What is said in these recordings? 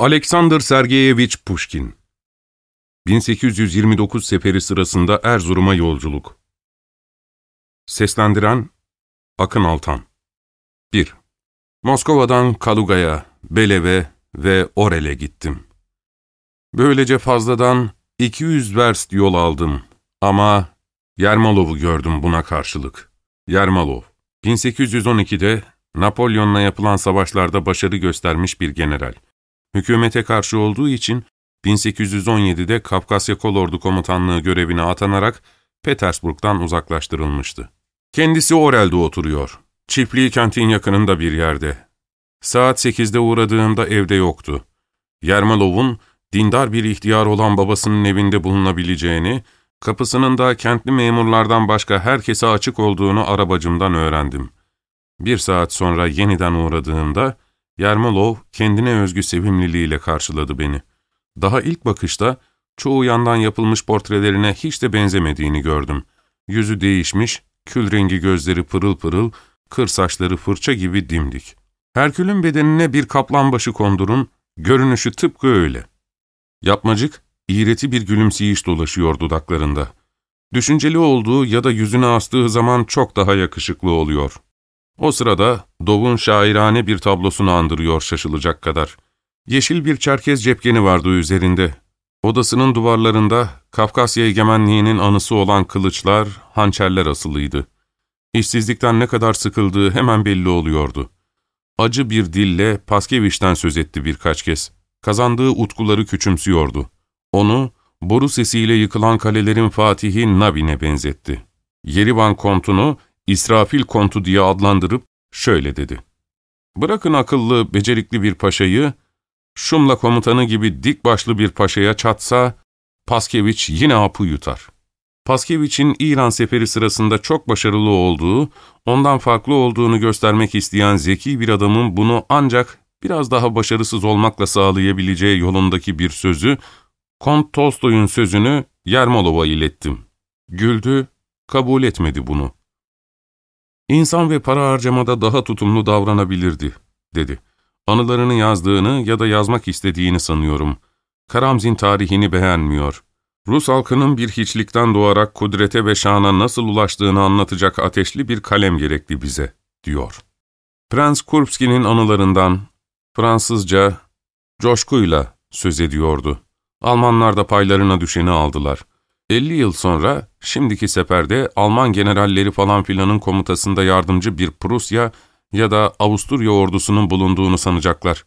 Alexander Sergeyevich Pushkin 1829 seferi sırasında Erzurum'a yolculuk Seslendiren Akın Altan 1. Moskova'dan Kaluga'ya, Belev'e ve Orel'e gittim. Böylece fazladan 200 verst yol aldım ama Yermalov'u gördüm buna karşılık. Yermalov, 1812'de Napolyon'la yapılan savaşlarda başarı göstermiş bir general. Hükümete karşı olduğu için 1817'de Kafkasya Kolordu Komutanlığı görevine atanarak Petersburg'dan uzaklaştırılmıştı. Kendisi Orel'de oturuyor. Çiftliği kentin yakınında bir yerde. Saat 8'de uğradığımda evde yoktu. Yermalov'un dindar bir ihtiyar olan babasının evinde bulunabileceğini, kapısının da kentli memurlardan başka herkese açık olduğunu arabacımdan öğrendim. Bir saat sonra yeniden uğradığımda, Yermolov kendine özgü sevimliliğiyle karşıladı beni. Daha ilk bakışta çoğu yandan yapılmış portrelerine hiç de benzemediğini gördüm. Yüzü değişmiş, kül rengi gözleri pırıl pırıl, kır saçları fırça gibi dimdik. Herkül'ün bedenine bir kaplan başı kondurun, görünüşü tıpkı öyle. Yapmacık, iğreti bir gülümseyiş dolaşıyor dudaklarında. Düşünceli olduğu ya da yüzüne astığı zaman çok daha yakışıklı oluyor. O sırada Dov'un şairane bir tablosunu andırıyor şaşılacak kadar. Yeşil bir çerkez cepkeni vardı üzerinde. Odasının duvarlarında Kafkasya egemenliğinin anısı olan kılıçlar, hançerler asılıydı. İşsizlikten ne kadar sıkıldığı hemen belli oluyordu. Acı bir dille Paskeviç'ten söz etti birkaç kez. Kazandığı utkuları küçümsüyordu. Onu, boru sesiyle yıkılan kalelerin fatihi Nabin'e benzetti. Yerivan kontunu, İsrafil kontu diye adlandırıp şöyle dedi. Bırakın akıllı, becerikli bir paşayı, Şumla komutanı gibi dik başlı bir paşaya çatsa, Paskeviç yine hapı yutar. Paskeviç'in İran seferi sırasında çok başarılı olduğu, ondan farklı olduğunu göstermek isteyen zeki bir adamın bunu ancak biraz daha başarısız olmakla sağlayabileceği yolundaki bir sözü, Kont Tolstoy'un sözünü Yermolov'a ilettim. Güldü, kabul etmedi bunu. İnsan ve para harcamada daha tutumlu davranabilirdi, dedi. Anılarını yazdığını ya da yazmak istediğini sanıyorum. Karamzin tarihini beğenmiyor. Rus halkının bir hiçlikten doğarak kudrete ve şana nasıl ulaştığını anlatacak ateşli bir kalem gerekli bize, diyor. Prens Kurpski'nin anılarından Fransızca coşkuyla söz ediyordu. Almanlar da paylarına düşeni aldılar. 50 yıl sonra şimdiki seferde Alman generalleri falan filanın komutasında yardımcı bir Prusya ya da Avusturya ordusunun bulunduğunu sanacaklar.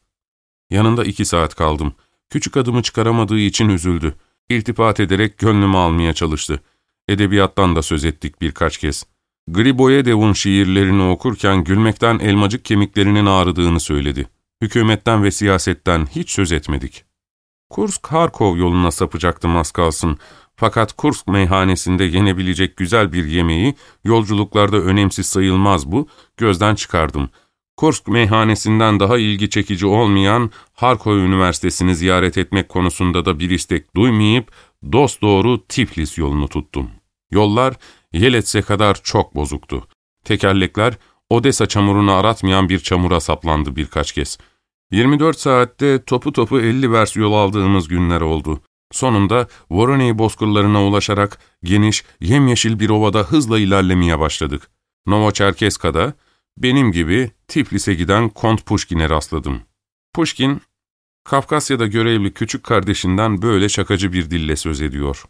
Yanında iki saat kaldım. Küçük adımı çıkaramadığı için üzüldü. İltifat ederek gönlümü almaya çalıştı. Edebiyattan da söz ettik birkaç kez. Griboyedov'un şiirlerini okurken gülmekten elmacık kemiklerinin ağrıdığını söyledi. Hükümetten ve siyasetten hiç söz etmedik. Kursk-Harkov yoluna sapacaktım az kalsın. Fakat Kursk meyhanesinde yenebilecek güzel bir yemeği, yolculuklarda önemsiz sayılmaz bu, gözden çıkardım. Kursk meyhanesinden daha ilgi çekici olmayan Harkov Üniversitesi'ni ziyaret etmek konusunda da bir istek duymayıp dosdoğru Tiflis yolunu tuttum. Yollar Yeletse kadar çok bozuktu. Tekerlekler Odessa çamurunu aratmayan bir çamura saplandı birkaç kez. 24 saatte topu topu 50 vers yol aldığımız günler oldu. Sonunda Voroney bozkırlarına ulaşarak geniş, yemyeşil bir ovada hızla ilerlemeye başladık. Novoçerkeska'da benim gibi Tiflis'e giden Kont Pushkin'e rastladım. Pushkin, Kafkasya'da görevli küçük kardeşinden böyle şakacı bir dille söz ediyor.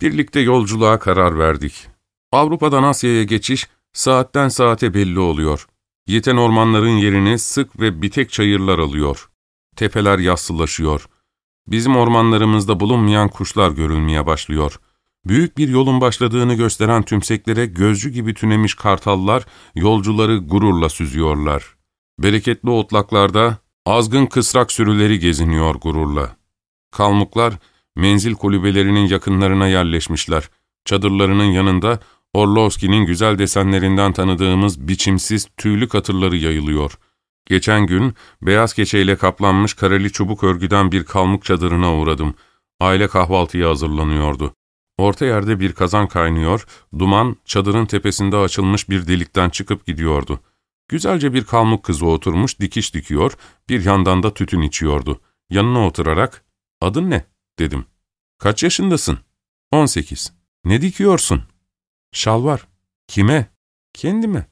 Birlikte yolculuğa karar verdik. Avrupa'dan Asya'ya geçiş saatten saate belli oluyor. Yeten ormanların yerini sık ve bitek çayırlar alıyor. Tepeler yassılaşıyor. Bizim ormanlarımızda bulunmayan kuşlar görülmeye başlıyor. Büyük bir yolun başladığını gösteren tümseklere gözcü gibi tünemiş kartallar yolcuları gururla süzüyorlar. Bereketli otlaklarda azgın kısrak sürüleri geziniyor gururla. Kalmuklar menzil kulübelerinin yakınlarına yerleşmişler. Çadırlarının yanında Orlovski'nin güzel desenlerinden tanıdığımız biçimsiz tüylü katırları yayılıyor. Geçen gün beyaz keçeyle kaplanmış kareli çubuk örgüden bir kalmuk çadırına uğradım. Aile kahvaltıya hazırlanıyordu. Orta yerde bir kazan kaynıyor, duman çadırın tepesinde açılmış bir delikten çıkıp gidiyordu. Güzelce bir kalmuk kızı oturmuş dikiş dikiyor, bir yandan da tütün içiyordu. yanına oturarak ''Adın ne?'' dedim. ''Kaç yaşındasın?'' ''18'' ''Ne dikiyorsun?'' ''Şalvar.'' ''Kime?'' ''Kendime.''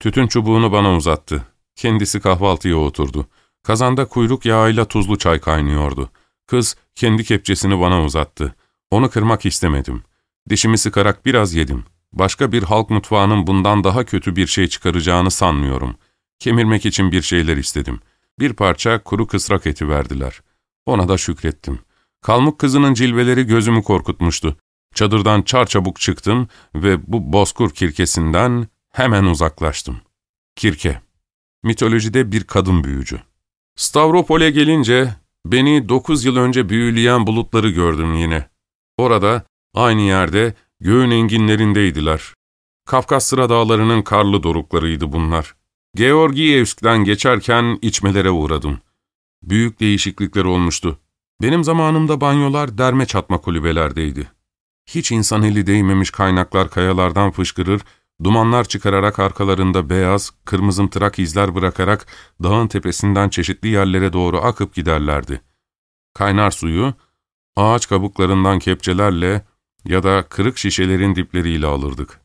Tütün çubuğunu bana uzattı. Kendisi kahvaltıya oturdu. Kazanda kuyruk yağıyla tuzlu çay kaynıyordu. Kız kendi kepçesini bana uzattı. Onu kırmak istemedim. Dişimi sıkarak biraz yedim. Başka bir halk mutfağının bundan daha kötü bir şey çıkaracağını sanmıyorum. Kemirmek için bir şeyler istedim. Bir parça kuru kısrak eti verdiler. Ona da şükrettim. Kalmuk kızının cilveleri gözümü korkutmuştu. Çadırdan çarçabuk çıktım ve bu bozkur kirkesinden hemen uzaklaştım. Kirke Mitolojide bir kadın büyücü. Stavropol'e gelince beni dokuz yıl önce büyüleyen bulutları gördüm yine. Orada, aynı yerde, göğün enginlerindeydiler. Kafkassıra dağlarının karlı doruklarıydı bunlar. Georgiyevsk'ten geçerken içmelere uğradım. Büyük değişiklikler olmuştu. Benim zamanımda banyolar derme çatma kulübelerdeydi. Hiç insan eli değmemiş kaynaklar kayalardan fışkırır, dumanlar çıkararak arkalarında beyaz, kırmızımtırak izler bırakarak dağın tepesinden çeşitli yerlere doğru akıp giderlerdi. Kaynar suyu, ağaç kabuklarından kepçelerle ya da kırık şişelerin dipleriyle alırdık.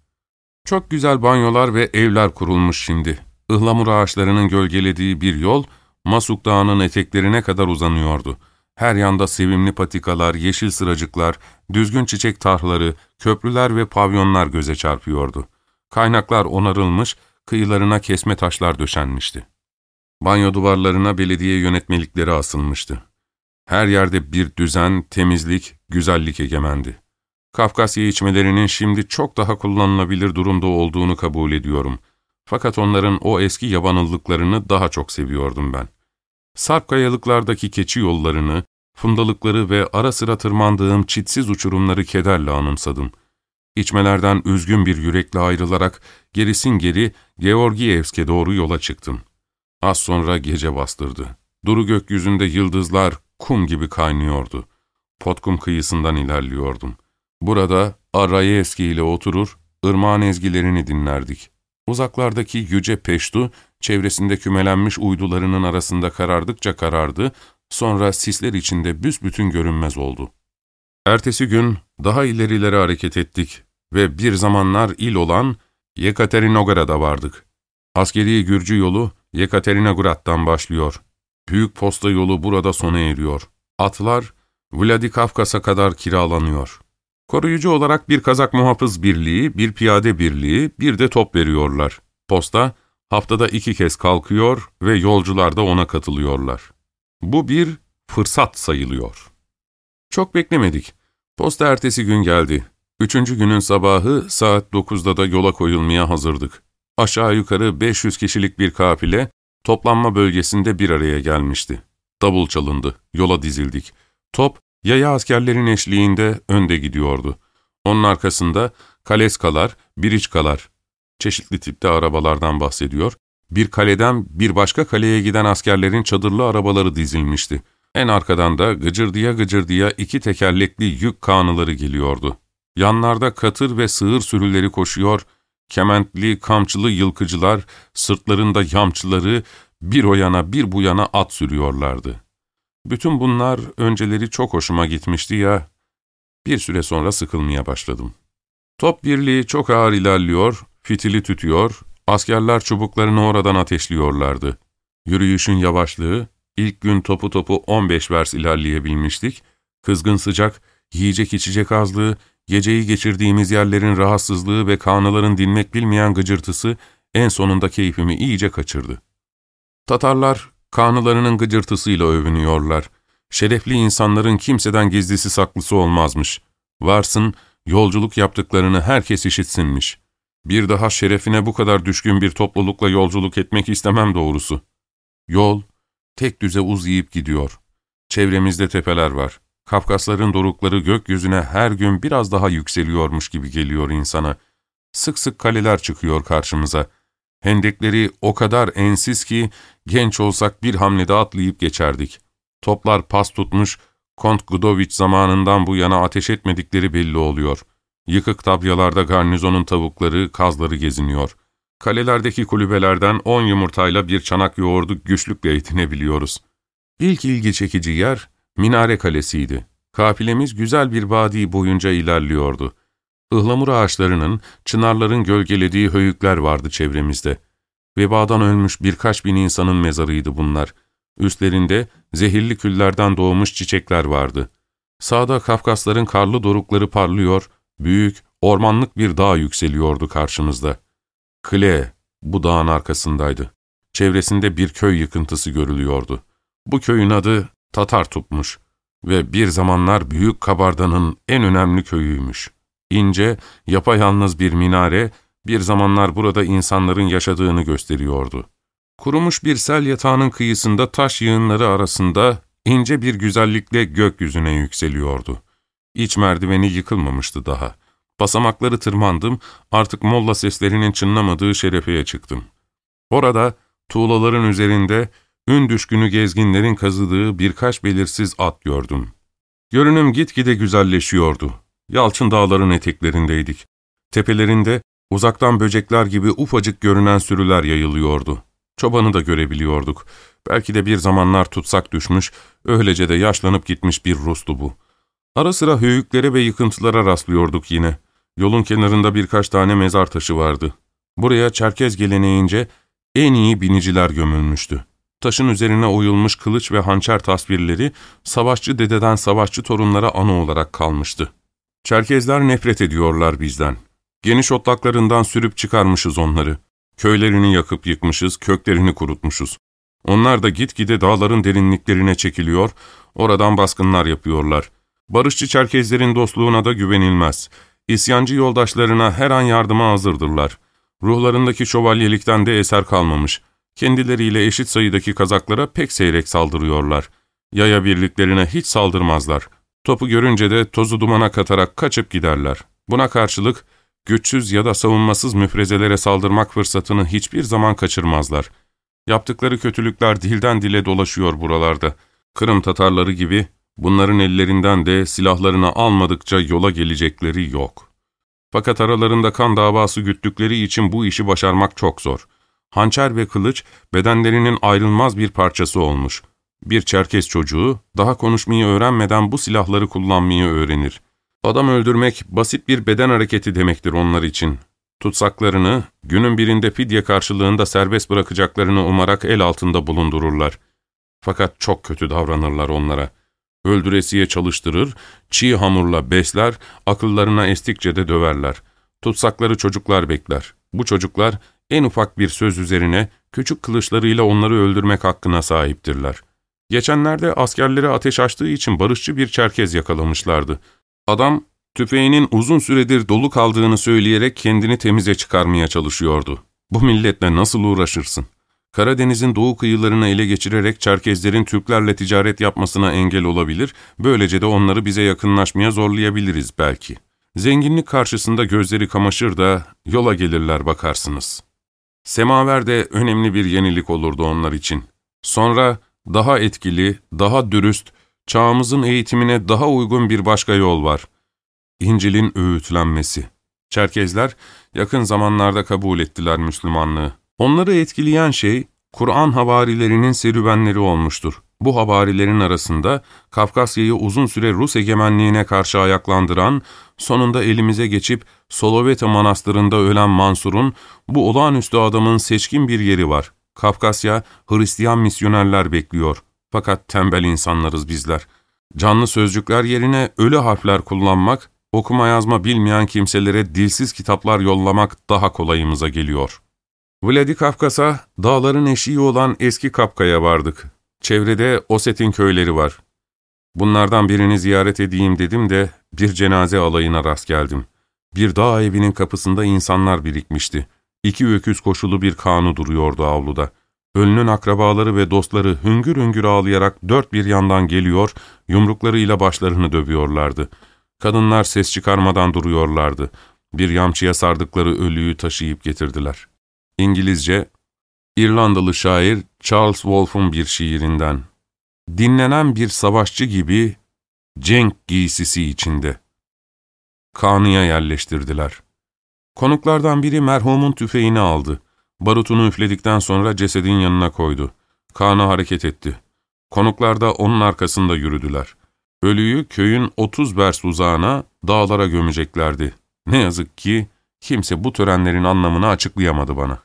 Çok güzel banyolar ve evler kurulmuş şimdi. Ihlamur ağaçlarının gölgelediği bir yol, Masuk Dağı'nın eteklerine kadar uzanıyordu. Her yanda sevimli patikalar, yeşil sıracıklar, düzgün çiçek tarhları, köprüler ve pavyonlar göze çarpıyordu. Kaynaklar onarılmış, kıyılarına kesme taşlar döşenmişti. Banyo duvarlarına belediye yönetmelikleri asılmıştı. Her yerde bir düzen, temizlik, güzellik egemendi. Kafkasya içmelerinin şimdi çok daha kullanılabilir durumda olduğunu kabul ediyorum. Fakat onların o eski yabanıllıklarını daha çok seviyordum ben. Sarp kayalıklardaki keçi yollarını, fundalıkları ve ara sıra tırmandığım çitsiz uçurumları kederle anımsadım. İçmelerden üzgün bir yürekle ayrılarak gerisin geri Georgiyevsk'e doğru yola çıktım. Az sonra gece bastırdı. Duru gökyüzünde yıldızlar kum gibi kaynıyordu. Potkum kıyısından ilerliyordum. Burada Arayevski ile oturur, ırmağın ezgilerini dinlerdik. Uzaklardaki yüce peştu, çevresinde kümelenmiş uydularının arasında karardıkça karardı, sonra sisler içinde büsbütün görünmez oldu. Ertesi gün daha ilerilere hareket ettik ve bir zamanlar il olan Yekaterinograd'a vardık. Askeri Gürcü yolu Yekaterinograd'dan başlıyor. Büyük posta yolu burada sona eriyor. Atlar Vladikavkaz'a kadar kiralanıyor. Koruyucu olarak bir Kazak muhafız birliği, bir piyade birliği, bir de top veriyorlar. Posta haftada iki kez kalkıyor ve yolcular da ona katılıyorlar. Bu bir fırsat sayılıyor. Çok beklemedik. Posta ertesi gün geldi. Üçüncü günün sabahı saat dokuzda da yola koyulmaya hazırdık. Aşağı yukarı 500 kişilik bir kafile toplanma bölgesinde bir araya gelmişti. Davul çalındı, yola dizildik. Top, yaya askerlerin eşliğinde önde gidiyordu. Onun arkasında kaleskalar, biriçkalar, çeşitli tipte arabalardan bahsediyor, bir kaleden bir başka kaleye giden askerlerin çadırlı arabaları dizilmişti. En arkadan da gıcırdıya gıcırdıya iki tekerlekli yük kanıları geliyordu. Yanlarda katır ve sığır sürüleri koşuyor, kementli, kamçılı yılkıcılar, sırtlarında yamçıları bir o yana bir bu yana at sürüyorlardı. Bütün bunlar önceleri çok hoşuma gitmişti ya, bir süre sonra sıkılmaya başladım. Top birliği çok ağır ilerliyor, fitili tütüyor, askerler çubuklarını oradan ateşliyorlardı. Yürüyüşün yavaşlığı, ilk gün topu topu 15 vers ilerleyebilmiştik, kızgın sıcak, yiyecek içecek azlığı, geceyi geçirdiğimiz yerlerin rahatsızlığı ve kanaların dinmek bilmeyen gıcırtısı en sonunda keyfimi iyice kaçırdı. Tatarlar, kanılarının gıcırtısıyla övünüyorlar. Şerefli insanların kimseden gizlisi saklısı olmazmış. Varsın, yolculuk yaptıklarını herkes işitsinmiş. Bir daha şerefine bu kadar düşkün bir toplulukla yolculuk etmek istemem doğrusu. Yol, tek düze uzayıp gidiyor. Çevremizde tepeler var. Kafkasların dorukları gökyüzüne her gün biraz daha yükseliyormuş gibi geliyor insana. Sık sık kaleler çıkıyor karşımıza. Hendekleri o kadar ensiz ki genç olsak bir hamlede atlayıp geçerdik. Toplar pas tutmuş, Kont Gudoviç zamanından bu yana ateş etmedikleri belli oluyor. Yıkık tabyalarda garnizonun tavukları, kazları geziniyor. Kalelerdeki kulübelerden on yumurtayla bir çanak yoğurdu güçlükle itinebiliyoruz. İlk ilgi çekici yer Minare Kalesi'ydi. Kafilemiz güzel bir vadi boyunca ilerliyordu. Ihlamur ağaçlarının, çınarların gölgelediği höyükler vardı çevremizde. Vebadan ölmüş birkaç bin insanın mezarıydı bunlar. Üstlerinde zehirli küllerden doğmuş çiçekler vardı. Sağda Kafkasların karlı dorukları parlıyor, büyük, ormanlık bir dağ yükseliyordu karşımızda. Kle, bu dağın arkasındaydı. Çevresinde bir köy yıkıntısı görülüyordu. Bu köyün adı Tatar tutmuş ve bir zamanlar Büyük Kabarda'nın en önemli köyüymüş. İnce, yapayalnız bir minare, bir zamanlar burada insanların yaşadığını gösteriyordu. Kurumuş bir sel yatağının kıyısında taş yığınları arasında ince bir güzellikle gökyüzüne yükseliyordu. İç merdiveni yıkılmamıştı daha. Basamakları tırmandım, artık molla seslerinin çınlamadığı şerefeye çıktım. Orada, tuğlaların üzerinde, ün düşkünü gezginlerin kazıdığı birkaç belirsiz at gördüm. Görünüm gitgide güzelleşiyordu. Yalçın dağların eteklerindeydik. Tepelerinde, uzaktan böcekler gibi ufacık görünen sürüler yayılıyordu. Çobanı da görebiliyorduk. Belki de bir zamanlar tutsak düşmüş, öylece de yaşlanıp gitmiş bir Rus'tu bu. Ara sıra höyüklere ve yıkıntılara rastlıyorduk yine. Yolun kenarında birkaç tane mezar taşı vardı. Buraya Çerkez geleneğince en iyi biniciler gömülmüştü. Taşın üzerine oyulmuş kılıç ve hançer tasvirleri savaşçı dededen savaşçı torunlara anı olarak kalmıştı. Çerkezler nefret ediyorlar bizden. Geniş otlaklarından sürüp çıkarmışız onları. Köylerini yakıp yıkmışız, köklerini kurutmuşuz. Onlar da gitgide dağların derinliklerine çekiliyor, oradan baskınlar yapıyorlar. Barışçı Çerkezlerin dostluğuna da güvenilmez. İsyancı yoldaşlarına her an yardıma hazırdırlar. Ruhlarındaki şövalyelikten de eser kalmamış. Kendileriyle eşit sayıdaki kazaklara pek seyrek saldırıyorlar. Yaya birliklerine hiç saldırmazlar. Topu görünce de tozu dumana katarak kaçıp giderler. Buna karşılık güçsüz ya da savunmasız müfrezelere saldırmak fırsatını hiçbir zaman kaçırmazlar. Yaptıkları kötülükler dilden dile dolaşıyor buralarda. Kırım Tatarları gibi bunların ellerinden de silahlarını almadıkça yola gelecekleri yok. Fakat aralarında kan davası güttükleri için bu işi başarmak çok zor. Hançer ve kılıç bedenlerinin ayrılmaz bir parçası olmuş. Bir Çerkes çocuğu daha konuşmayı öğrenmeden bu silahları kullanmayı öğrenir. Adam öldürmek basit bir beden hareketi demektir onlar için. Tutsaklarını, günün birinde fidye karşılığında serbest bırakacaklarını umarak el altında bulundururlar. Fakat çok kötü davranırlar onlara. Öldüresiye çalıştırır, çiğ hamurla besler, akıllarına estikçe de döverler. Tutsakları çocuklar bekler. Bu çocuklar en ufak bir söz üzerine küçük kılıçlarıyla onları öldürmek hakkına sahiptirler. Geçenlerde askerlere ateş açtığı için barışçı bir çerkez yakalamışlardı. Adam, tüfeğinin uzun süredir dolu kaldığını söyleyerek kendini temize çıkarmaya çalışıyordu. Bu milletle nasıl uğraşırsın? Karadeniz'in doğu kıyılarını ele geçirerek Çerkezlerin Türklerle ticaret yapmasına engel olabilir, böylece de onları bize yakınlaşmaya zorlayabiliriz belki. Zenginlik karşısında gözleri kamaşır da yola gelirler bakarsınız. Semaver de önemli bir yenilik olurdu onlar için. Sonra daha etkili, daha dürüst, çağımızın eğitimine daha uygun bir başka yol var. İncil'in öğütlenmesi. Çerkezler yakın zamanlarda kabul ettiler Müslümanlığı. Onları etkileyen şey, Kur'an havarilerinin serüvenleri olmuştur. Bu havarilerin arasında Kafkasya'yı uzun süre Rus egemenliğine karşı ayaklandıran, sonunda elimize geçip Soloveta Manastırı'nda ölen Mansur'un, bu olağanüstü adamın seçkin bir yeri var. Kafkasya, Hristiyan misyonerler bekliyor. Fakat tembel insanlarız bizler. Canlı sözcükler yerine ölü harfler kullanmak, okuma yazma bilmeyen kimselere dilsiz kitaplar yollamak daha kolayımıza geliyor. Vladikavkaz'a dağların eşiği olan eski Kapka'ya vardık. Çevrede Oset'in köyleri var. Bunlardan birini ziyaret edeyim dedim de bir cenaze alayına rast geldim. Bir dağ evinin kapısında insanlar birikmişti. İki öküz koşulu bir kanı duruyordu avluda. Ölünün akrabaları ve dostları hüngür hüngür ağlayarak dört bir yandan geliyor, yumruklarıyla başlarını dövüyorlardı. Kadınlar ses çıkarmadan duruyorlardı. Bir yamçıya sardıkları ölüyü taşıyıp getirdiler. İngilizce, İrlandalı şair Charles Wolfe'un bir şiirinden. Dinlenen bir savaşçı gibi cenk giysisi içinde. Kanıya yerleştirdiler. Konuklardan biri merhumun tüfeğini aldı. Barutunu üfledikten sonra cesedin yanına koydu. Kanı hareket etti. Konuklar da onun arkasında yürüdüler. Ölüyü köyün 30 vers uzağına dağlara gömeceklerdi. Ne yazık ki kimse bu törenlerin anlamını açıklayamadı bana.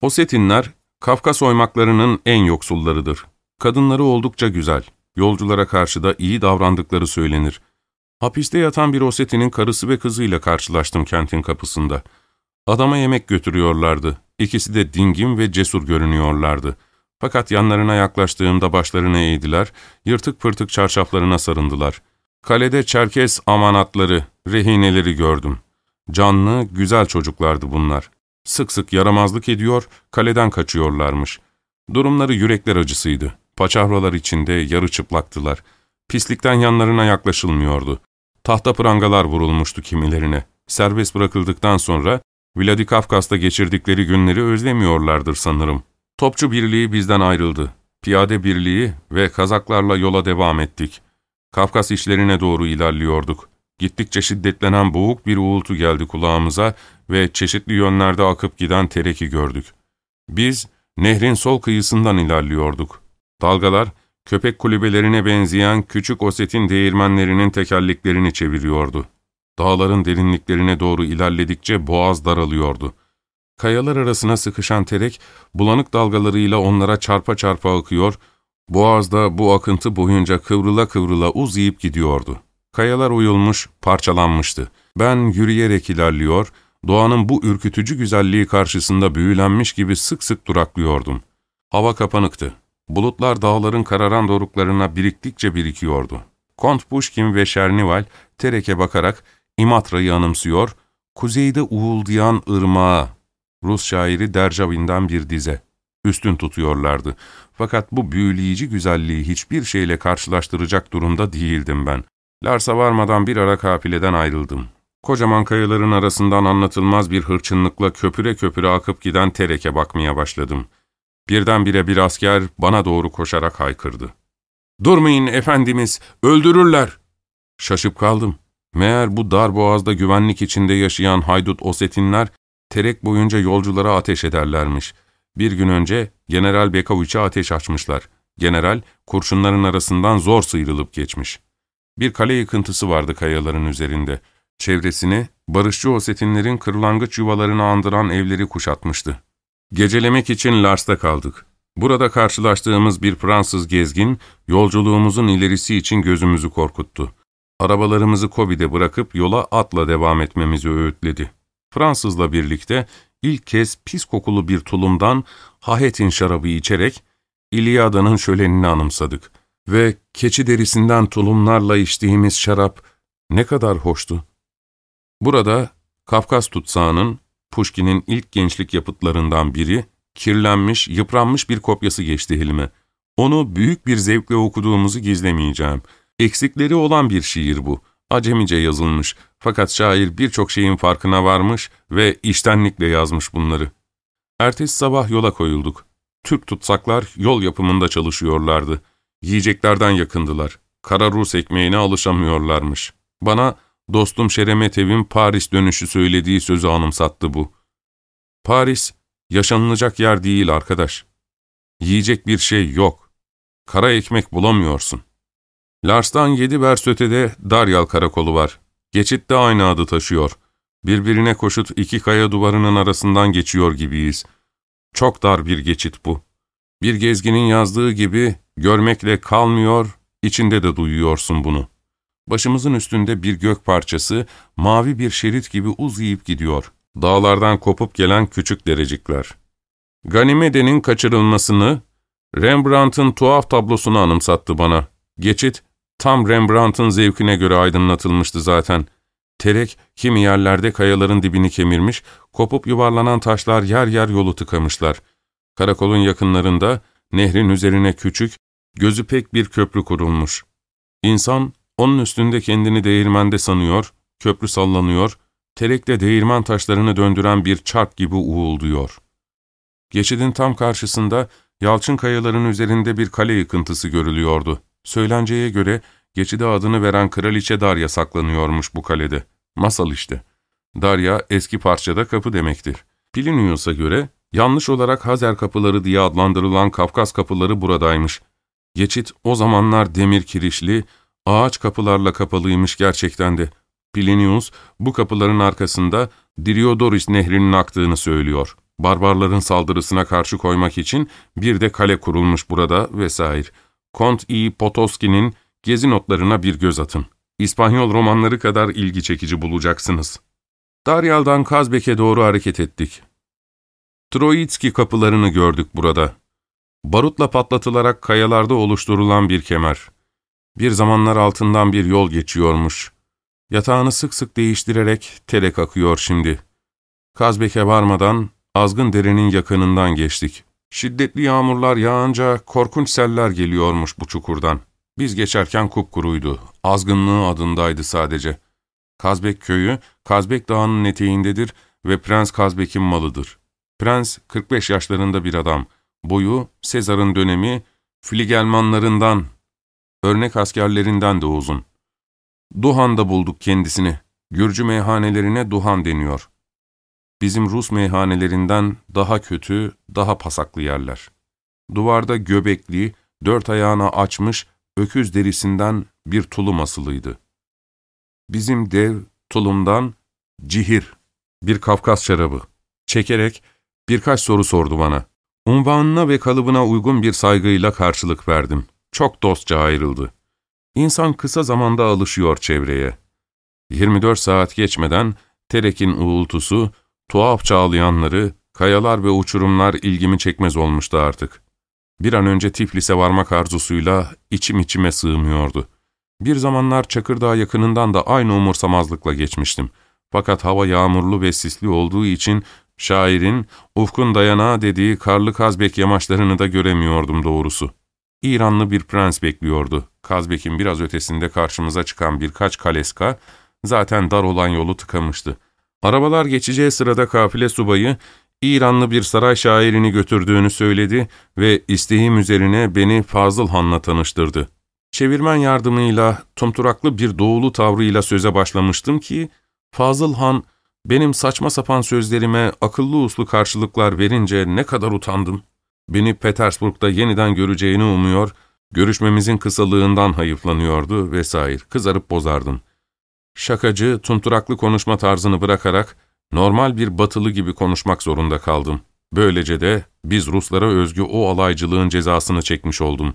Osetinler, Kafkas oymaklarının en yoksullarıdır. Kadınları oldukça güzel. Yolculara karşı da iyi davrandıkları söylenir. Hapiste yatan bir Osetinin karısı ve kızıyla karşılaştım kentin kapısında. Adama yemek götürüyorlardı. İkisi de dingin ve cesur görünüyorlardı. Fakat yanlarına yaklaştığımda başlarını eğdiler, yırtık pırtık çarşaflarına sarındılar. Kalede Çerkes amanatları, rehineleri gördüm. Canlı, güzel çocuklardı bunlar. Sık sık yaramazlık ediyor, kaleden kaçıyorlarmış. Durumları yürekler acısıydı. Paçavralar içinde yarı çıplaktılar. Pislikten yanlarına yaklaşılmıyordu. Tahta prangalar vurulmuştu kimilerine. Serbest bırakıldıktan sonra Vladikavkaz'da geçirdikleri günleri özlemiyorlardır sanırım. Topçu birliği bizden ayrıldı. Piyade birliği ve kazaklarla yola devam ettik. Kafkas işlerine doğru ilerliyorduk. Gittikçe şiddetlenen boğuk bir uğultu geldi kulağımıza ve çeşitli yönlerde akıp giden tereki gördük. Biz nehrin sol kıyısından ilerliyorduk. Dalgalar, köpek kulübelerine benzeyen küçük osetin değirmenlerinin tekerleklerini çeviriyordu. Dağların derinliklerine doğru ilerledikçe boğaz daralıyordu. Kayalar arasına sıkışan terek, bulanık dalgalarıyla onlara çarpa çarpa akıyor, boğazda bu akıntı boyunca kıvrıla kıvrıla uzayıp gidiyordu. Kayalar uyulmuş, parçalanmıştı. Ben yürüyerek ilerliyor, doğanın bu ürkütücü güzelliği karşısında büyülenmiş gibi sık sık duraklıyordum. Hava kapanıktı. Bulutlar dağların kararan doruklarına biriktikçe birikiyordu. Kont Pushkin ve Şernival, Terek'e bakarak İmatra'yı anımsıyor, kuzeyde uğuldayan ırmağa, Rus şairi Derjavin'den bir dize, üstün tutuyorlardı. Fakat bu büyüleyici güzelliği hiçbir şeyle karşılaştıracak durumda değildim ben. Lars'a varmadan bir ara kafileden ayrıldım. Kocaman kayaların arasından anlatılmaz bir hırçınlıkla köpüre köpüre akıp giden Terek'e bakmaya başladım. Birdenbire bir asker bana doğru koşarak haykırdı. ''Durmayın efendimiz, öldürürler!'' Şaşıp kaldım. Meğer bu dar boğazda güvenlik içinde yaşayan haydut Osetinler, terek boyunca yolculara ateş ederlermiş. Bir gün önce General Bekoviç'e ateş açmışlar. General, kurşunların arasından zor sıyrılıp geçmiş. Bir kale yıkıntısı vardı kayaların üzerinde. Çevresini, barışçı Osetinlerin kırlangıç yuvalarını andıran evleri kuşatmıştı. Gecelemek için Lars'ta kaldık. Burada karşılaştığımız bir Fransız gezgin, yolculuğumuzun ilerisi için gözümüzü korkuttu. Arabalarımızı Kobi'de bırakıp yola atla devam etmemizi öğütledi. Fransızla birlikte ilk kez pis kokulu bir tulumdan Hahetin şarabı içerek İlyada'nın şölenini anımsadık. Ve keçi derisinden tulumlarla içtiğimiz şarap ne kadar hoştu. Burada Kafkas tutsağının, Pushkin'in ilk gençlik yapıtlarından biri, kirlenmiş, yıpranmış bir kopyası geçti elime. Onu büyük bir zevkle okuduğumuzu gizlemeyeceğim. Eksikleri olan bir şiir bu. Acemice yazılmış fakat şair birçok şeyin farkına varmış ve iştenlikle yazmış bunları. Ertesi sabah yola koyulduk. Türk tutsaklar yol yapımında çalışıyorlardı. Yiyeceklerden yakındılar. Kara Rus ekmeğine alışamıyorlarmış. Bana dostum Şeremetev'in Paris dönüşü söylediği sözü anımsattı bu. Paris, yaşanılacak yer değil arkadaş. Yiyecek bir şey yok. Kara ekmek bulamıyorsun. Lars'tan yedi vers ötede Daryal karakolu var. Geçit de aynı adı taşıyor. Birbirine koşut iki kaya duvarının arasından geçiyor gibiyiz. Çok dar bir geçit bu. Bir gezginin yazdığı gibi görmekle kalmıyor, içinde de duyuyorsun bunu. Başımızın üstünde bir gök parçası, mavi bir şerit gibi uzayıp gidiyor. Dağlardan kopup gelen küçük derecikler. Ganimede'nin kaçırılmasını, Rembrandt'ın tuhaf tablosunu anımsattı bana. Geçit, Tam Rembrandt'ın zevkine göre aydınlatılmıştı zaten. Terek, kimi yerlerde kayaların dibini kemirmiş, kopup yuvarlanan taşlar yer yer yolu tıkamışlar. Karakolun yakınlarında, nehrin üzerine küçük, gözü pek bir köprü kurulmuş. İnsan, onun üstünde kendini değirmende sanıyor, köprü sallanıyor, terekle değirmen taşlarını döndüren bir çark gibi uğulduyor. Geçidin tam karşısında, yalçın kayaların üzerinde bir kale yıkıntısı görülüyordu. Söylenceye göre geçide adını veren Kraliçe Darya saklanıyormuş bu kalede. Masal işte. Darya eski parçada kapı demektir. Plinius'a göre yanlış olarak Hazer kapıları diye adlandırılan Kafkas kapıları buradaymış. Geçit o zamanlar demir kirişli, ağaç kapılarla kapalıymış gerçekten de. Plinius bu kapıların arkasında Diriodoris nehrinin aktığını söylüyor. Barbarların saldırısına karşı koymak için bir de kale kurulmuş burada vesaire. Kont I. Potoski'nin gezi notlarına bir göz atın. İspanyol romanları kadar ilgi çekici bulacaksınız. Daryal'dan Kazbek'e doğru hareket ettik. Troitski kapılarını gördük burada. Barutla patlatılarak kayalarda oluşturulan bir kemer. Bir zamanlar altından bir yol geçiyormuş. Yatağını sık sık değiştirerek terek akıyor şimdi. Kazbek'e varmadan azgın derenin yakınından geçtik. Şiddetli yağmurlar yağınca korkunç seller geliyormuş bu çukurdan. Biz geçerken kupkuruydu. Azgınlığı adındaydı sadece. Kazbek köyü, Kazbek dağının eteğindedir ve Prens Kazbek'in malıdır. Prens, 45 yaşlarında bir adam. Boyu, Sezar'ın dönemi, Fligelmanlarından, örnek askerlerinden de uzun. Duhan'da bulduk kendisini. Gürcü meyhanelerine Duhan deniyor. Bizim Rus meyhanelerinden daha kötü, daha pasaklı yerler. Duvarda göbekli, dört ayağına açmış, öküz derisinden bir tulum asılıydı. Bizim dev, tulumdan cihir, bir Kafkas şarabı. Çekerek birkaç soru sordu bana. Unvanına ve kalıbına uygun bir saygıyla karşılık verdim. Çok dostça ayrıldı. İnsan kısa zamanda alışıyor çevreye. 24 saat geçmeden Terek'in uğultusu, tuhaf çağlayanları, kayalar ve uçurumlar ilgimi çekmez olmuştu artık. Bir an önce Tiflis'e varmak arzusuyla içim içime sığmıyordu. Bir zamanlar Çakırdağ yakınından da aynı umursamazlıkla geçmiştim. Fakat hava yağmurlu ve sisli olduğu için şairin ufkun dayanağı dediği karlı Kazbek yamaçlarını da göremiyordum doğrusu. İranlı bir prens bekliyordu. Kazbek'in biraz ötesinde karşımıza çıkan birkaç kaleska zaten dar olan yolu tıkamıştı. Arabalar geçeceği sırada kafile subayı İranlı bir saray şairini götürdüğünü söyledi ve isteğim üzerine beni Fazıl Han'la tanıştırdı. Çevirmen yardımıyla tumturaklı bir doğulu tavrıyla söze başlamıştım ki, Fazıl Han benim saçma sapan sözlerime akıllı uslu karşılıklar verince ne kadar utandım. Beni Petersburg'da yeniden göreceğini umuyor, görüşmemizin kısalığından hayıflanıyordu vesaire. Kızarıp bozardım. Şakacı, tunturaklı konuşma tarzını bırakarak normal bir batılı gibi konuşmak zorunda kaldım. Böylece de biz Ruslara özgü o alaycılığın cezasını çekmiş oldum.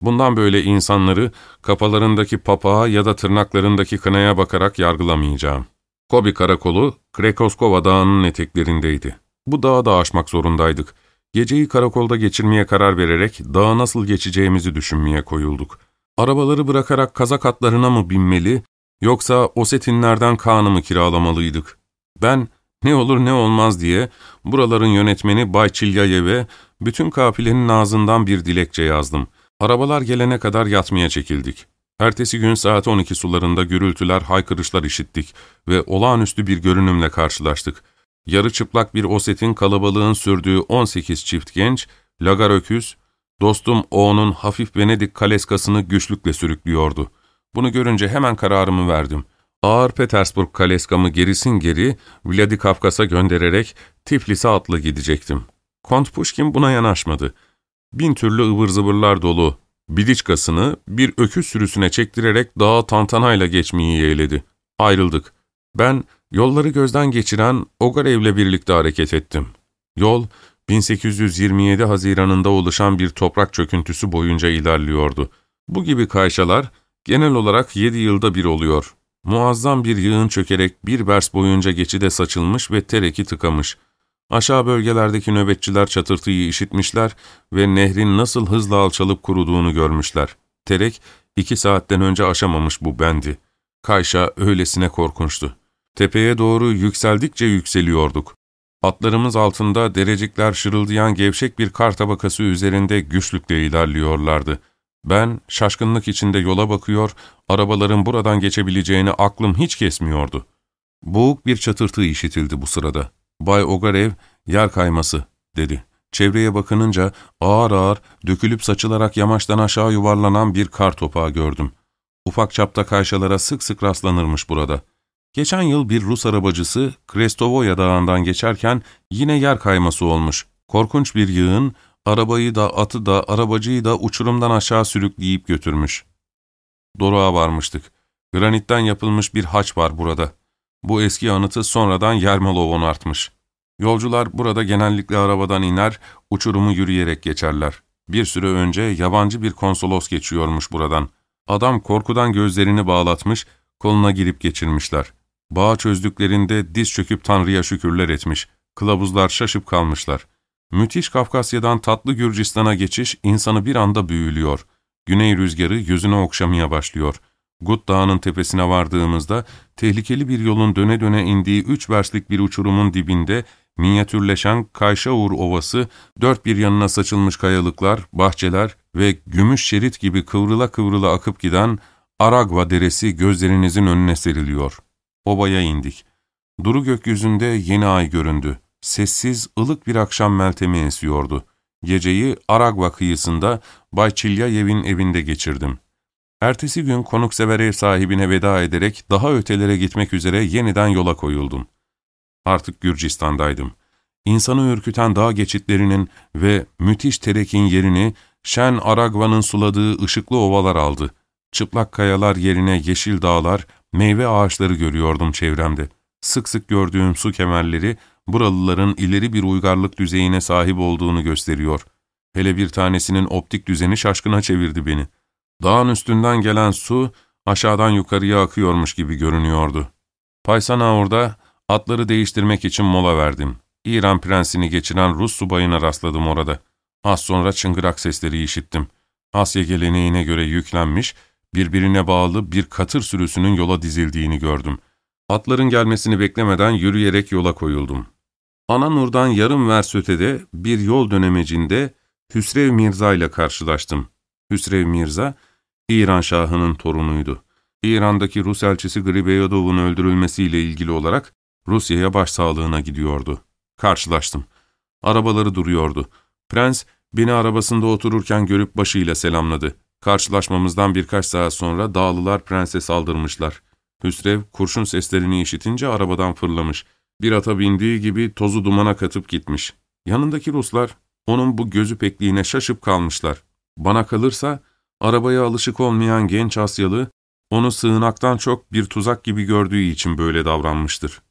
Bundan böyle insanları kafalarındaki papağa ya da tırnaklarındaki kınaya bakarak yargılamayacağım. Kobi karakolu Krekoskova dağının eteklerindeydi. Bu dağı da aşmak zorundaydık. Geceyi karakolda geçirmeye karar vererek dağa nasıl geçeceğimizi düşünmeye koyulduk. Arabaları bırakarak kazak atlarına mı binmeli, yoksa Osetinlerden Kaan'ı mı kiralamalıydık? Ben ne olur ne olmaz diye buraların yönetmeni Bay Çilyayev'e bütün kafilenin ağzından bir dilekçe yazdım. Arabalar gelene kadar yatmaya çekildik. Ertesi gün saat 12 sularında gürültüler, haykırışlar işittik ve olağanüstü bir görünümle karşılaştık. Yarı çıplak bir osetin kalabalığın sürdüğü 18 çift genç, lagar öküz, dostum O'nun hafif Venedik kaleskasını güçlükle sürüklüyordu. Bunu görünce hemen kararımı verdim. Ağır Petersburg kaleskamı gerisin geri Vladikavkaz'a göndererek Tiflis'e atla gidecektim. Kont Pushkin buna yanaşmadı. Bin türlü ıvır zıvırlar dolu Biliçkasını bir öküz sürüsüne çektirerek dağa tantanayla geçmeyi yeğledi. Ayrıldık. Ben yolları gözden geçiren Ogarev'le birlikte hareket ettim. Yol, 1827 Haziran'ında oluşan bir toprak çöküntüsü boyunca ilerliyordu. Bu gibi kayşalar genel olarak 7 yılda bir oluyor. Muazzam bir yığın çökerek bir vers boyunca geçide saçılmış ve tereki tıkamış. Aşağı bölgelerdeki nöbetçiler çatırtıyı işitmişler ve nehrin nasıl hızla alçalıp kuruduğunu görmüşler. Terek, iki saatten önce aşamamış bu bendi. Kayşa öylesine korkunçtu. Tepeye doğru yükseldikçe yükseliyorduk. Atlarımız altında derecikler şırıldayan gevşek bir kar tabakası üzerinde güçlükle ilerliyorlardı. Ben şaşkınlık içinde yola bakıyor, arabaların buradan geçebileceğini aklım hiç kesmiyordu. Boğuk bir çatırtı işitildi bu sırada. Bay Ogarev, yer kayması, dedi. Çevreye bakınınca ağır ağır, dökülüp saçılarak yamaçtan aşağı yuvarlanan bir kar topağı gördüm. Ufak çapta kayşalara sık sık rastlanırmış burada. Geçen yıl bir Rus arabacısı Krestovoya dağından geçerken yine yer kayması olmuş. Korkunç bir yığın, Arabayı da, atı da, arabacıyı da uçurumdan aşağı sürükleyip götürmüş. Doruğa varmıştık. Granitten yapılmış bir haç var burada. Bu eski anıtı sonradan Yermalov onartmış. Yolcular burada genellikle arabadan iner, uçurumu yürüyerek geçerler. Bir süre önce yabancı bir konsolos geçiyormuş buradan. Adam korkudan gözlerini bağlatmış, koluna girip geçirmişler. Bağı çözdüklerinde diz çöküp Tanrı'ya şükürler etmiş. Kılavuzlar şaşıp kalmışlar. Müthiş Kafkasya'dan tatlı Gürcistan'a geçiş insanı bir anda büyülüyor. Güney rüzgarı yüzüne okşamaya başlıyor. Gut Dağı'nın tepesine vardığımızda tehlikeli bir yolun döne döne indiği üç verslik bir uçurumun dibinde minyatürleşen Kayşaur Ovası, dört bir yanına saçılmış kayalıklar, bahçeler ve gümüş şerit gibi kıvrıla kıvrıla akıp giden Aragva deresi gözlerinizin önüne seriliyor. Obaya indik. Duru gökyüzünde yeni ay göründü. Sessiz, ılık bir akşam meltemi esiyordu. Geceyi Aragva kıyısında Bay Çilyayev'in evinde geçirdim. Ertesi gün konuksever ev sahibine veda ederek daha ötelere gitmek üzere yeniden yola koyuldum. Artık Gürcistan'daydım. İnsanı ürküten dağ geçitlerinin ve müthiş terekin yerini şen Aragva'nın suladığı ışıklı ovalar aldı. Çıplak kayalar yerine yeşil dağlar, meyve ağaçları görüyordum çevremde. Sık sık gördüğüm su kemerleri, buralıların ileri bir uygarlık düzeyine sahip olduğunu gösteriyor. Hele bir tanesinin optik düzeni şaşkına çevirdi beni. Dağın üstünden gelen su, aşağıdan yukarıya akıyormuş gibi görünüyordu. Paysana orada, atları değiştirmek için mola verdim. İran prensini geçiren Rus subayına rastladım orada. Az sonra çıngırak sesleri işittim. Asya geleneğine göre yüklenmiş, birbirine bağlı bir katır sürüsünün yola dizildiğini gördüm. Atların gelmesini beklemeden yürüyerek yola koyuldum. Ananur'dan yarım vers ötede bir yol dönemecinde Hüsrev Mirza ile karşılaştım. Hüsrev Mirza, İran Şahı'nın torunuydu. İran'daki Rus elçisi Gribeyadov'un öldürülmesiyle ilgili olarak Rusya'ya başsağlığına gidiyordu. Karşılaştım. Arabaları duruyordu. Prens, beni arabasında otururken görüp başıyla selamladı. Karşılaşmamızdan birkaç saat sonra Dağlılar prense saldırmışlar. Hüsrev, kurşun seslerini işitince arabadan fırlamış. Bir ata bindiği gibi tozu dumana katıp gitmiş. Yanındaki Ruslar, onun bu gözü pekliğine şaşıp kalmışlar. Bana kalırsa, arabaya alışık olmayan genç Asyalı, onu sığınaktan çok bir tuzak gibi gördüğü için böyle davranmıştır.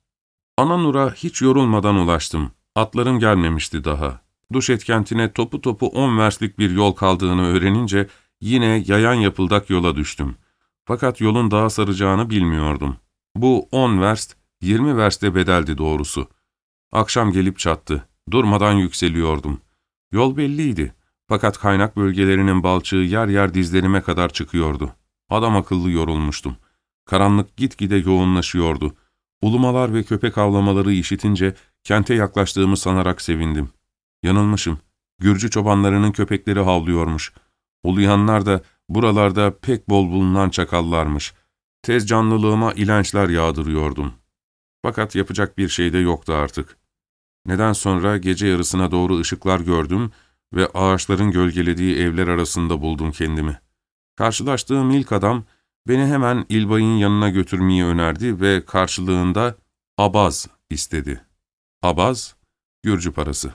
Ananur'a hiç yorulmadan ulaştım. Atlarım gelmemişti daha. Duşet kentine topu topu on verslik bir yol kaldığını öğrenince yine yayan yapıldak yola düştüm. Fakat yolun daha saracağını bilmiyordum. Bu on verst, yirmi verste bedeldi doğrusu. Akşam gelip çattı. Durmadan yükseliyordum. Yol belliydi. Fakat kaynak bölgelerinin balçığı yer yer dizlerime kadar çıkıyordu. Adam akıllı yorulmuştum. Karanlık gitgide yoğunlaşıyordu. Ulumalar ve köpek avlamaları işitince kente yaklaştığımı sanarak sevindim. Yanılmışım. Gürcü çobanlarının köpekleri havlıyormuş. Uluyanlar da buralarda pek bol bulunan çakallarmış. Tez canlılığıma ilençler yağdırıyordum. Fakat yapacak bir şey de yoktu artık. Neden sonra gece yarısına doğru ışıklar gördüm ve ağaçların gölgelediği evler arasında buldum kendimi. Karşılaştığım ilk adam, beni hemen İlbay'ın yanına götürmeyi önerdi ve karşılığında abaz istedi. Abaz, Gürcü parası.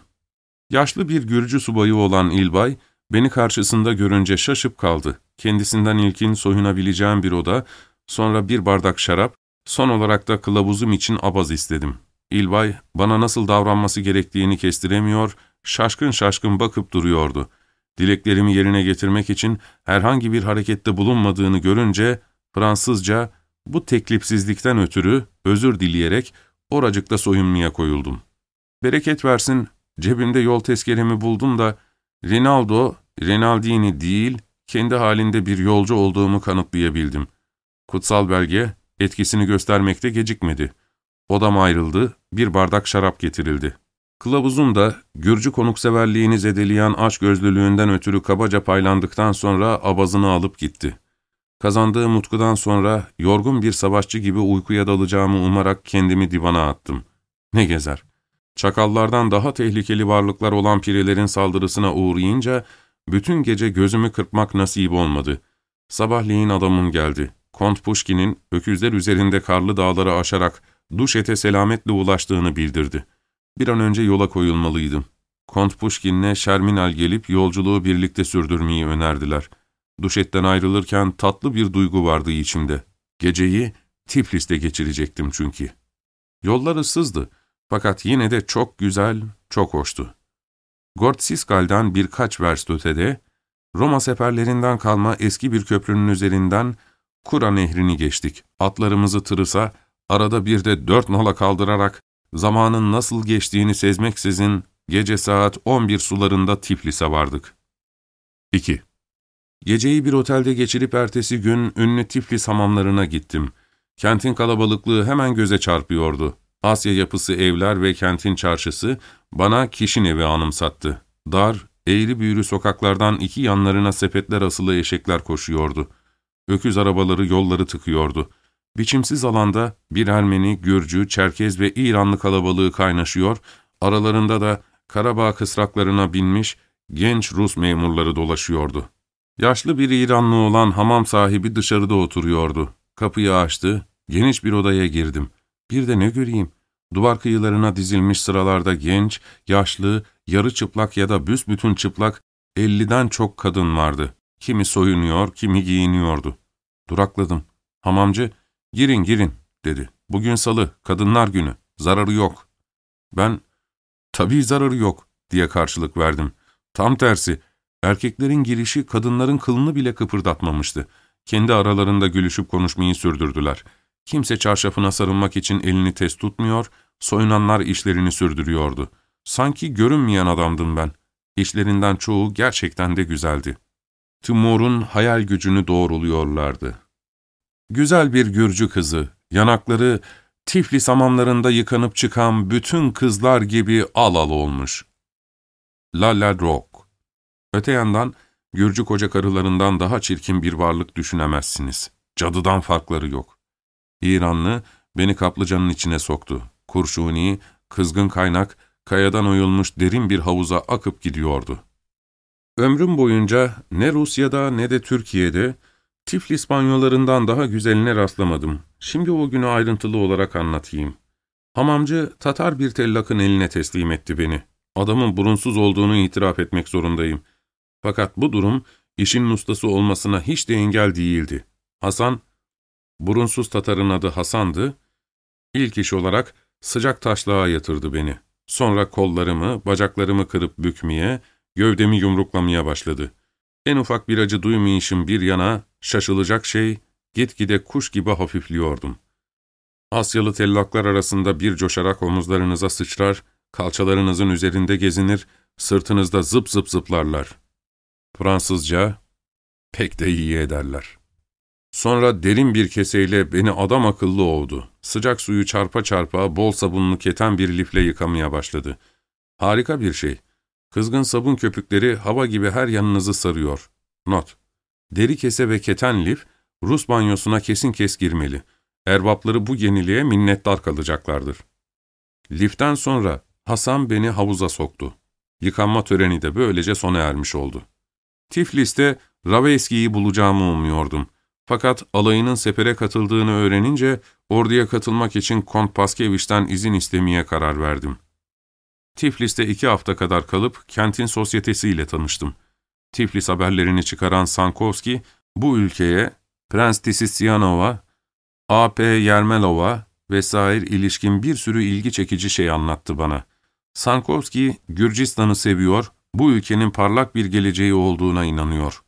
Yaşlı bir Gürcü subayı olan İlbay, beni karşısında görünce şaşıp kaldı. Kendisinden ilkin soyunabileceğim bir oda, sonra bir bardak şarap, son olarak da kılavuzum için abaz istedim. İlbay, bana nasıl davranması gerektiğini kestiremiyor, şaşkın şaşkın bakıp duruyordu. Dileklerimi yerine getirmek için herhangi bir harekette bulunmadığını görünce, Fransızca, bu teklipsizlikten ötürü özür dileyerek oracıkta soyunmaya koyuldum. Bereket versin, cebimde yol tezkeremi buldum da, Rinaldo, Rinaldini değil, kendi halinde bir yolcu olduğumu kanıtlayabildim. Kutsal belge, etkisini göstermekte gecikmedi. Odam ayrıldı, bir bardak şarap getirildi. Kılavuzum da, Gürcü konukseverliğini zedeleyen açgözlülüğünden ötürü kabaca paylandıktan sonra abazını alıp gitti. Kazandığım utkudan sonra yorgun bir savaşçı gibi uykuya dalacağımı umarak kendimi divana attım. Ne gezer. Çakallardan daha tehlikeli varlıklar olan pirelerin saldırısına uğrayınca bütün gece gözümü kırpmak nasip olmadı. Sabahleyin adamım geldi. Kont Pushkin'in öküzler üzerinde karlı dağları aşarak Duşet'e selametle ulaştığını bildirdi. Bir an önce yola koyulmalıydım. Kont Pushkin'le Şerminal gelip yolculuğu birlikte sürdürmeyi önerdiler. Duşetten ayrılırken tatlı bir duygu vardı içimde. Geceyi Tiflis'te geçirecektim çünkü. Yollar ıssızdı fakat yine de çok güzel, çok hoştu. Gortsiskal'dan birkaç vers ötede, Roma seferlerinden kalma eski bir köprünün üzerinden Kura nehrini geçtik. Atlarımızı tırısa, arada bir de dört nola kaldırarak, zamanın nasıl geçtiğini sezmeksizin gece saat 11 sularında Tiflis'e vardık. 2. Geceyi bir otelde geçirip ertesi gün ünlü Tiflis hamamlarına gittim. Kentin kalabalıklığı hemen göze çarpıyordu. Asya yapısı evler ve kentin çarşısı bana kişin evi anımsattı. Dar, eğri büğrü sokaklardan iki yanlarına sepetler asılı eşekler koşuyordu. Öküz arabaları yolları tıkıyordu. Biçimsiz alanda bir Ermeni, Gürcü, Çerkez ve İranlı kalabalığı kaynaşıyor, aralarında da Karabağ kısraklarına binmiş genç Rus memurları dolaşıyordu. Yaşlı bir İranlı olan hamam sahibi dışarıda oturuyordu. Kapıyı açtı, geniş bir odaya girdim. Bir de ne göreyim? Duvar kıyılarına dizilmiş sıralarda genç, yaşlı, yarı çıplak ya da büsbütün çıplak, elliden çok kadın vardı. Kimi soyunuyor, kimi giyiniyordu. Durakladım. Hamamcı, girin girin, dedi. Bugün salı, kadınlar günü, zararı yok. Ben, tabii zararı yok, diye karşılık verdim. Tam tersi, erkeklerin girişi kadınların kılını bile kıpırdatmamıştı. Kendi aralarında gülüşüp konuşmayı sürdürdüler. Kimse çarşafına sarılmak için elini test tutmuyor, soyunanlar işlerini sürdürüyordu. Sanki görünmeyen adamdım ben. İşlerinden çoğu gerçekten de güzeldi. Timur'un hayal gücünü doğruluyorlardı. Güzel bir Gürcü kızı, yanakları Tiflis hamamlarında yıkanıp çıkan bütün kızlar gibi al al olmuş. Lala Rock. Öte yandan, Gürcü koca karılarından daha çirkin bir varlık düşünemezsiniz. Cadıdan farkları yok. İranlı beni kaplıcanın içine soktu. Kurşuni, kızgın kaynak, kayadan oyulmuş derin bir havuza akıp gidiyordu. Ömrüm boyunca ne Rusya'da ne de Türkiye'de Tiflis banyolarından daha güzeline rastlamadım. Şimdi o günü ayrıntılı olarak anlatayım. Hamamcı Tatar bir tellakın eline teslim etti beni. Adamın burunsuz olduğunu itiraf etmek zorundayım. Fakat bu durum işin ustası olmasına hiç de engel değildi. Hasan, burunsuz Tatar'ın adı Hasan'dı, İlk iş olarak sıcak taşlığa yatırdı beni. Sonra kollarımı, bacaklarımı kırıp bükmeye, gövdemi yumruklamaya başladı. En ufak bir acı duymayışım bir yana, şaşılacak şey, gitgide kuş gibi hafifliyordum. Asyalı tellaklar arasında bir coşarak omuzlarınıza sıçrar, kalçalarınızın üzerinde gezinir, sırtınızda zıp zıp zıplarlar. Fransızca pek de iyi ederler. Sonra derin bir keseyle beni adam akıllı ovdu. Sıcak suyu çarpa çarpa bol sabunlu keten bir lifle yıkamaya başladı. Harika bir şey. Kızgın sabun köpükleri hava gibi her yanınızı sarıyor. Not. Deri kese ve keten lif, Rus banyosuna kesin kes girmeli. Erbapları bu yeniliğe minnettar kalacaklardır. Liften sonra Hasan beni havuza soktu. Yıkanma töreni de böylece sona ermiş oldu. Tiflis'te Raveski'yi bulacağımı umuyordum. Fakat alayının sefere katıldığını öğrenince orduya katılmak için Kont Paskeviç'ten izin istemeye karar verdim. Tiflis'te iki hafta kadar kalıp kentin sosyetesiyle tanıştım. Tiflis haberlerini çıkaran Sankovski, bu ülkeye Prens Tisisyanova, A.P. Yermelova vesaire ilişkin bir sürü ilgi çekici şey anlattı bana. Sankovski, Gürcistan'ı seviyor, bu ülkenin parlak bir geleceği olduğuna inanıyor.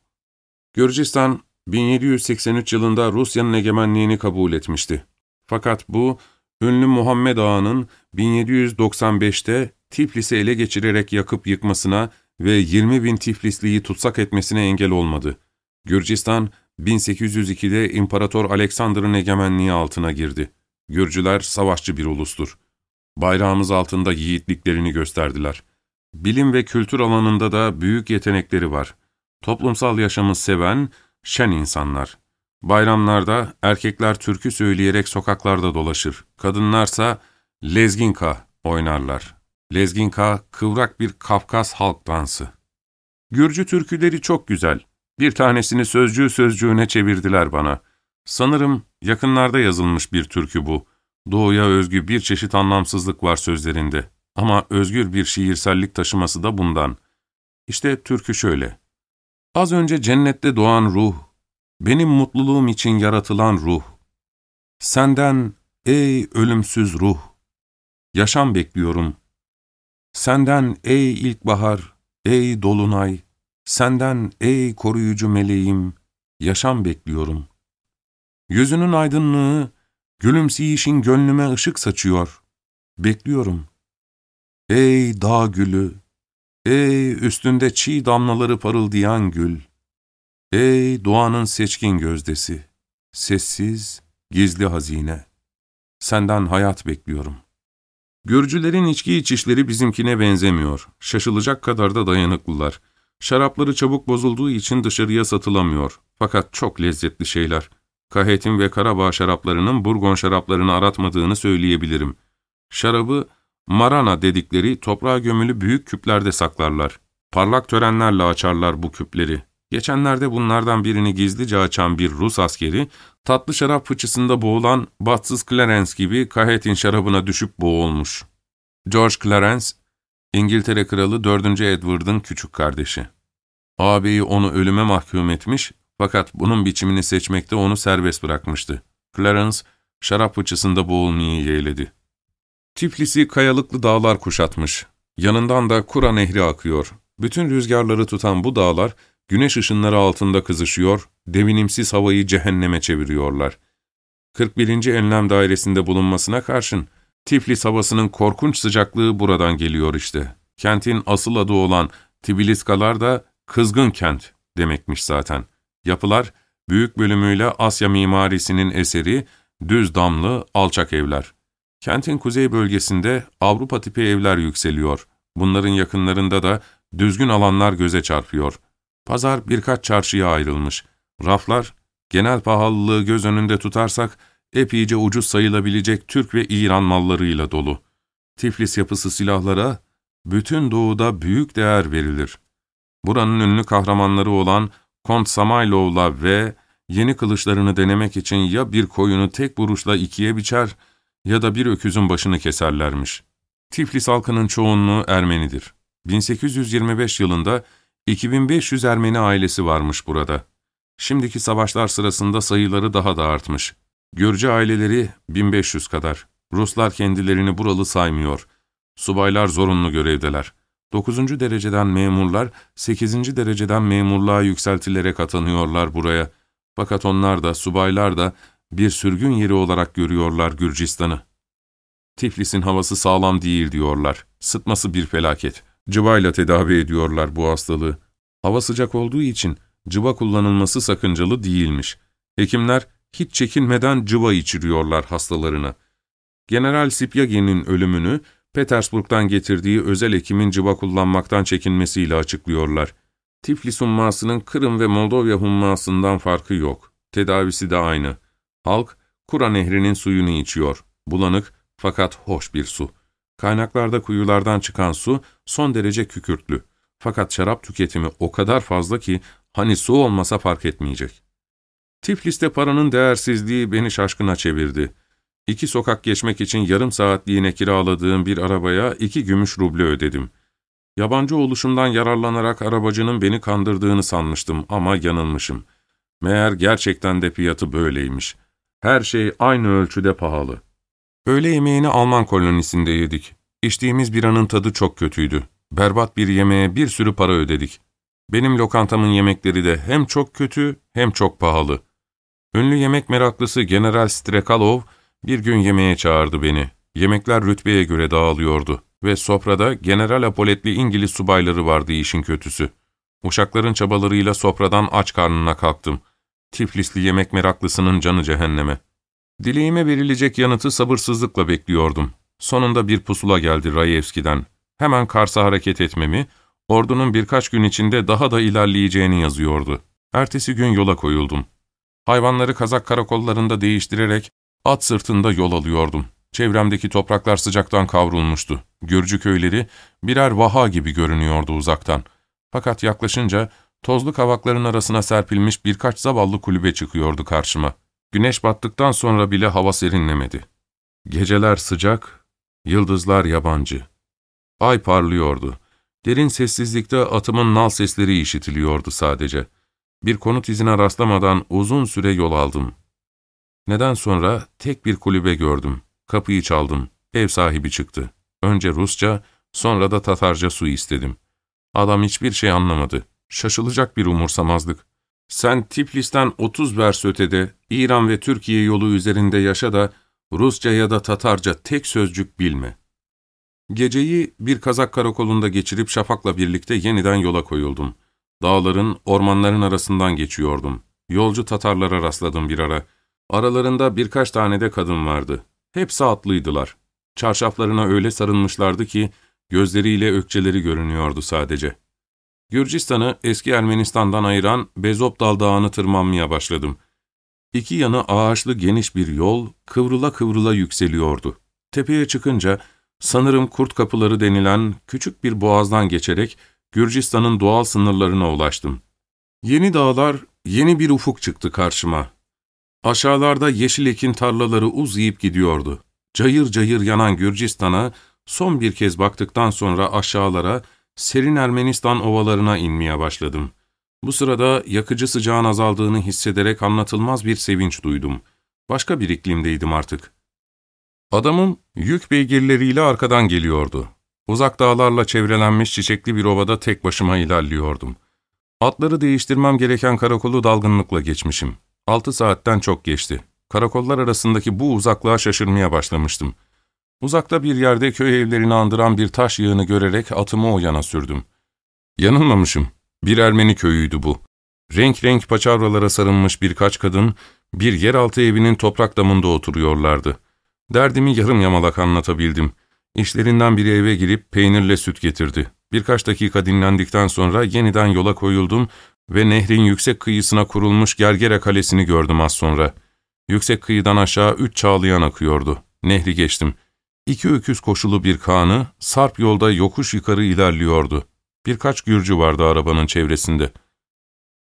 Gürcistan, 1783 yılında Rusya'nın egemenliğini kabul etmişti. Fakat bu, ünlü Muhammed Ağa'nın 1795'te Tiflis'i ele geçirerek yakıp yıkmasına ve 20 bin Tiflisliyi tutsak etmesine engel olmadı. Gürcistan, 1802'de İmparator Alexander'ın egemenliği altına girdi. Gürcüler savaşçı bir ulustur. Bayrağımız altında yiğitliklerini gösterdiler. Bilim ve kültür alanında da büyük yetenekleri var. Toplumsal yaşamı seven, şen insanlar. Bayramlarda erkekler türkü söyleyerek sokaklarda dolaşır. Kadınlarsa lezginka oynarlar. Lezginka, kıvrak bir Kafkas halk dansı. Gürcü türküleri çok güzel. Bir tanesini sözcüğü sözcüğüne çevirdiler bana. Sanırım yakınlarda yazılmış bir türkü bu. Doğuya özgü bir çeşit anlamsızlık var sözlerinde. Ama özgür bir şiirsellik taşıması da bundan. İşte türkü şöyle. Az önce cennette doğan ruh, benim mutluluğum için yaratılan ruh. Senden ey ölümsüz ruh, yaşam bekliyorum. Senden ey ilkbahar, ey dolunay, senden ey koruyucu meleğim, yaşam bekliyorum. Yüzünün aydınlığı, gülümseyişin gönlüme ışık saçıyor. Bekliyorum. Ey dağ gülü, ey üstünde çiğ damlaları parıldayan gül, ey doğanın seçkin gözdesi, sessiz, gizli hazine. Senden hayat bekliyorum. Gürcülerin içki içişleri bizimkine benzemiyor. Şaşılacak kadar da dayanıklılar. Şarapları çabuk bozulduğu için dışarıya satılamıyor. Fakat çok lezzetli şeyler. Kahetin ve Karabağ şaraplarının Burgon şaraplarını aratmadığını söyleyebilirim. Şarabı marana dedikleri toprağa gömülü büyük küplerde saklarlar. Parlak törenlerle açarlar bu küpleri. Geçenlerde bunlardan birini gizlice açan bir Rus askeri, tatlı şarap fıçısında boğulan batsız Clarence gibi kahetin şarabına düşüp boğulmuş. George Clarence, İngiltere Kralı 4. Edward'ın küçük kardeşi. Ağabeyi onu ölüme mahkum etmiş fakat bunun biçimini seçmekte onu serbest bırakmıştı. Clarence, şarap fıçısında boğulmayı yeğledi. Tiflis'i kayalıklı dağlar kuşatmış. Yanından da Kura Nehri akıyor. Bütün rüzgarları tutan bu dağlar, güneş ışınları altında kızışıyor, devinimsiz havayı cehenneme çeviriyorlar. 41. Enlem Dairesi'nde bulunmasına karşın, Tiflis havasının korkunç sıcaklığı buradan geliyor işte. Kentin asıl adı olan Tbiliskalar da kızgın kent demekmiş zaten. Yapılar, büyük bölümüyle Asya mimarisinin eseri, düz damlı, alçak evler. Kentin kuzey bölgesinde Avrupa tipi evler yükseliyor. Bunların yakınlarında da düzgün alanlar göze çarpıyor. Pazar birkaç çarşıya ayrılmış. Raflar, genel pahalılığı göz önünde tutarsak, epeyce ucuz sayılabilecek Türk ve İran mallarıyla dolu. Tiflis yapısı silahlara, bütün doğuda büyük değer verilir. Buranın ünlü kahramanları olan Kont Samaylov'la ve yeni kılıçlarını denemek için ya bir koyunu tek vuruşla ikiye biçer ya da bir öküzün başını keserlermiş. Tiflis halkının çoğunluğu Ermenidir. 1825 yılında 2500 Ermeni ailesi varmış burada. Şimdiki savaşlar sırasında sayıları daha da artmış. Gürcü aileleri 1500 kadar. Ruslar kendilerini buralı saymıyor. Subaylar zorunlu görevdeler. 9. dereceden memurlar 8. dereceden memurluğa yükseltilerek atanıyorlar buraya. Fakat onlar da, subaylar da bir sürgün yeri olarak görüyorlar Gürcistan'ı. Tiflis'in havası sağlam değil diyorlar. Sıtması bir felaket. Cıvayla tedavi ediyorlar bu hastalığı. Hava sıcak olduğu için cıva kullanılması sakıncalı değilmiş. Hekimler hiç çekinmeden cıva içiriyorlar hastalarına. General Sipyagin'in ölümünü Petersburg'dan getirdiği özel hekimin cıva kullanmaktan çekinmesiyle açıklıyorlar. Tiflis hummasının Kırım ve Moldova hummasından farkı yok. Tedavisi de aynı. Halk, Kura Nehri'nin suyunu içiyor. Bulanık fakat hoş bir su. Kaynaklarda kuyulardan çıkan su son derece kükürtlü. Fakat şarap tüketimi o kadar fazla ki hani su olmasa fark etmeyecek. Tiflis'te paranın değersizliği beni şaşkına çevirdi. İki sokak geçmek için yarım saatliğine kiraladığım bir arabaya iki gümüş ruble ödedim. Yabancı oluşumdan yararlanarak arabacının beni kandırdığını sanmıştım ama yanılmışım. Meğer gerçekten de fiyatı böyleymiş. Her şey aynı ölçüde pahalı. Öğle yemeğini Alman kolonisinde yedik. İçtiğimiz biranın tadı çok kötüydü. Berbat bir yemeğe bir sürü para ödedik. Benim lokantamın yemekleri de hem çok kötü hem çok pahalı. Ünlü yemek meraklısı General Strekalov bir gün yemeğe çağırdı beni. Yemekler rütbeye göre dağılıyordu ve sofrada General Apoletli İngiliz subayları vardı işin kötüsü. Uşakların çabalarıyla sofradan aç karnına kalktım. Tiflisli yemek meraklısının canı cehenneme. Dileğime verilecek yanıtı sabırsızlıkla bekliyordum. Sonunda bir pusula geldi Rayevski'den. Hemen Kars'a hareket etmemi, ordunun birkaç gün içinde daha da ilerleyeceğini yazıyordu. Ertesi gün yola koyuldum. Hayvanları kazak karakollarında değiştirerek at sırtında yol alıyordum. Çevremdeki topraklar sıcaktan kavrulmuştu. Gürcü köyleri birer vaha gibi görünüyordu uzaktan. Fakat yaklaşınca tozlu kavakların arasına serpilmiş birkaç zavallı kulübe çıkıyordu karşıma. Güneş battıktan sonra bile hava serinlemedi. Geceler sıcak, yıldızlar yabancı. Ay parlıyordu. Derin sessizlikte atımın nal sesleri işitiliyordu sadece. Bir konut izine rastlamadan uzun süre yol aldım. Neden sonra tek bir kulübe gördüm. Kapıyı çaldım. Ev sahibi çıktı. Önce Rusça, sonra da Tatarca su istedim. Adam hiçbir şey anlamadı. Şaşılacak bir umursamazlık. Sen Tiflis'ten 30 vers ötede, İran ve Türkiye yolu üzerinde yaşa da Rusça ya da Tatarca tek sözcük bilme. Geceyi bir kazak karakolunda geçirip Şafak'la birlikte yeniden yola koyuldum. Dağların, ormanların arasından geçiyordum. Yolcu Tatarlara rastladım bir ara. Aralarında birkaç tane de kadın vardı. Hepsi atlıydılar. Çarşaflarına öyle sarılmışlardı ki gözleriyle ökçeleri görünüyordu sadece. Gürcistan'ı eski Ermenistan'dan ayıran Bezopdal Dağı'nı tırmanmaya başladım. İki yanı ağaçlı geniş bir yol kıvrıla kıvrıla yükseliyordu. Tepeye çıkınca sanırım Kurt Kapıları denilen küçük bir boğazdan geçerek Gürcistan'ın doğal sınırlarına ulaştım. Yeni dağlar, yeni bir ufuk çıktı karşıma. Aşağılarda yeşil ekin tarlaları uzayıp gidiyordu. Cayır cayır yanan Gürcistan'a son bir kez baktıktan sonra aşağılara, serin Ermenistan ovalarına inmeye başladım. Bu sırada yakıcı sıcağın azaldığını hissederek anlatılmaz bir sevinç duydum. Başka bir iklimdeydim artık. Adamım yük beygirleriyle arkadan geliyordu. Uzak dağlarla çevrelenmiş çiçekli bir ovada tek başıma ilerliyordum. Atları değiştirmem gereken karakolu dalgınlıkla geçmişim. Altı saatten çok geçti. Karakollar arasındaki bu uzaklığa şaşırmaya başlamıştım. Uzakta bir yerde köy evlerini andıran bir taş yığını görerek atımı o yana sürdüm. Yanılmamışım. Bir Ermeni köyüydü bu. Renk renk paçavralara sarılmış birkaç kadın, bir yeraltı evinin toprak damında oturuyorlardı. Derdimi yarım yamalak anlatabildim. İşlerinden biri eve girip peynirle süt getirdi. Birkaç dakika dinlendikten sonra yeniden yola koyuldum ve nehrin yüksek kıyısına kurulmuş Gergere Kalesi'ni gördüm az sonra. Yüksek kıyıdan aşağı üç çağlayan akıyordu. Nehri geçtim. İki öküz koşulu bir kağını sarp yolda yokuş yukarı ilerliyordu. Birkaç Gürcü vardı arabanın çevresinde.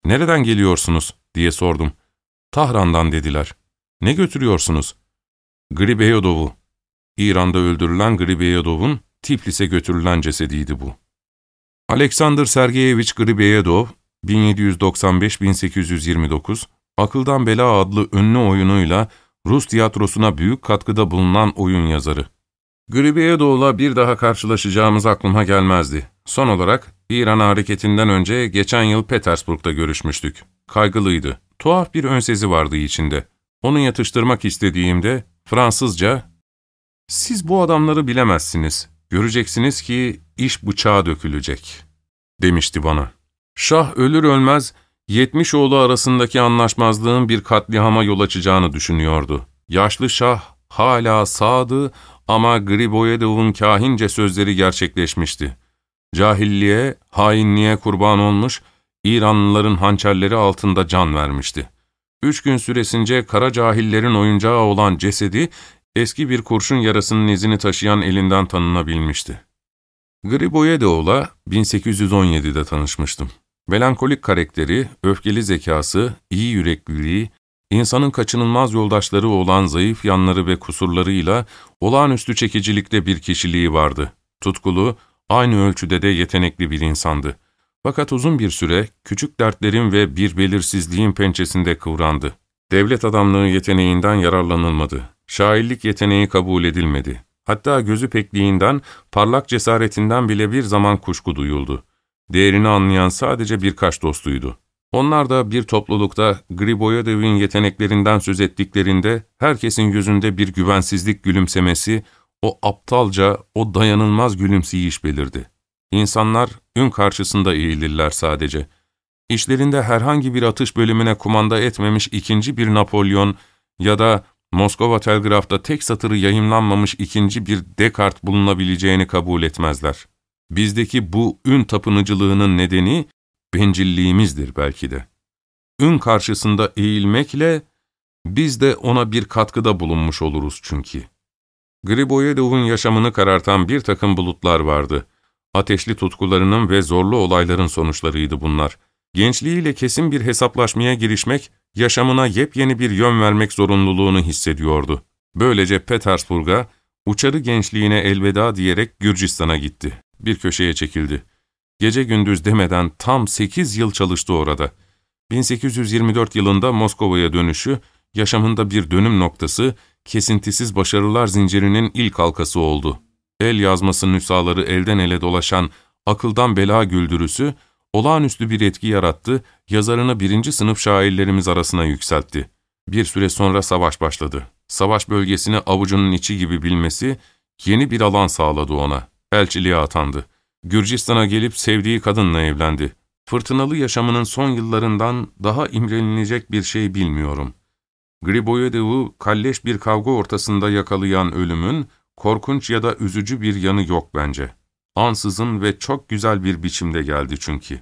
''Nereden geliyorsunuz?'' diye sordum. ''Tahran'dan'' dediler. ''Ne götürüyorsunuz?'' ''Gribeyodov'u.'' İran'da öldürülen Gribeyodov'un Tiflis'e götürülen cesediydi bu. Alexander Sergeyevich Gribeyodov, 1795-1829, Akıldan Bela adlı ünlü oyunuyla Rus tiyatrosuna büyük katkıda bulunan oyun yazarı. Gribeyedov'la bir daha karşılaşacağımız aklıma gelmezdi. Son olarak İran hareketinden önce geçen yıl Petersburg'da görüşmüştük. Kaygılıydı. Tuhaf bir önsezi vardı içinde. Onu yatıştırmak istediğimde Fransızca ''Siz bu adamları bilemezsiniz. Göreceksiniz ki iş bıçağa dökülecek.'' demişti bana. Şah ölür ölmez yetmiş oğlu arasındaki anlaşmazlığın bir katliama yol açacağını düşünüyordu. Yaşlı şah hala sağdı ama Griboyedov'un kahince sözleri gerçekleşmişti. Cahilliğe, hainliğe kurban olmuş, İranlıların hançerleri altında can vermişti. Üç gün süresince kara cahillerin oyuncağı olan cesedi, eski bir kurşun yarasının izini taşıyan elinden tanınabilmişti. Griboyedov'la 1817'de tanışmıştım. Melankolik karakteri, öfkeli zekası, iyi yürekliliği, insanın kaçınılmaz yoldaşları olan zayıf yanları ve kusurlarıyla olağanüstü çekicilikte bir kişiliği vardı. Tutkulu, aynı ölçüde de yetenekli bir insandı. Fakat uzun bir süre küçük dertlerin ve bir belirsizliğin pençesinde kıvrandı. Devlet adamlığı yeteneğinden yararlanılmadı. Şairlik yeteneği kabul edilmedi. Hatta gözü pekliğinden, parlak cesaretinden bile bir zaman kuşku duyuldu. Değerini anlayan sadece birkaç dostuydu. Onlar da bir toplulukta Griboyedov'un yeteneklerinden söz ettiklerinde herkesin yüzünde bir güvensizlik gülümsemesi, o aptalca, o dayanılmaz gülümseyiş belirdi. İnsanlar ün karşısında eğilirler sadece. İşlerinde herhangi bir atış bölümüne kumanda etmemiş ikinci bir Napolyon ya da Moskova telgrafta tek satırı yayınlanmamış ikinci bir Descartes bulunabileceğini kabul etmezler. Bizdeki bu ün tapınıcılığının nedeni bencilliğimizdir belki de. Ün karşısında eğilmekle biz de ona bir katkıda bulunmuş oluruz çünkü. Griboyedov'un yaşamını karartan bir takım bulutlar vardı. Ateşli tutkularının ve zorlu olayların sonuçlarıydı bunlar. Gençliğiyle kesin bir hesaplaşmaya girişmek, yaşamına yepyeni bir yön vermek zorunluluğunu hissediyordu. Böylece Petersburg'a, uçarı gençliğine elveda diyerek Gürcistan'a gitti. bir köşeye çekildi. Gece gündüz demeden tam sekiz yıl çalıştı orada. 1824 yılında Moskova'ya dönüşü, yaşamında bir dönüm noktası, kesintisiz başarılar zincirinin ilk halkası oldu. El yazması nüshaları elden ele dolaşan akıldan bela güldürüsü, olağanüstü bir etki yarattı, yazarını birinci sınıf şairlerimiz arasına yükseltti. Bir süre sonra savaş başladı. Savaş bölgesini avucunun içi gibi bilmesi, yeni bir alan sağladı ona. Elçiliğe atandı. Gürcistan'a gelip sevdiği kadınla evlendi. Fırtınalı yaşamının son yıllarından daha imrenilecek bir şey bilmiyorum. Griboyedov'u kalleş bir kavga ortasında yakalayan ölümün, korkunç ya da üzücü bir yanı yok bence. Ansızın ve çok güzel bir biçimde geldi çünkü.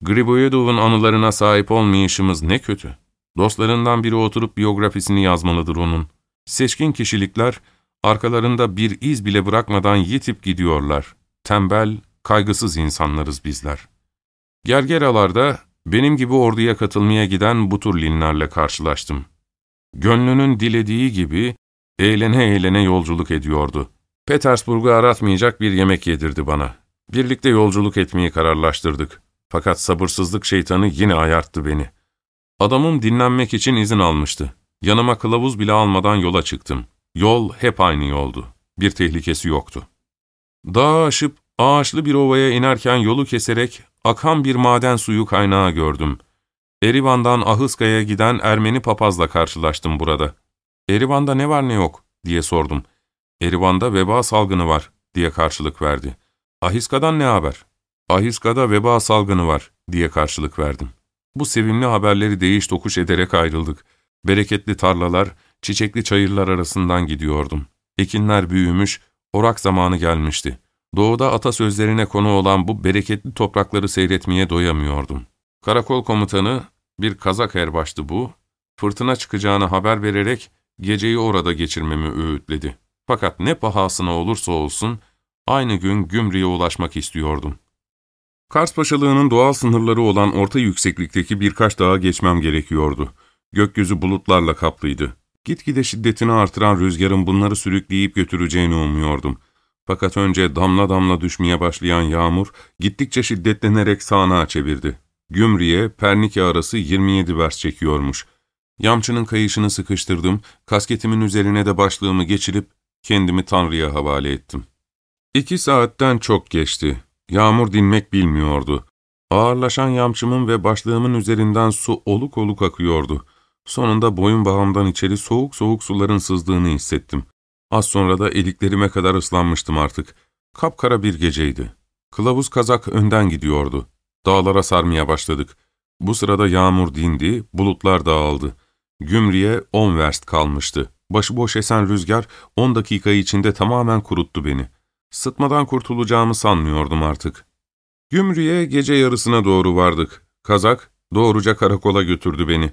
Griboyedov'un anılarına sahip olmayışımız ne kötü. Dostlarından biri oturup biyografisini yazmalıdır onun. Seçkin kişilikler, arkalarında bir iz bile bırakmadan yitip gidiyorlar. Tembel, kaygısız insanlarız bizler. Gergeralarda benim gibi orduya katılmaya giden Buturlinlerle karşılaştım. Gönlünün dilediği gibi eğlene eğlene yolculuk ediyordu. Petersburg'u aratmayacak bir yemek yedirdi bana. Birlikte yolculuk etmeyi kararlaştırdık. Fakat sabırsızlık şeytanı yine ayarttı beni. Adamım dinlenmek için izin almıştı. Yanıma kılavuz bile almadan yola çıktım. Yol hep aynı yoldu. Bir tehlikesi yoktu. Dağı aşıp ağaçlı bir ovaya inerken yolu keserek akan bir maden suyu kaynağı gördüm. Erivan'dan Ahıska'ya giden Ermeni papazla karşılaştım burada. Erivan'da ne var ne yok diye sordum. Erivan'da veba salgını var diye karşılık verdi. Ahiska'dan ne haber? Ahiska'da veba salgını var diye karşılık verdim. Bu sevimli haberleri değiş tokuş ederek ayrıldık. Bereketli tarlalar, çiçekli çayırlar arasından gidiyordum. Ekinler büyümüş, orak zamanı gelmişti. Doğuda atasözlerine konu olan bu bereketli toprakları seyretmeye doyamıyordum. Karakol komutanı, bir kazak erbaştı bu, fırtına çıkacağını haber vererek geceyi orada geçirmemi öğütledi. Fakat ne pahasına olursa olsun, aynı gün Gümrü'ye ulaşmak istiyordum. Kars Paşalığı'nın doğal sınırları olan orta yükseklikteki birkaç dağa geçmem gerekiyordu. Gökyüzü bulutlarla kaplıydı. Gitgide şiddetini artıran rüzgarın bunları sürükleyip götüreceğini umuyordum. Fakat önce damla damla düşmeye başlayan yağmur gittikçe şiddetlenerek sağanağa çevirdi. Gümriye, Pernike arası 27 vers çekiyormuş. Yamçının kayışını sıkıştırdım, kasketimin üzerine de başlığımı geçirip kendimi Tanrı'ya havale ettim. İki saatten çok geçti. Yağmur dinmek bilmiyordu. Ağırlaşan yamçımın ve başlığımın üzerinden su oluk oluk akıyordu. Sonunda boyun bağımdan içeri soğuk soğuk suların sızdığını hissettim. Az sonra da eliklerime kadar ıslanmıştım artık. Kapkara bir geceydi. Kılavuz kazak önden gidiyordu. Dağlara sarmaya başladık. Bu sırada yağmur dindi, bulutlar dağıldı. Gümriye on verst kalmıştı. Başıboş esen rüzgar on dakika içinde tamamen kuruttu beni. Sıtmadan kurtulacağımı sanmıyordum artık. Gümrüğe gece yarısına doğru vardık. Kazak doğruca karakola götürdü beni.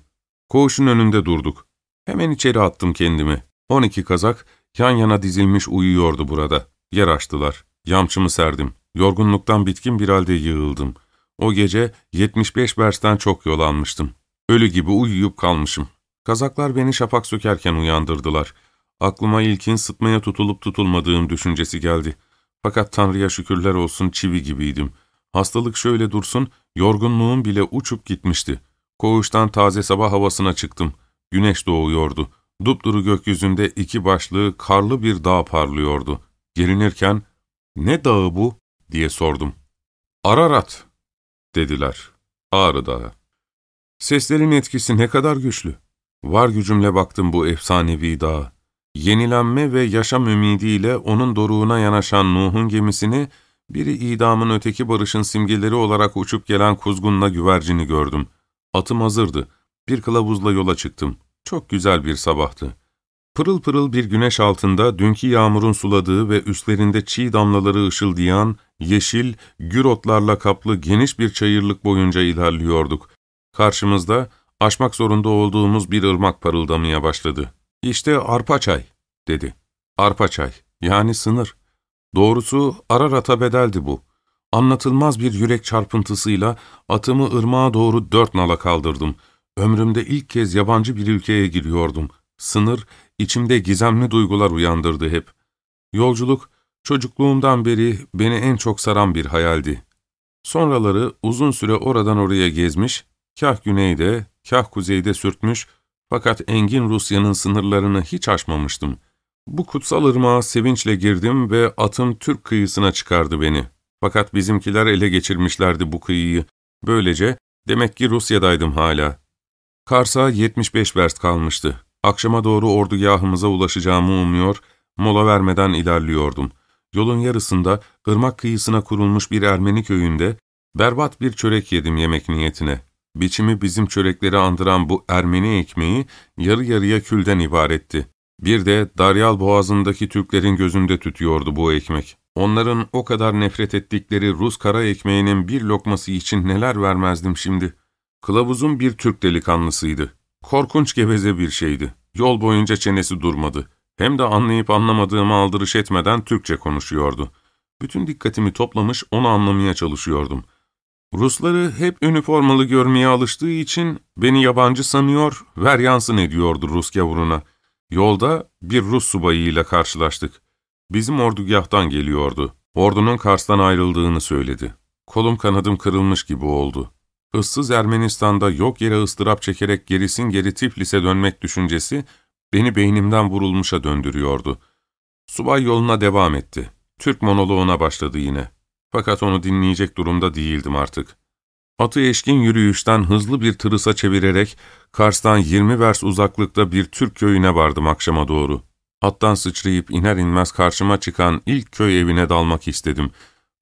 Koğuşun önünde durduk. Hemen içeri attım kendimi. On iki kazak yan yana dizilmiş uyuyordu burada. Yer açtılar. Yamçımı serdim. Yorgunluktan bitkin bir halde yığıldım. O gece 75 bersten çok yol almıştım. Ölü gibi uyuyup kalmışım. Kazaklar beni şapak sökerken uyandırdılar. Aklıma ilkin sıtmaya tutulup tutulmadığım düşüncesi geldi. Fakat Tanrı'ya şükürler olsun çivi gibiydim. Hastalık şöyle dursun, yorgunluğum bile uçup gitmişti. Koğuştan taze sabah havasına çıktım. Güneş doğuyordu. Dupduru gökyüzünde iki başlı karlı bir dağ parlıyordu. Gelinirken, ''Ne dağı bu?'' diye sordum. ''Ararat'' dediler. Ağrı Dağı. Seslerin etkisi ne kadar güçlü. Var gücümle baktım bu efsanevi dağa. Yenilenme ve yaşam ümidiyle onun doruğuna yanaşan Nuh'un gemisini, biri idamın öteki barışın simgeleri olarak uçup gelen kuzgunla güvercini gördüm. Atım hazırdı. Bir kılavuzla yola çıktım. Çok güzel bir sabahtı. Pırıl pırıl bir güneş altında dünkü yağmurun suladığı ve üstlerinde çiğ damlaları ışıldayan, yeşil, gür otlarla kaplı geniş bir çayırlık boyunca ilerliyorduk. Karşımızda aşmak zorunda olduğumuz bir ırmak parıldamaya başladı. ''İşte Arpaçay'' dedi. Arpaçay, yani sınır. Doğrusu Ararat'a bedeldi bu. Anlatılmaz bir yürek çarpıntısıyla atımı ırmağa doğru dört nala kaldırdım. Ömrümde ilk kez yabancı bir ülkeye giriyordum. Sınır, içimde gizemli duygular uyandırdı hep. Yolculuk, Çocukluğumdan beri beni en çok saran bir hayaldi. Sonraları uzun süre oradan oraya gezmiş, kah güneyde, kah kuzeyde sürtmüş fakat engin Rusya'nın sınırlarını hiç aşmamıştım. Bu kutsal ırmağa sevinçle girdim ve atım Türk kıyısına çıkardı beni. Fakat bizimkiler ele geçirmişlerdi bu kıyıyı. Böylece demek ki Rusya'daydım hala. Kars'a 75 verst kalmıştı. Akşama doğru ordugahımıza ulaşacağımı umuyor, mola vermeden ilerliyordum. Yolun yarısında ırmak kıyısına kurulmuş bir Ermeni köyünde berbat bir çörek yedim yemek niyetine. Biçimi bizim çörekleri andıran bu Ermeni ekmeği yarı yarıya külden ibaretti. Bir de Daryal Boğazı'ndaki Türklerin gözünde tütüyordu bu ekmek. Onların o kadar nefret ettikleri Rus kara ekmeğinin bir lokması için neler vermezdim şimdi. Kılavuzun bir Türk delikanlısıydı. Korkunç geveze bir şeydi. Yol boyunca çenesi durmadı. Hem de anlayıp anlamadığımı aldırış etmeden Türkçe konuşuyordu. Bütün dikkatimi toplamış onu anlamaya çalışıyordum. Rusları hep üniformalı görmeye alıştığı için beni yabancı sanıyor, ver yansın ediyordu Rus gavuruna. Yolda bir Rus subayıyla karşılaştık. Bizim ordugahtan geliyordu. Ordunun Kars'tan ayrıldığını söyledi. Kolum kanadım kırılmış gibi oldu. Issız Ermenistan'da yok yere ıstırap çekerek gerisin geri Tiflis'e dönmek düşüncesi beni beynimden vurulmuşa döndürüyordu. Subay yoluna devam etti. Türk monoloğuna başladı yine. Fakat onu dinleyecek durumda değildim artık. Atı eşkin yürüyüşten hızlı bir tırısa çevirerek Kars'tan 20 vers uzaklıkta bir Türk köyüne vardım akşama doğru. Attan sıçrayıp iner inmez karşıma çıkan ilk köy evine dalmak istedim.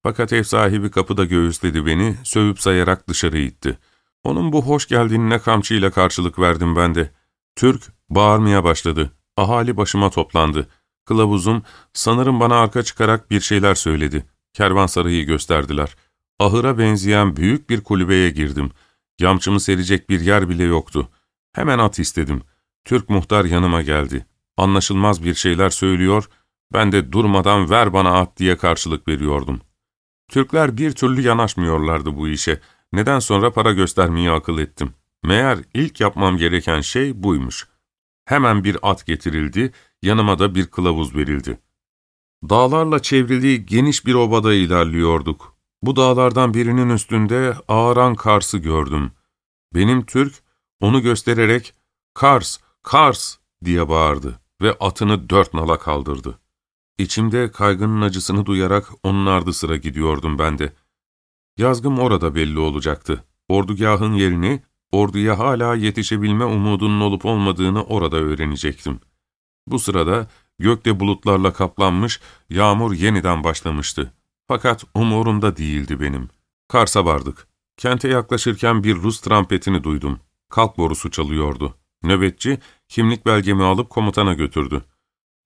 Fakat ev sahibi kapıda göğüsledi beni, sövüp sayarak dışarı itti. Onun bu hoş geldiğine kamçıyla karşılık verdim ben de. Türk bağırmaya başladı. Ahali başıma toplandı. Kılavuzum sanırım bana arka çıkarak bir şeyler söyledi. Kervansarayı gösterdiler. Ahıra benzeyen büyük bir kulübeye girdim. Yamçımı serecek bir yer bile yoktu. Hemen at istedim. Türk muhtar yanıma geldi. Anlaşılmaz bir şeyler söylüyor, ben de durmadan ver bana at diye karşılık veriyordum. Türkler bir türlü yanaşmıyorlardı bu işe. Neden sonra para göstermeyi akıl ettim. Meğer ilk yapmam gereken şey buymuş. Hemen bir at getirildi, yanıma da bir kılavuz verildi. Dağlarla çevrili geniş bir obada ilerliyorduk. Bu dağlardan birinin üstünde ağaran Kars'ı gördüm. Benim Türk, onu göstererek ''Kars, Kars!'' diye bağırdı ve atını dört nala kaldırdı. İçimde kaygının acısını duyarak onun ardı sıra gidiyordum ben de. Yazgım orada belli olacaktı. Ordugahın yerini, orduya hala yetişebilme umudunun olup olmadığını orada öğrenecektim. Bu sırada gökte bulutlarla kaplanmış, yağmur yeniden başlamıştı. Fakat umurumda değildi benim. Kars'a vardık. Kente yaklaşırken bir Rus trampetini duydum. Kalk borusu çalıyordu. Nöbetçi, kimlik belgemi alıp komutana götürdü.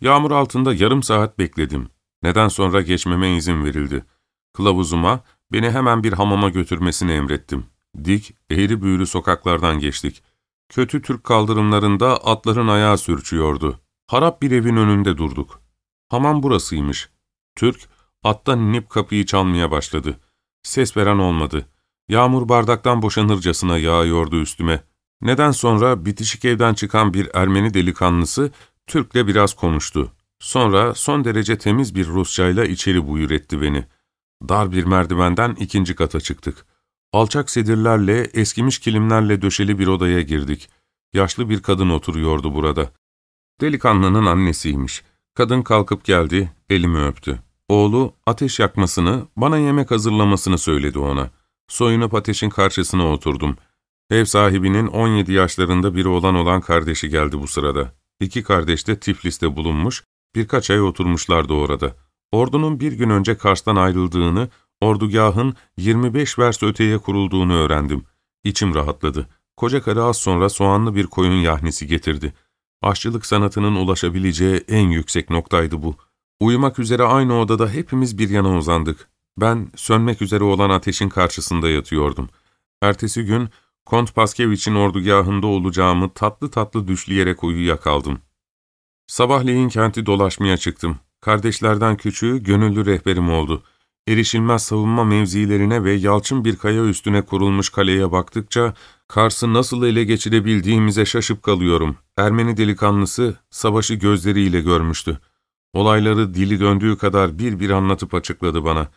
Yağmur altında yarım saat bekledim. Neden sonra geçmeme izin verildi. Kılavuzuma, beni hemen bir hamama götürmesini emrettim. Dik, eğri büğrü sokaklardan geçtik. Kötü Türk kaldırımlarında atların ayağı sürçüyordu. Harap bir evin önünde durduk. Hamam burasıymış. Türk, attan inip kapıyı çalmaya başladı. Ses veren olmadı. Yağmur bardaktan boşanırcasına yağıyordu üstüme. Neden sonra bitişik evden çıkan bir Ermeni delikanlısı Türk'le biraz konuştu. Sonra son derece temiz bir Rusçayla içeri buyur etti beni. Dar bir merdivenden ikinci kata çıktık. Alçak sedirlerle, eskimiş kilimlerle döşeli bir odaya girdik. Yaşlı bir kadın oturuyordu burada. Delikanlının annesiymiş. Kadın kalkıp geldi, elimi öptü. Oğlu ateş yakmasını, bana yemek hazırlamasını söyledi ona. Soyunup ateşin karşısına oturdum. Ev sahibinin 17 yaşlarında biri olan olan kardeşi geldi bu sırada. İki kardeş de Tiflis'te bulunmuş, birkaç ay oturmuşlardı orada. Ordunun bir gün önce Kars'tan ayrıldığını, ordugahın 25 vers öteye kurulduğunu öğrendim. İçim rahatladı. Koca karı az sonra soğanlı bir koyun yahnisi getirdi. Aşçılık sanatının ulaşabileceği en yüksek noktaydı bu. Uyumak üzere aynı odada hepimiz bir yana uzandık. Ben sönmek üzere olan ateşin karşısında yatıyordum. Ertesi gün Kont Paskeviç'in ordugahında olacağımı tatlı tatlı düşleyerek uyuyakaldım. Sabahleyin kenti dolaşmaya çıktım. Kardeşlerden küçüğü gönüllü rehberim oldu. Erişilmez savunma mevzilerine ve yalçın bir kaya üstüne kurulmuş kaleye baktıkça, Kars'ı nasıl ele geçirebildiğimize şaşıp kalıyorum. Ermeni delikanlısı savaşı gözleriyle görmüştü. Olayları dili döndüğü kadar bir bir anlatıp açıkladı bana.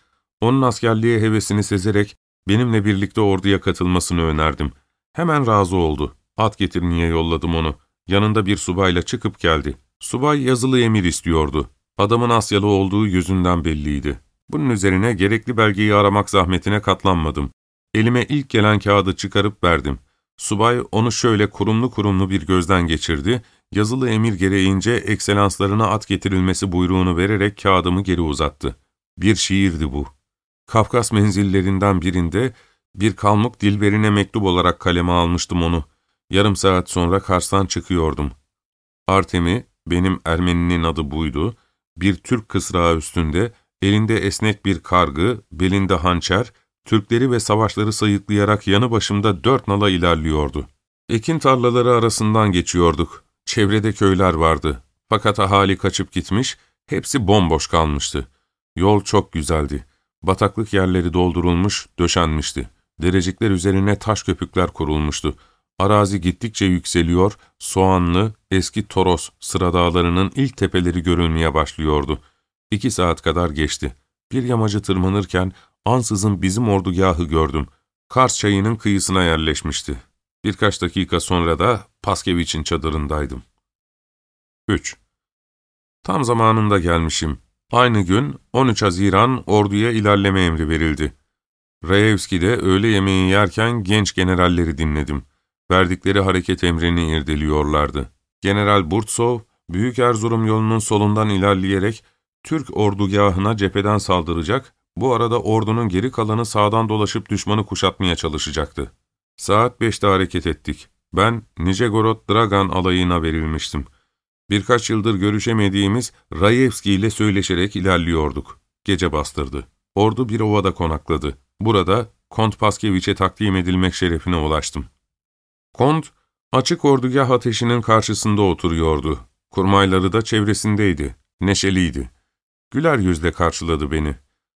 Onun askerliğe hevesini sezerek benimle birlikte orduya katılmasını önerdim. Hemen razı oldu. At getirmeye yolladım onu. Yanında bir subayla çıkıp geldi. Subay yazılı emir istiyordu. Adamın Asyalı olduğu yüzünden belliydi. Bunun üzerine gerekli belgeyi aramak zahmetine katlanmadım. Elime ilk gelen kağıdı çıkarıp verdim. Subay onu şöyle kurumlu kurumlu bir gözden geçirdi, yazılı emir gereğince ekselanslarına at getirilmesi buyruğunu vererek kağıdımı geri uzattı. Bir şiirdi bu. Kafkas menzillerinden birinde bir kalmuk dilberine mektup olarak kaleme almıştım onu. Yarım saat sonra Kars'tan çıkıyordum. Artemi, benim Ermeninin adı buydu, bir Türk kısrağı üstünde, elinde esnek bir kargı, belinde hançer, Türkleri ve savaşları sayıklayarak yanı başımda dört nala ilerliyordu. Ekin tarlaları arasından geçiyorduk. Çevrede köyler vardı. Fakat ahali kaçıp gitmiş, hepsi bomboş kalmıştı. Yol çok güzeldi. Bataklık yerleri doldurulmuş, döşenmişti. Derecikler üzerine taş köpükler kurulmuştu. Arazi gittikçe yükseliyor, Soğanlı, eski Toros sıra dağlarının ilk tepeleri görülmeye başlıyordu. İki saat kadar geçti. Bir yamacı tırmanırken ansızın bizim ordugahı gördüm. Kars çayının kıyısına yerleşmişti. Birkaç dakika sonra da Paskeviç'in çadırındaydım. 3. Tam zamanında gelmişim. Aynı gün 13 Haziran orduya ilerleme emri verildi. Rayevski'de öğle yemeği yerken genç generalleri dinledim. Verdikleri hareket emrini irdeliyorlardı. General Burtsov, Büyük Erzurum yolunun solundan ilerleyerek Türk ordugahına cepheden saldıracak, bu arada ordunun geri kalanı sağdan dolaşıp düşmanı kuşatmaya çalışacaktı. Saat beşte hareket ettik. Ben Nijegorod Dragan alayına verilmiştim. Birkaç yıldır görüşemediğimiz Rayevski ile söyleşerek ilerliyorduk. Gece bastırdı. Ordu bir ovada konakladı. Burada Kont Paskeviç'e takdim edilmek şerefine ulaştım. Kont, açık ordugah ateşinin karşısında oturuyordu. Kurmayları da çevresindeydi. Neşeliydi. Güler yüzle karşıladı beni.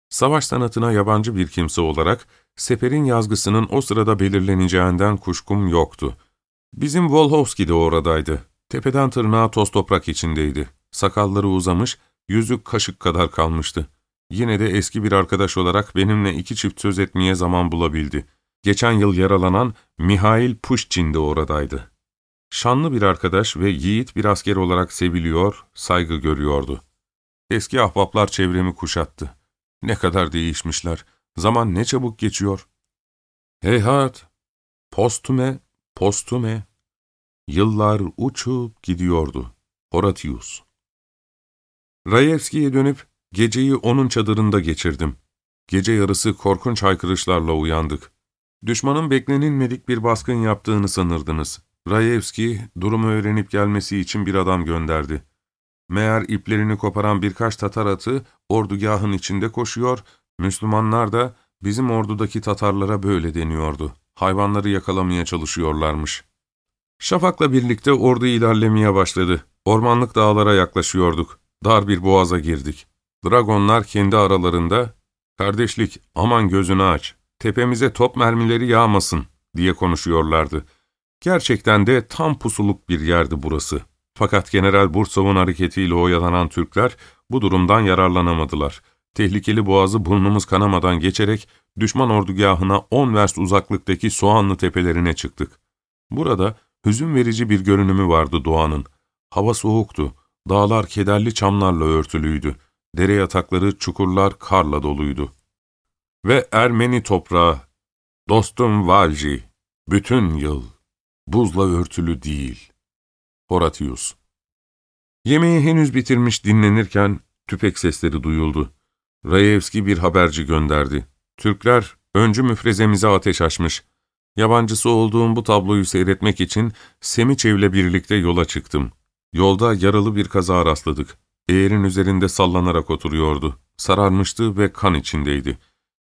Savaş sanatına yabancı bir kimse olarak seferin yazgısının o sırada belirleneceğinden kuşkum yoktu. Bizim Volhovski de oradaydı. Tepeden tırnağa toz toprak içindeydi. Sakalları uzamış, yüzü kaşık kadar kalmıştı. Yine de eski bir arkadaş olarak benimle iki çift söz etmeye zaman bulabildi. Geçen yıl yaralanan Mihail Pushkin de oradaydı. Şanlı bir arkadaş ve yiğit bir asker olarak seviliyor, saygı görüyordu. Eski ahbaplar çevremi kuşattı. Ne kadar değişmişler. Zaman ne çabuk geçiyor. Heyhat, postüme, postüme. Yıllar uçup gidiyordu. Horatius. Rayevski'ye dönüp geceyi onun çadırında geçirdim. Gece yarısı korkunç haykırışlarla uyandık. Düşmanın beklenilmedik bir baskın yaptığını sanırdınız. Rayevski, durumu öğrenip gelmesi için bir adam gönderdi. Meğer iplerini koparan birkaç Tatar atı ordugahın içinde koşuyor, Müslümanlar da bizim ordudaki Tatarlara böyle deniyordu. Hayvanları yakalamaya çalışıyorlarmış. Şafak'la birlikte ordu ilerlemeye başladı. Ormanlık dağlara yaklaşıyorduk. Dar bir boğaza girdik. Dragonlar kendi aralarında, ''Kardeşlik, aman gözünü aç, tepemize top mermileri yağmasın.'' diye konuşuyorlardı. Gerçekten de tam pusuluk bir yerdi burası. Fakat General Bursov'un hareketiyle oyalanan Türkler bu durumdan yararlanamadılar. Tehlikeli boğazı burnumuz kanamadan geçerek düşman ordugahına 10 verst uzaklıktaki Soğanlı tepelerine çıktık. Burada hüzün verici bir görünümü vardı doğanın. Hava soğuktu, dağlar kederli çamlarla örtülüydü, dere yatakları, çukurlar karla doluydu. Ve Ermeni toprağı, dostum Valji, bütün yıl, buzla örtülü değil. Horatius Yemeği henüz bitirmiş dinlenirken tüfek sesleri duyuldu. Rayevski bir haberci gönderdi. Türkler öncü müfrezemize ateş açmış. Yabancısı olduğum bu tabloyu seyretmek için Semiçev'le birlikte yola çıktım. Yolda yaralı bir kaza rastladık. Eğerin üzerinde sallanarak oturuyordu. Sararmıştı ve kan içindeydi.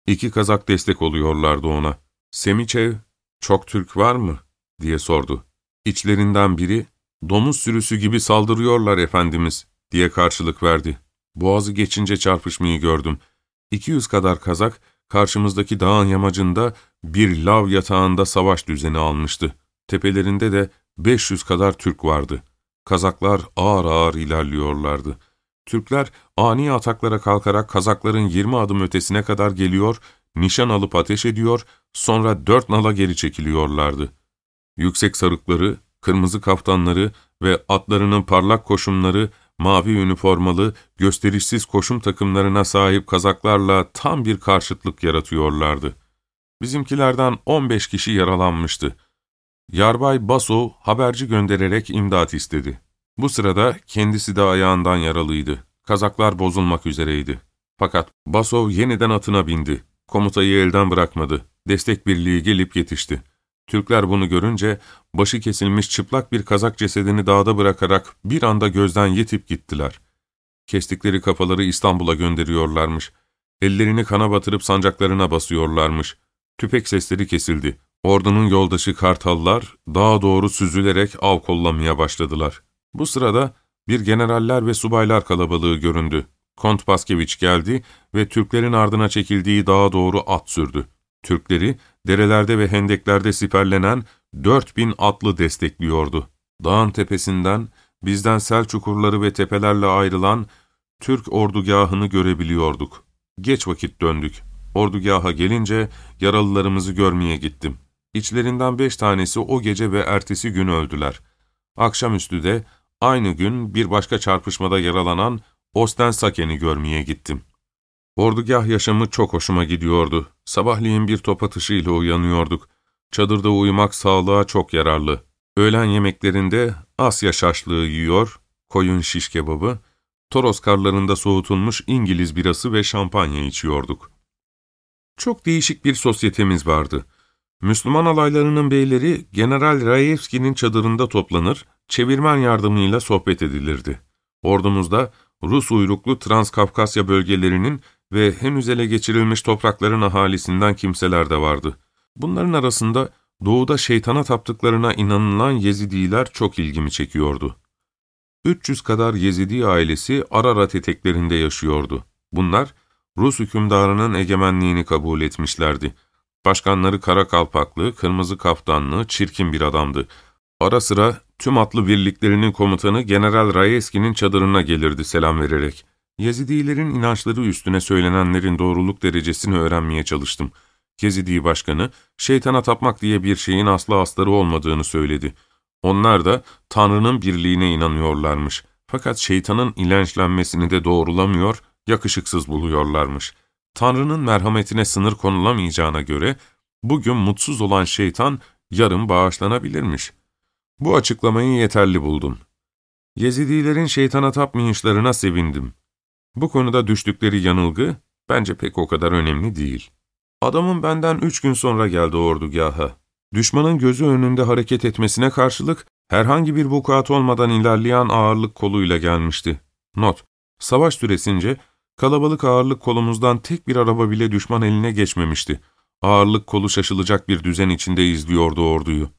İki kazak destek oluyorlardı ona. Semiçev, çok Türk var mı? diye sordu. İçlerinden biri, domuz sürüsü gibi saldırıyorlar efendimiz, diye karşılık verdi. Boğazı geçince çarpışmayı gördüm. 200 kadar kazak, karşımızdaki dağın yamacında bir lav yatağında savaş düzeni almıştı. Tepelerinde de 500 kadar Türk vardı. Kazaklar ağır ağır ilerliyorlardı. Türkler ani ataklara kalkarak Kazakların 20 adım ötesine kadar geliyor, nişan alıp ateş ediyor, sonra dört nala geri çekiliyorlardı. Yüksek sarıkları, kırmızı kaftanları ve atlarının parlak koşumları, mavi üniformalı, gösterişsiz koşum takımlarına sahip Kazaklarla tam bir karşıtlık yaratıyorlardı. Bizimkilerden 15 kişi yaralanmıştı. Yarbay Baso haberci göndererek imdat istedi. Bu sırada kendisi de ayağından yaralıydı. Kazaklar bozulmak üzereydi. Fakat Basov yeniden atına bindi. Komutayı elden bırakmadı. Destek birliği gelip yetişti. Türkler bunu görünce başı kesilmiş çıplak bir kazak cesedini dağda bırakarak bir anda gözden yetip gittiler. Kestikleri kafaları İstanbul'a gönderiyorlarmış. Ellerini kana batırıp sancaklarına basıyorlarmış. Tüfek sesleri kesildi. Ordunun yoldaşı kartallar dağa doğru süzülerek av kollamaya başladılar. Bu sırada bir generaller ve subaylar kalabalığı göründü. Kont Paskeviç geldi ve Türklerin ardına çekildiği dağa doğru at sürdü. Türkleri derelerde ve hendeklerde siperlenen 4000 atlı destekliyordu. Dağın tepesinden bizden sel çukurları ve tepelerle ayrılan Türk ordugahını görebiliyorduk. Geç vakit döndük. Ordugaha gelince yaralılarımızı görmeye gittim. İçlerinden beş tanesi o gece ve ertesi gün öldüler. Akşamüstü de aynı gün bir başka çarpışmada yaralanan Osten Saken'i görmeye gittim. Ordugah yaşamı çok hoşuma gidiyordu. Sabahleyin bir top atışıyla uyanıyorduk. Çadırda uyumak sağlığa çok yararlı. Öğlen yemeklerinde Asya şaşlığı yiyor, koyun şiş kebabı, Toros karlarında soğutulmuş İngiliz birası ve şampanya içiyorduk. Çok değişik bir sosyetemiz vardı. Müslüman alaylarının beyleri General Rayevski'nin çadırında toplanır, çevirmen yardımıyla sohbet edilirdi. Ordumuzda Rus uyruklu Transkafkasya bölgelerinin ve henüz ele geçirilmiş toprakların ahalisinden kimseler de vardı. Bunların arasında doğuda şeytana taptıklarına inanılan Yezidiler çok ilgimi çekiyordu. 300 kadar Yezidi ailesi Ararat eteklerinde yaşıyordu. Bunlar, Rus hükümdarının egemenliğini kabul etmişlerdi. Başkanları kara kalpaklı, kırmızı kaftanlı, çirkin bir adamdı. Ara sıra tüm atlı birliklerinin komutanı General Rayeski'nin çadırına gelirdi selam vererek. Yezidilerin inançları üstüne söylenenlerin doğruluk derecesini öğrenmeye çalıştım. Yezidi başkanı, şeytana tapmak diye bir şeyin aslı astarı olmadığını söyledi. Onlar da Tanrı'nın birliğine inanıyorlarmış. Fakat şeytanın ilençlenmesini de doğrulamıyor, yakışıksız buluyorlarmış. Tanrı'nın merhametine sınır konulamayacağına göre, bugün mutsuz olan şeytan yarın bağışlanabilirmiş. Bu açıklamayı yeterli buldum. Yezidilerin şeytana tapmayışlarına sevindim. Bu konuda düştükleri yanılgı bence pek o kadar önemli değil. Adamın benden üç gün sonra geldi ordugaha. Düşmanın gözü önünde hareket etmesine karşılık herhangi bir vukuat olmadan ilerleyen ağırlık koluyla gelmişti. Not, savaş süresince kalabalık ağırlık kolumuzdan tek bir araba bile düşman eline geçmemişti. Ağırlık kolu şaşılacak bir düzen içinde izliyordu orduyu.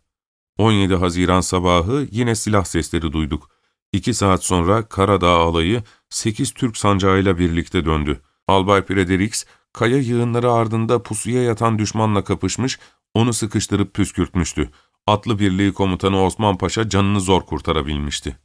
17 Haziran sabahı yine silah sesleri duyduk. İki saat sonra Karadağ alayı sekiz Türk sancağıyla birlikte döndü. Albay Fredericks, kaya yığınları ardında pusuya yatan düşmanla kapışmış, onu sıkıştırıp püskürtmüştü. Atlı Birliği Komutanı Osman Paşa canını zor kurtarabilmişti.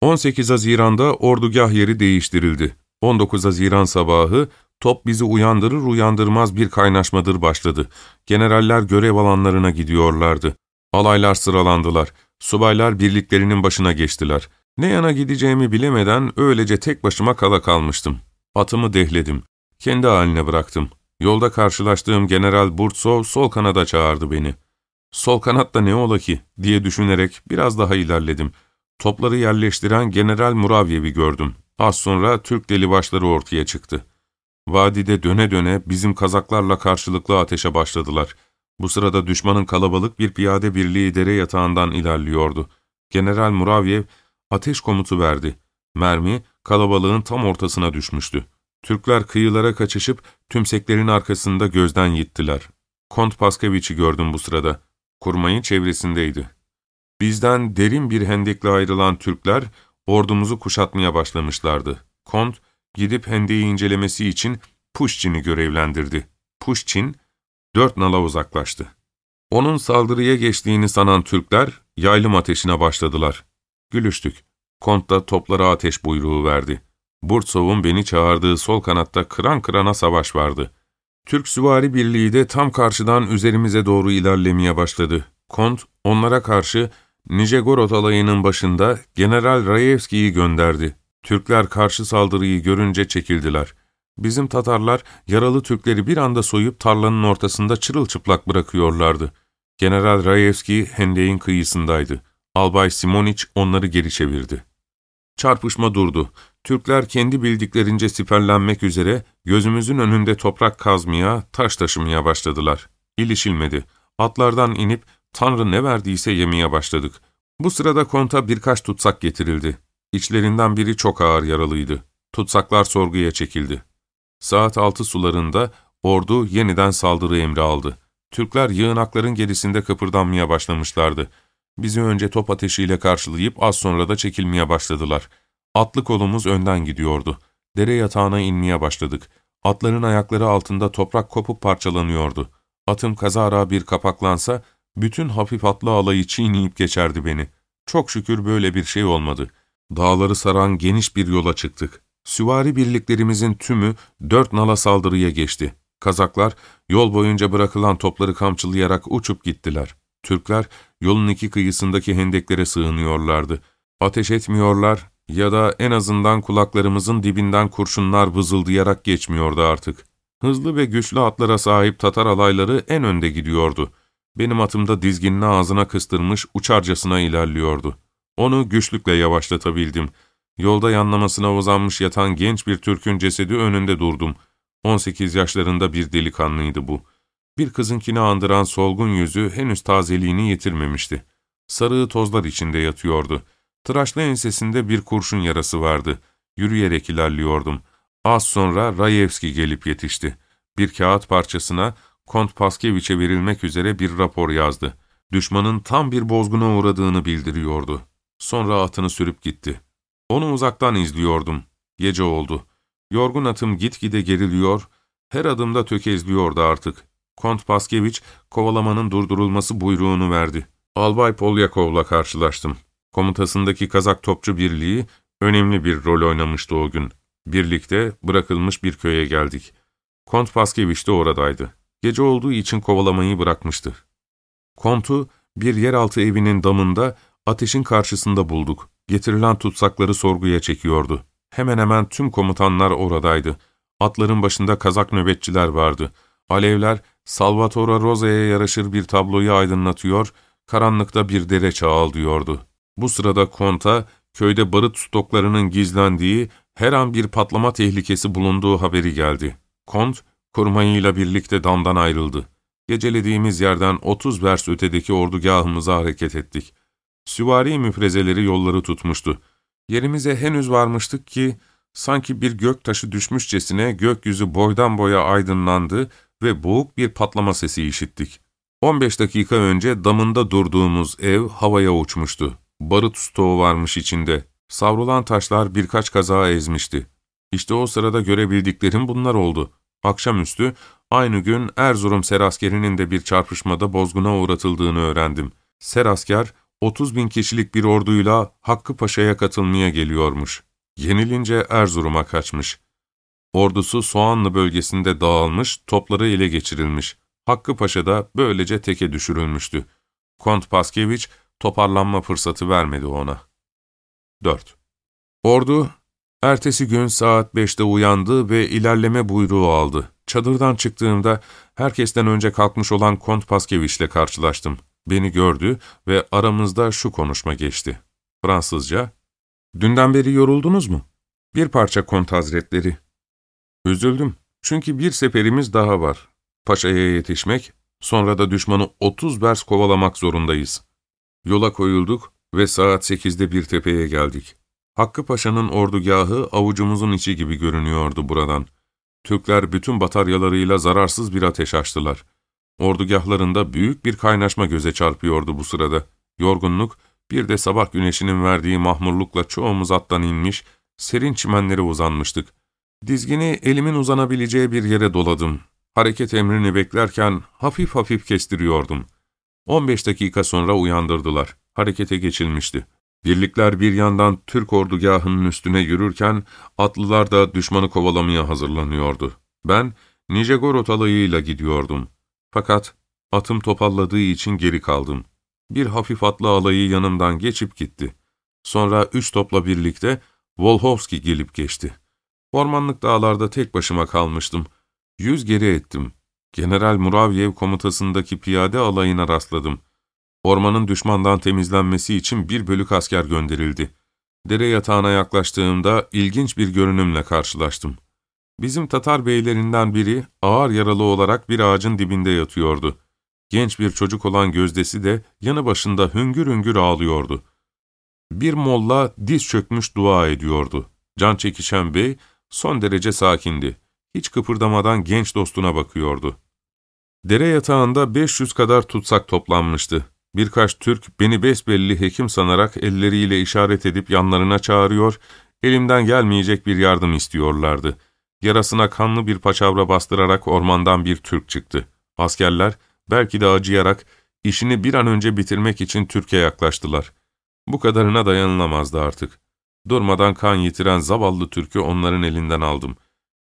18 Haziran'da ordugah yeri değiştirildi. 19 Haziran sabahı top bizi uyandırır uyandırmaz bir kaynaşmadır başladı. Generaller görev alanlarına gidiyorlardı. Alaylar sıralandılar. Subaylar birliklerinin başına geçtiler. Ne yana gideceğimi bilemeden öylece tek başıma kala kalmıştım. Atımı dehledim. Kendi haline bıraktım. Yolda karşılaştığım General Burtsov sol kanada çağırdı beni. Sol kanatta ne ola ki diye düşünerek biraz daha ilerledim. Topları yerleştiren General Muravyev'i gördüm. Az sonra Türk delibaşları ortaya çıktı. Vadide döne döne bizim kazaklarla karşılıklı ateşe başladılar. Bu sırada düşmanın kalabalık bir piyade birliği dere yatağından ilerliyordu. General Muravyev ateş komutu verdi. Mermi kalabalığın tam ortasına düşmüştü. Türkler kıyılara kaçışıp tümseklerin arkasında gözden yittiler. Kont Paskeviç'i gördüm bu sırada. Kurmayın çevresindeydi. Bizden derin bir hendekle ayrılan Türkler ordumuzu kuşatmaya başlamışlardı. Kont gidip hendeyi incelemesi için Puşçin'i görevlendirdi. Puşçin dört nala uzaklaştı. Onun saldırıya geçtiğini sanan Türkler yaylım ateşine başladılar. Gülüştük. Kont da toplara ateş buyruğu verdi. Burtsov'un beni çağırdığı sol kanatta kıran kırana savaş vardı. Türk Süvari Birliği de tam karşıdan üzerimize doğru ilerlemeye başladı. Kont, onlara karşı Nijegorod alayının başında General Rayevski'yi gönderdi. Türkler karşı saldırıyı görünce çekildiler. Bizim Tatarlar yaralı Türkleri bir anda soyup tarlanın ortasında çırılçıplak bırakıyorlardı. General Rayevski hendeğin kıyısındaydı. Albay Simoniç onları geri çevirdi. Çarpışma durdu. Türkler kendi bildiklerince siperlenmek üzere gözümüzün önünde toprak kazmaya, taş taşımaya başladılar. İlişilmedi. Atlardan inip Tanrı ne verdiyse yemeye başladık. Bu sırada konta birkaç tutsak getirildi. İçlerinden biri çok ağır yaralıydı. Tutsaklar sorguya çekildi. Saat altı sularında ordu yeniden saldırı emri aldı. Türkler yığınakların gerisinde kıpırdanmaya başlamışlardı. Bizi önce top ateşiyle karşılayıp az sonra da çekilmeye başladılar. Atlı kolumuz önden gidiyordu. Dere yatağına inmeye başladık. Atların ayakları altında toprak kopup parçalanıyordu. Atım kazara bir kapaklansa, bütün hafif atlı alayı çiğneyip geçerdi beni. Çok şükür böyle bir şey olmadı. Dağları saran geniş bir yola çıktık. Süvari birliklerimizin tümü dört nala saldırıya geçti. Kazaklar yol boyunca bırakılan topları kamçılayarak uçup gittiler. Türkler yolun iki kıyısındaki hendeklere sığınıyorlardı. Ateş etmiyorlar ya da en azından kulaklarımızın dibinden kurşunlar vızıldayarak geçmiyordu artık. Hızlı ve güçlü atlara sahip Tatar alayları en önde gidiyordu. Benim atımda dizginini ağzına kıstırmış uçarcasına ilerliyordu. Onu güçlükle yavaşlatabildim. Yolda yanlamasına uzanmış yatan genç bir Türk'ün cesedi önünde durdum. 18 yaşlarında bir delikanlıydı bu. Bir kızınkini andıran solgun yüzü henüz tazeliğini yitirmemişti. Sarığı tozlar içinde yatıyordu. Tıraşlı ensesinde bir kurşun yarası vardı. Yürüyerek ilerliyordum. Az sonra Rayevski gelip yetişti. Bir kağıt parçasına Kont Paskeviç'e verilmek üzere bir rapor yazdı. Düşmanın tam bir bozguna uğradığını bildiriyordu. Sonra atını sürüp gitti. Onu uzaktan izliyordum. Gece oldu. Yorgun atım gitgide geriliyor, her adımda tökezliyordu artık. Kont Paskeviç, kovalamanın durdurulması buyruğunu verdi. Albay Polyakov'la karşılaştım. Komutasındaki Kazak Topçu Birliği önemli bir rol oynamıştı o gün. Birlikte bırakılmış bir köye geldik. Kont Paskeviç de oradaydı. Gece olduğu için kovalamayı bırakmıştı. Kont'u bir yeraltı evinin damında ateşin karşısında bulduk. Getirilen tutsakları sorguya çekiyordu. Hemen hemen tüm komutanlar oradaydı. Atların başında kazak nöbetçiler vardı. Alevler Salvatore Rosa'ya yaraşır bir tabloyu aydınlatıyor, karanlıkta bir dere çağaldıyordu. Bu sırada konta, köyde barut stoklarının gizlendiği, her an bir patlama tehlikesi bulunduğu haberi geldi. Kont, kurmayıyla birlikte damdan ayrıldı. Gecelediğimiz yerden 30 vers ötedeki ordugahımıza hareket ettik. Süvari müfrezeleri yolları tutmuştu. Yerimize henüz varmıştık ki, sanki bir gök taşı düşmüşçesine gökyüzü boydan boya aydınlandı ve boğuk bir patlama sesi işittik. 15 dakika önce damında durduğumuz ev havaya uçmuştu. Barut stoğu varmış içinde. Savrulan taşlar birkaç kazağı ezmişti. İşte o sırada görebildiklerim bunlar oldu. Akşamüstü, aynı gün Erzurum seraskerinin de bir çarpışmada bozguna uğratıldığını öğrendim. Serasker, 30 bin kişilik bir orduyla Hakkı Paşa'ya katılmaya geliyormuş. Yenilince Erzurum'a kaçmış. Ordusu Soğanlı bölgesinde dağılmış, topları ele geçirilmiş. Hakkı Paşa da böylece teke düşürülmüştü. Kont Paskeviç toparlanma fırsatı vermedi ona. 4. Ordu, ertesi gün saat 5'te uyandı ve ilerleme buyruğu aldı. Çadırdan çıktığımda herkesten önce kalkmış olan Kont Paskeviç'le karşılaştım. Beni gördü ve aramızda şu konuşma geçti. Fransızca, ''Dünden beri yoruldunuz mu?'' ''Bir parça Kont Hazretleri.'' Üzüldüm. Çünkü bir seferimiz daha var. Paşa'ya yetişmek, sonra da düşmanı 30 vers kovalamak zorundayız. Yola koyulduk ve saat 8'de bir tepeye geldik. Hakkı Paşa'nın ordugahı avucumuzun içi gibi görünüyordu buradan. Türkler bütün bataryalarıyla zararsız bir ateş açtılar. Ordugahlarında büyük bir kaynaşma göze çarpıyordu bu sırada. Yorgunluk, bir de sabah güneşinin verdiği mahmurlukla çoğumuz attan inmiş, serin çimenlere uzanmıştık. Dizgini elimin uzanabileceği bir yere doladım. Hareket emrini beklerken hafif hafif kestiriyordum. 15 dakika sonra uyandırdılar. Harekete geçilmişti. Birlikler bir yandan Türk ordugahının üstüne yürürken, atlılar da düşmanı kovalamaya hazırlanıyordu. Ben, Nijegorod alayıyla gidiyordum. Fakat atım topalladığı için geri kaldım. Bir hafif atlı alayı yanımdan geçip gitti. Sonra üç topla birlikte Volhovski gelip geçti. Ormanlık dağlarda tek başıma kalmıştım. Yüz geri ettim. General Muravyev komutasındaki piyade alayına rastladım. Ormanın düşmandan temizlenmesi için bir bölük asker gönderildi. Dere yatağına yaklaştığımda ilginç bir görünümle karşılaştım. Bizim Tatar beylerinden biri ağır yaralı olarak bir ağacın dibinde yatıyordu. Genç bir çocuk olan gözdesi de yanı başında hüngür hüngür ağlıyordu. Bir molla diz çökmüş dua ediyordu. Can çekişen bey son derece sakindi. Hiç kıpırdamadan genç dostuna bakıyordu. Dere yatağında 500 kadar tutsak toplanmıştı. Birkaç Türk beni besbelli hekim sanarak elleriyle işaret edip yanlarına çağırıyor, elimden gelmeyecek bir yardım istiyorlardı. Yarasına kanlı bir paçavra bastırarak ormandan bir Türk çıktı. Askerler, belki de acıyarak, işini bir an önce bitirmek için Türkiye yaklaştılar. Bu kadarına dayanılamazdı artık. Durmadan kan yitiren zavallı Türk'ü onların elinden aldım.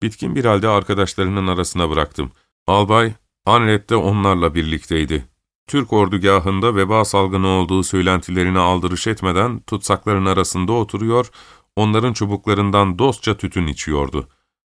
Bitkin bir halde arkadaşlarının arasına bıraktım. Albay, Anrep'te onlarla birlikteydi. Türk ordugahında veba salgını olduğu söylentilerini aldırış etmeden tutsakların arasında oturuyor, onların çubuklarından dostça tütün içiyordu.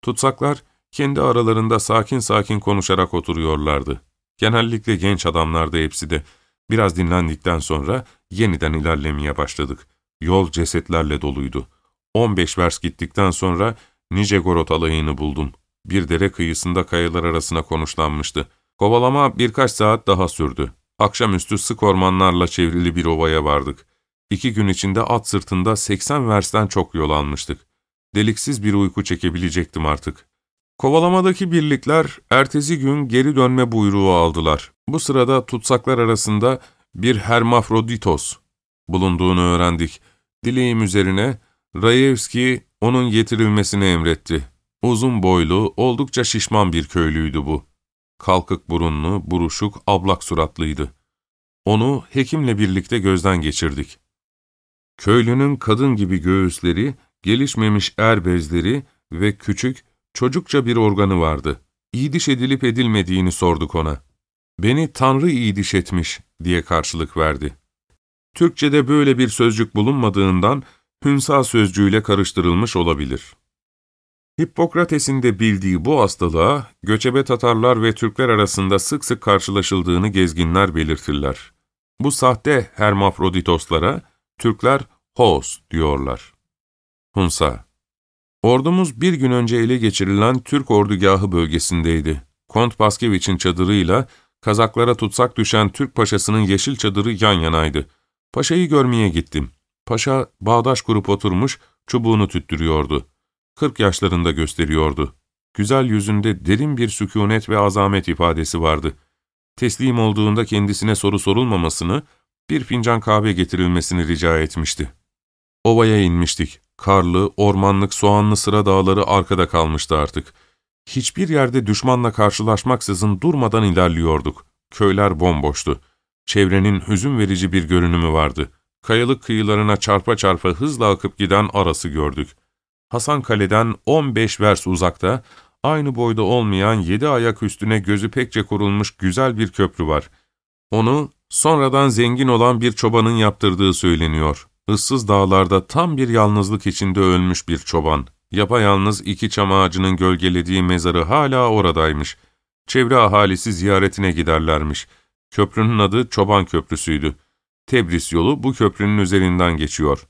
Tutsaklar kendi aralarında sakin sakin konuşarak oturuyorlardı. Genellikle genç adamlardı hepsi de. Biraz dinlendikten sonra yeniden ilerlemeye başladık. Yol cesetlerle doluydu. 15 vers gittikten sonra Nicegorod alayını buldum. Bir dere kıyısında kayalar arasına konuşlanmıştı. Kovalama birkaç saat daha sürdü. Akşamüstü sık ormanlarla çevrili bir ovaya vardık. İki gün içinde at sırtında 80 versten çok yol almıştık. Deliksiz bir uyku çekebilecektim artık. Kovalamadaki birlikler ertesi gün geri dönme buyruğu aldılar. Bu sırada tutsaklar arasında bir Hermafroditos bulunduğunu öğrendik. Dileğim üzerine Rayevski onun getirilmesini emretti. Uzun boylu, oldukça şişman bir köylüydü bu. Kalkık burunlu, buruşuk, ablak suratlıydı. Onu hekimle birlikte gözden geçirdik. Köylünün kadın gibi göğüsleri, gelişmemiş er bezleri ve küçük, çocukça bir organı vardı. İyidiş edilip edilmediğini sorduk ona. Beni Tanrı iyiydiş etmiş diye karşılık verdi. Türkçe'de böyle bir sözcük bulunmadığından hünsa sözcüğüyle karıştırılmış olabilir. Hippokrates'in de bildiği bu hastalığa göçebe Tatarlar ve Türkler arasında sık sık karşılaşıldığını gezginler belirtirler. Bu sahte hermafroditoslara Türkler hos diyorlar. Hunsa Ordumuz bir gün önce ele geçirilen Türk ordugahı bölgesindeydi. Kont Baskeviç'in çadırıyla Kazaklara tutsak düşen Türk paşasının yeşil çadırı yan yanaydı. Paşayı görmeye gittim. Paşa bağdaş kurup oturmuş, çubuğunu tüttürüyordu. Kırk yaşlarında gösteriyordu. Güzel yüzünde derin bir sükunet ve azamet ifadesi vardı. Teslim olduğunda kendisine soru sorulmamasını, bir fincan kahve getirilmesini rica etmişti. Ovaya inmiştik. Karlı, ormanlık, soğanlı sıra dağları arkada kalmıştı artık. Hiçbir yerde düşmanla karşılaşmaksızın durmadan ilerliyorduk. Köyler bomboştu. Çevrenin hüzün verici bir görünümü vardı. Kayalık kıyılarına çarpa çarpa hızla akıp giden arası gördük. Hasan Kale'den 15 vers uzakta, aynı boyda olmayan yedi ayak üstüne gözü pekçe kurulmuş güzel bir köprü var. Onu sonradan zengin olan bir çobanın yaptırdığı söyleniyor. Issız dağlarda tam bir yalnızlık içinde ölmüş bir çoban. Yapayalnız iki çam ağacının gölgelediği mezarı hala oradaymış. Çevre ahalisi ziyaretine giderlermiş. Köprünün adı Çoban Köprüsü'ydü. Tebris yolu bu köprünün üzerinden geçiyor.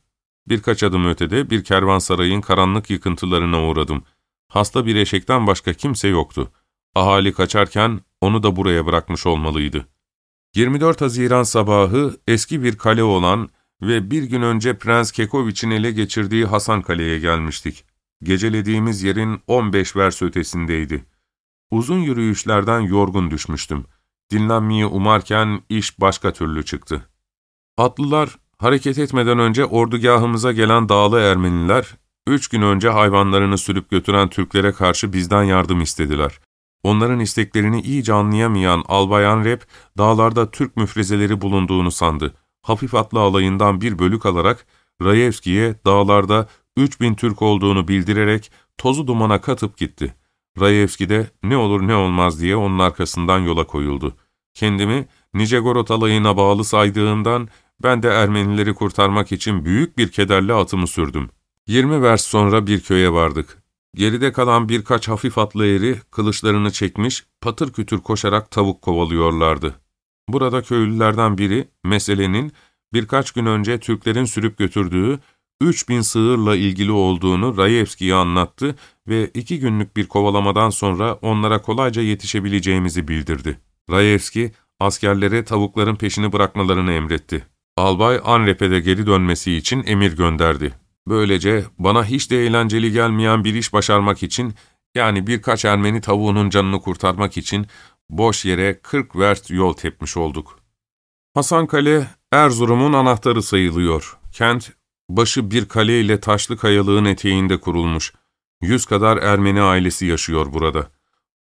Birkaç adım ötede bir kervansarayın karanlık yıkıntılarına uğradım. Hasta bir eşekten başka kimse yoktu. Ahali kaçarken onu da buraya bırakmış olmalıydı. 24 Haziran sabahı eski bir kale olan ve bir gün önce Prens Kekoviç'in ele geçirdiği Hasan Kale'ye gelmiştik. Gecelediğimiz yerin 15 vers ötesindeydi. Uzun yürüyüşlerden yorgun düşmüştüm. Dinlenmeyi umarken iş başka türlü çıktı. Atlılar hareket etmeden önce ordugahımıza gelen dağlı Ermeniler, üç gün önce hayvanlarını sürüp götüren Türklere karşı bizden yardım istediler. Onların isteklerini iyice anlayamayan Albayan Rep, dağlarda Türk müfrezeleri bulunduğunu sandı. Hafif atlı alayından bir bölük alarak Rayevski'ye dağlarda 3000 Türk olduğunu bildirerek tozu dumana katıp gitti. Rayevski de ne olur ne olmaz diye onun arkasından yola koyuldu. Kendimi Nicegorod alayına bağlı saydığımdan ben de Ermenileri kurtarmak için büyük bir kederle atımı sürdüm. 20 vers sonra bir köye vardık. Geride kalan birkaç hafif atlı eri kılıçlarını çekmiş, patır kütür koşarak tavuk kovalıyorlardı. Burada köylülerden biri meselenin birkaç gün önce Türklerin sürüp götürdüğü 3000 sığırla ilgili olduğunu Rayevski'ye anlattı ve iki günlük bir kovalamadan sonra onlara kolayca yetişebileceğimizi bildirdi. Rayevski, askerlere tavukların peşini bırakmalarını emretti. Albay Anrepe'de geri dönmesi için emir gönderdi. Böylece bana hiç de eğlenceli gelmeyen bir iş başarmak için, yani birkaç Ermeni tavuğunun canını kurtarmak için boş yere 40 verst yol tepmiş olduk. Hasankale, Erzurum'un anahtarı sayılıyor. Kent, başı bir kale ile taşlı kayalığın eteğinde kurulmuş. Yüz kadar Ermeni ailesi yaşıyor burada.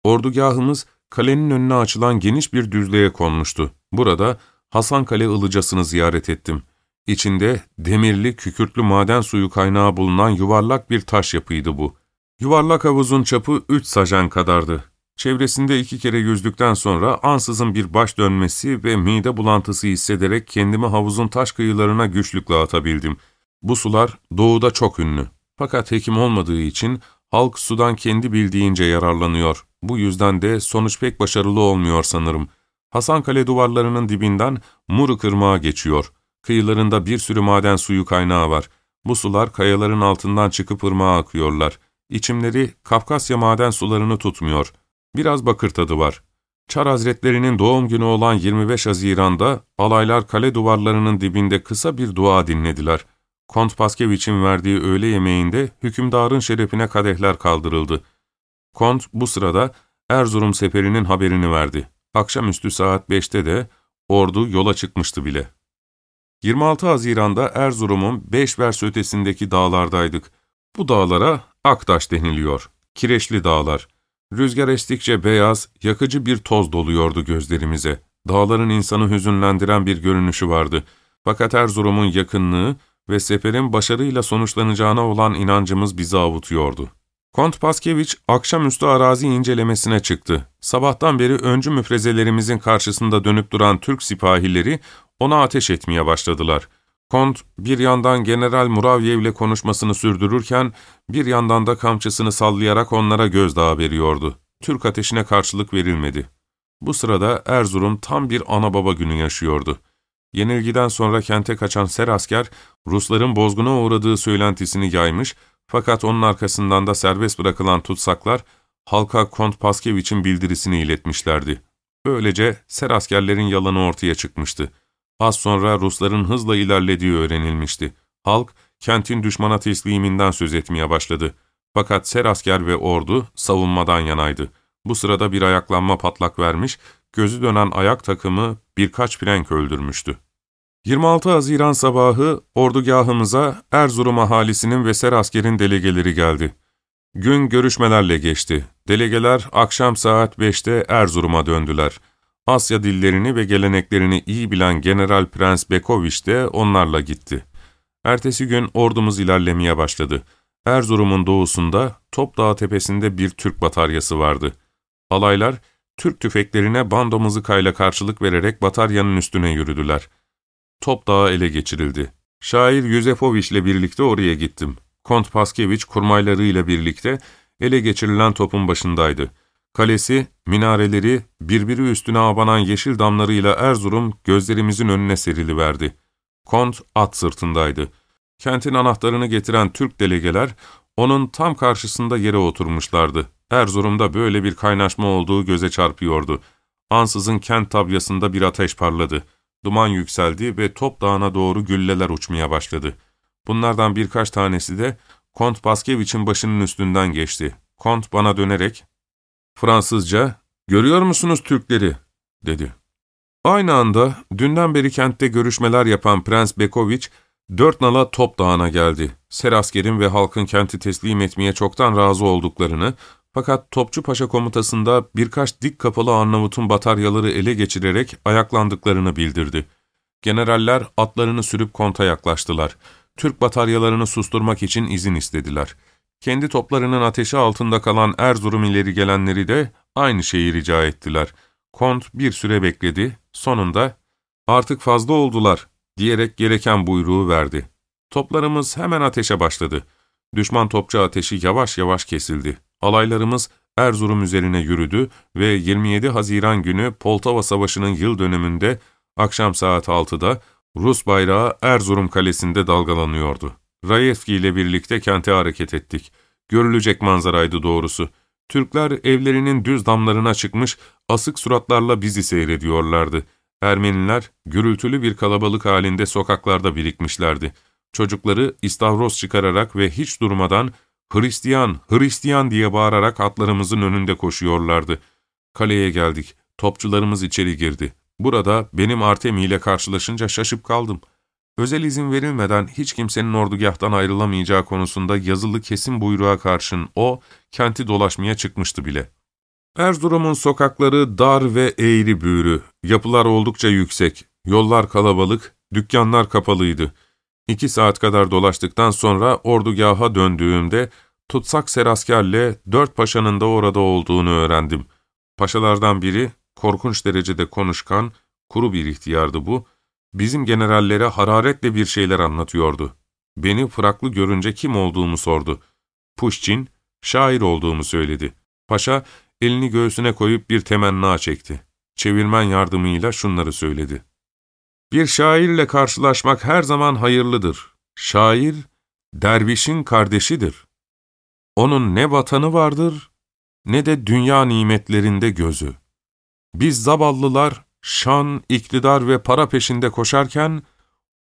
Ordugahımız, kalenin önüne açılan geniş bir düzlüğe konmuştu. Burada Hasankale ılıcasını ziyaret ettim. İçinde demirli, kükürtlü maden suyu kaynağı bulunan yuvarlak bir taş yapıydı bu. Yuvarlak havuzun çapı üç sajen kadardı. Çevresinde iki kere yüzdükten sonra ansızın bir baş dönmesi ve mide bulantısı hissederek kendimi havuzun taş kıyılarına güçlükle atabildim. Bu sular doğuda çok ünlü. Fakat hekim olmadığı için halk sudan kendi bildiğince yararlanıyor. Bu yüzden de sonuç pek başarılı olmuyor sanırım. Hasankale duvarlarının dibinden Muruk Irmağı geçiyor. Kıyılarında bir sürü maden suyu kaynağı var. Bu sular kayaların altından çıkıp ırmağa akıyorlar. İçimleri Kafkasya maden sularını tutmuyor. Biraz bakır tadı var. Çar Hazretlerinin doğum günü olan 25 Haziran'da alaylar kale duvarlarının dibinde kısa bir dua dinlediler. Kont Paskeviç'in verdiği öğle yemeğinde hükümdarın şerefine kadehler kaldırıldı. Kont bu sırada Erzurum seferinin haberini verdi. Akşamüstü saat 5'te de ordu yola çıkmıştı bile. 26 Haziran'da Erzurum'un beş vers ötesindeki dağlardaydık. Bu dağlara Aktaş deniliyor. Kireçli dağlar. Rüzgar estikçe beyaz, yakıcı bir toz doluyordu gözlerimize. Dağların insanı hüzünlendiren bir görünüşü vardı. Fakat Erzurum'un yakınlığı ve seferin başarıyla sonuçlanacağına olan inancımız bizi avutuyordu. Kont Paskeviç akşamüstü arazi incelemesine çıktı. Sabahtan beri öncü müfrezelerimizin karşısında dönüp duran Türk sipahileri ona ateş etmeye başladılar. Kont bir yandan General Muravyev ile konuşmasını sürdürürken bir yandan da kamçısını sallayarak onlara gözdağı veriyordu. Türk ateşine karşılık verilmedi. Bu sırada Erzurum tam bir ana baba günü yaşıyordu. Yenilgiden sonra kente kaçan Serasker, Rusların bozguna uğradığı söylentisini yaymış fakat onun arkasından da serbest bırakılan tutsaklar, halka Kont Paskeviç'in bildirisini iletmişlerdi. Böylece Seraskerlerin yalanı ortaya çıkmıştı. Az sonra Rusların hızla ilerlediği öğrenilmişti. Halk, kentin düşmana tesliminden söz etmeye başladı. Fakat Serasker ve ordu savunmadan yanaydı. Bu sırada bir ayaklanma patlak vermiş, gözü dönen ayak takımı birkaç frenk öldürmüştü. 26 Haziran sabahı ordugahımıza Erzurum ahalisinin ve Serasker'in delegeleri geldi. Gün görüşmelerle geçti. Delegeler akşam saat 5'te Erzurum'a döndüler. Asya dillerini ve geleneklerini iyi bilen General Prens Bekoviç de onlarla gitti. Ertesi gün ordumuz ilerlemeye başladı. Erzurum'un doğusunda Topdağ tepesinde bir Türk bataryası vardı. Alaylar Türk tüfeklerine bando mızıkayla karşılık vererek bataryanın üstüne yürüdüler. Topdağ ele geçirildi. Şair Yuzefoviç ile birlikte oraya gittim. Kont Paskeviç kurmaylarıyla birlikte ele geçirilen topun başındaydı. Kalesi, minareleri, birbiri üstüne abanan yeşil damlarıyla Erzurum gözlerimizin önüne seriliverdi. Kont at sırtındaydı. Kentin anahtarını getiren Türk delegeler, onun tam karşısında yere oturmuşlardı. Erzurum'da böyle bir kaynaşma olduğu göze çarpıyordu. Ansızın kent tabyasında bir ateş parladı. Duman yükseldi ve top dağına doğru gülleler uçmaya başladı. Bunlardan birkaç tanesi de Kont Baskeviç'in başının üstünden geçti. Kont bana dönerek, Fransızca, ''Görüyor musunuz Türkleri?'' dedi. Aynı anda dünden beri kentte görüşmeler yapan Prens Bekoviç, dört nala Top Dağı'na geldi. Serasker'in ve halkın kenti teslim etmeye çoktan razı olduklarını, fakat Topçu Paşa komutasında birkaç dik kapalı Arnavut'un bataryaları ele geçirerek ayaklandıklarını bildirdi. Generaller atlarını sürüp konta yaklaştılar. Türk bataryalarını susturmak için izin istediler. Kendi toplarının ateşi altında kalan Erzurum ileri gelenleri de aynı şeyi rica ettiler. Kont bir süre bekledi, sonunda ''Artık fazla oldular.'' diyerek gereken buyruğu verdi. Toplarımız hemen ateşe başladı. Düşman topçu ateşi yavaş yavaş kesildi. Alaylarımız Erzurum üzerine yürüdü ve 27 Haziran günü Poltava Savaşı'nın yıl dönümünde akşam saat 6'da Rus bayrağı Erzurum kalesinde dalgalanıyordu. Rayevski ile birlikte kente hareket ettik. Görülecek manzaraydı doğrusu. Türkler evlerinin düz damlarına çıkmış, asık suratlarla bizi seyrediyorlardı. Ermeniler gürültülü bir kalabalık halinde sokaklarda birikmişlerdi. Çocukları istavroz çıkararak ve hiç durmadan ''Hristiyan, Hristiyan!'' diye bağırarak atlarımızın önünde koşuyorlardı. Kaleye geldik. Topçularımız içeri girdi. Burada benim Artemi ile karşılaşınca şaşıp kaldım. Özel izin verilmeden hiç kimsenin ordugahtan ayrılamayacağı konusunda yazılı kesin buyruğa karşın o, kenti dolaşmaya çıkmıştı bile. Erzurum'un sokakları dar ve eğri büğrü, yapılar oldukça yüksek, yollar kalabalık, dükkanlar kapalıydı. İki saat kadar dolaştıktan sonra ordugaha döndüğümde tutsak seraskerle dört paşanın da orada olduğunu öğrendim. Paşalardan biri, korkunç derecede konuşkan, kuru bir ihtiyardı bu, bizim generallere hararetle bir şeyler anlatıyordu. Beni fıraklı görünce kim olduğumu sordu. Puşçin, şair olduğumu söyledi. Paşa, elini göğsüne koyup bir temenna çekti. Çevirmen yardımıyla şunları söyledi. Bir şairle karşılaşmak her zaman hayırlıdır. Şair, dervişin kardeşidir. Onun ne vatanı vardır, ne de dünya nimetlerinde gözü. Biz zavallılar, şan, iktidar ve para peşinde koşarken,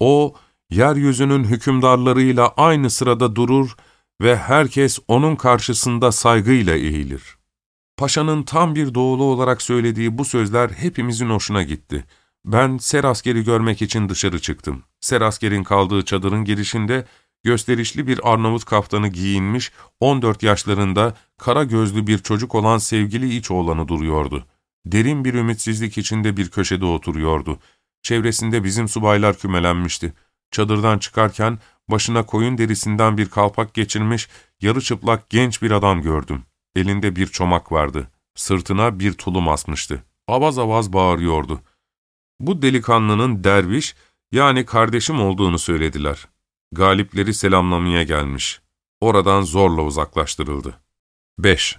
o, yeryüzünün hükümdarlarıyla aynı sırada durur ve herkes onun karşısında saygıyla eğilir. Paşanın tam bir doğulu olarak söylediği bu sözler hepimizin hoşuna gitti. Ben Seraskeri görmek için dışarı çıktım. Serasker'in kaldığı çadırın girişinde gösterişli bir Arnavut kaftanı giyinmiş, 14 yaşlarında kara gözlü bir çocuk olan sevgili iç oğlanı duruyordu. Derin bir ümitsizlik içinde bir köşede oturuyordu. Çevresinde bizim subaylar kümelenmişti. Çadırdan çıkarken başına koyun derisinden bir kalpak geçirmiş, yarı çıplak genç bir adam gördüm. Elinde bir çomak vardı. Sırtına bir tulum asmıştı. Avaz avaz bağırıyordu. Bu delikanlının derviş, yani kardeşim olduğunu söylediler. Galipleri selamlamaya gelmiş. Oradan zorla uzaklaştırıldı. 5.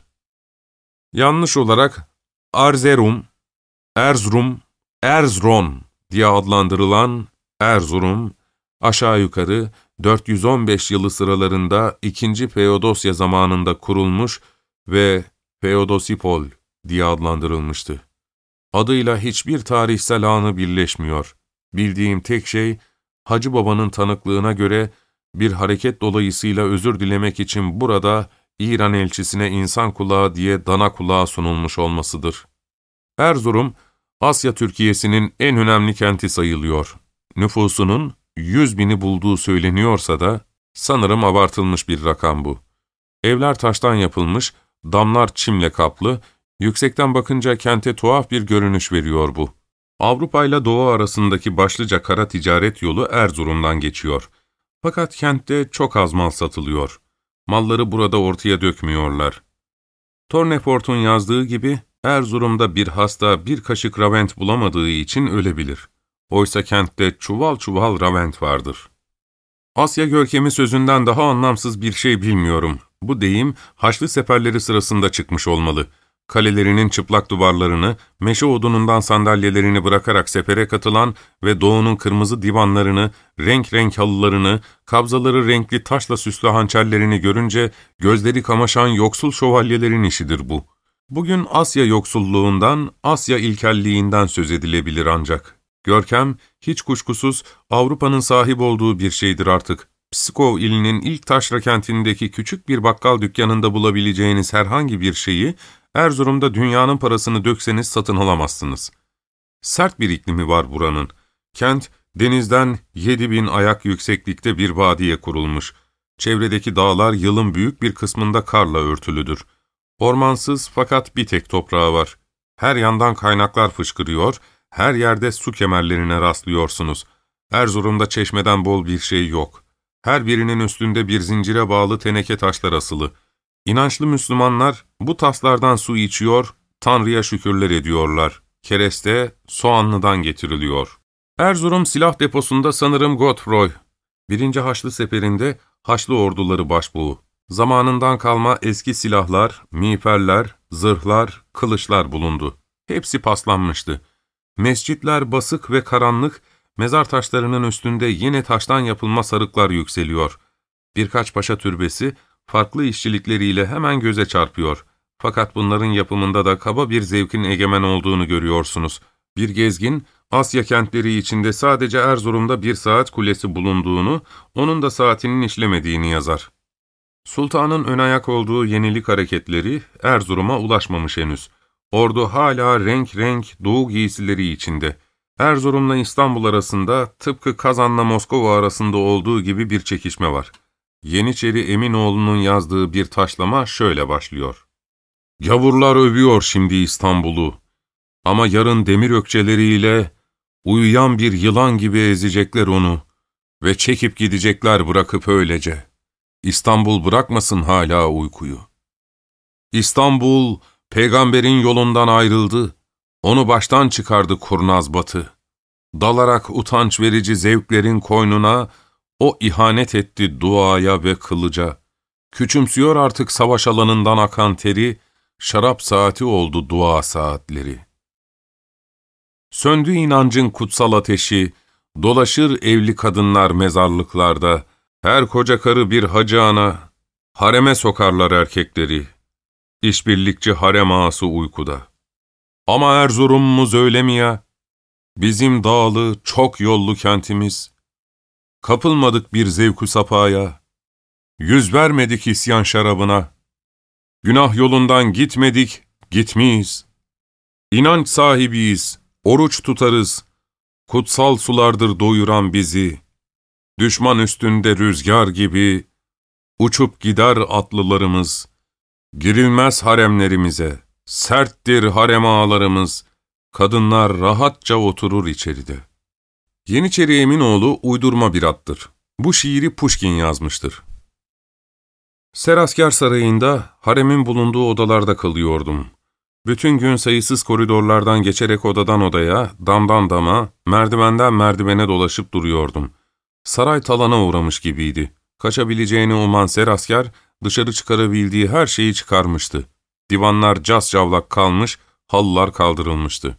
Yanlış olarak Arzerum, Erzurum, Erzron diye adlandırılan Erzurum, aşağı yukarı 415 yılı sıralarında 2. Feodosya zamanında kurulmuş ve Feodosipol diye adlandırılmıştı. Adıyla hiçbir tarihsel anı birleşmiyor. Bildiğim tek şey, Hacı Baba'nın tanıklığına göre bir hareket dolayısıyla özür dilemek için burada İran elçisine insan kulağı diye dana kulağı sunulmuş olmasıdır. Erzurum, Asya Türkiye'sinin en önemli kenti sayılıyor. Nüfusunun yüz bini bulduğu söyleniyorsa da sanırım abartılmış bir rakam bu. Evler taştan yapılmış, damlar çimle kaplı, yüksekten bakınca kente tuhaf bir görünüş veriyor bu. Avrupa ile Doğu arasındaki başlıca kara ticaret yolu Erzurum'dan geçiyor. Fakat kentte çok az mal satılıyor. Malları burada ortaya dökmüyorlar. Tornefort'un yazdığı gibi, Erzurum'da bir hasta bir kaşık ravent bulamadığı için ölebilir. Oysa kentte çuval çuval ravent vardır. Asya görkemi sözünden daha anlamsız bir şey bilmiyorum. Bu deyim, Haçlı seferleri sırasında çıkmış olmalı. Kalelerinin çıplak duvarlarını, meşe odunundan sandalyelerini bırakarak sefere katılan ve doğunun kırmızı divanlarını, renk renk halılarını, kabzaları renkli taşla süslü hançerlerini görünce gözleri kamaşan yoksul şövalyelerin işidir bu. Bugün Asya yoksulluğundan, Asya ilkelliğinden söz edilebilir ancak. Görkem, hiç kuşkusuz Avrupa'nın sahip olduğu bir şeydir artık. Pskov ilinin ilk taşra kentindeki küçük bir bakkal dükkanında bulabileceğiniz herhangi bir şeyi, Erzurum'da dünyanın parasını dökseniz satın alamazsınız. Sert bir iklimi var buranın. Kent, denizden 7000 ayak yükseklikte bir vadiye kurulmuş. Çevredeki dağlar yılın büyük bir kısmında karla örtülüdür. Ormansız fakat bir tek toprağı var. Her yandan kaynaklar fışkırıyor, her yerde su kemerlerine rastlıyorsunuz. Erzurum'da çeşmeden bol bir şey yok. Her birinin üstünde bir zincire bağlı teneke taşlar asılı. İnançlı Müslümanlar bu taslardan su içiyor, Tanrı'ya şükürler ediyorlar. Kereste Soğanlı'dan getiriliyor. Erzurum silah deposunda sanırım Godfroy. Birinci Haçlı Seferi'nde Haçlı orduları başbuğu. Zamanından kalma eski silahlar, miğferler, zırhlar, kılıçlar bulundu. Hepsi paslanmıştı. Mescitler basık ve karanlık, mezar taşlarının üstünde yine taştan yapılma sarıklar yükseliyor. Birkaç paşa türbesi, farklı işçilikleriyle hemen göze çarpıyor. Fakat bunların yapımında da kaba bir zevkin egemen olduğunu görüyorsunuz. Bir gezgin, Asya kentleri içinde sadece Erzurum'da bir saat kulesi bulunduğunu, onun da saatinin işlemediğini yazar. Sultanın ön ayak olduğu yenilik hareketleri Erzurum'a ulaşmamış henüz. Ordu hala renk renk doğu giysileri içinde. Erzurum'la İstanbul arasında tıpkı Kazan'la Moskova arasında olduğu gibi bir çekişme var. Yeniçeri Eminoğlu'nun yazdığı bir taşlama şöyle başlıyor. Gavurlar övüyor şimdi İstanbul'u. Ama yarın demir ökçeleriyle uyuyan bir yılan gibi ezecekler onu ve çekip gidecekler bırakıp öylece. İstanbul bırakmasın hala uykuyu. İstanbul, peygamberin yolundan ayrıldı, onu baştan çıkardı kurnaz batı. Dalarak utanç verici zevklerin koynuna, o ihanet etti duaya ve kılıca. Küçümsüyor artık savaş alanından akan teri, şarap saati oldu dua saatleri. Söndü inancın kutsal ateşi, dolaşır evli kadınlar mezarlıklarda, her koca karı bir hacı ana, hareme sokarlar erkekleri. İşbirlikçi harem ağası uykuda. Ama Erzurum'umuz öyle mi ya? Bizim dağlı, çok yollu kentimiz. Kapılmadık bir zevku sapaya. Yüz vermedik isyan şarabına. Günah yolundan gitmedik, gitmeyiz. İnanç sahibiyiz, oruç tutarız. Kutsal sulardır doyuran bizi. Düşman üstünde rüzgar gibi, uçup gider atlılarımız. Girilmez haremlerimize, serttir harem ağlarımız. Kadınlar rahatça oturur içeride. Yeniçeri Eminoğlu uydurma bir attır. Bu şiiri Puşkin yazmıştır. Serasker Sarayı'nda haremin bulunduğu odalarda kalıyordum. Bütün gün sayısız koridorlardan geçerek odadan odaya, damdan dama, merdivenden merdivene dolaşıp duruyordum. Saray talana uğramış gibiydi. Kaçabileceğini uman Serasker, dışarı çıkarabildiği her şeyi çıkarmıştı. Divanlar cas cavlak kalmış, halılar kaldırılmıştı.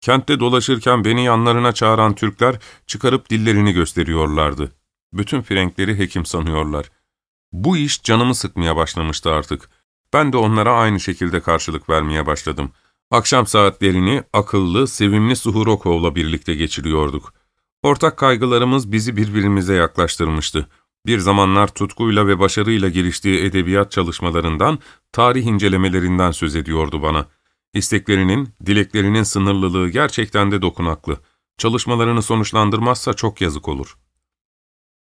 Kentte dolaşırken beni yanlarına çağıran Türkler çıkarıp dillerini gösteriyorlardı. Bütün Frenkleri hekim sanıyorlar. Bu iş canımı sıkmaya başlamıştı artık. Ben de onlara aynı şekilde karşılık vermeye başladım. Akşam saatlerini akıllı, sevimli Suhurokov'la birlikte geçiriyorduk. Ortak kaygılarımız bizi birbirimize yaklaştırmıştı. Bir zamanlar tutkuyla ve başarıyla geliştiği edebiyat çalışmalarından, tarih incelemelerinden söz ediyordu bana. İsteklerinin, dileklerinin sınırlılığı gerçekten de dokunaklı. Çalışmalarını sonuçlandırmazsa çok yazık olur.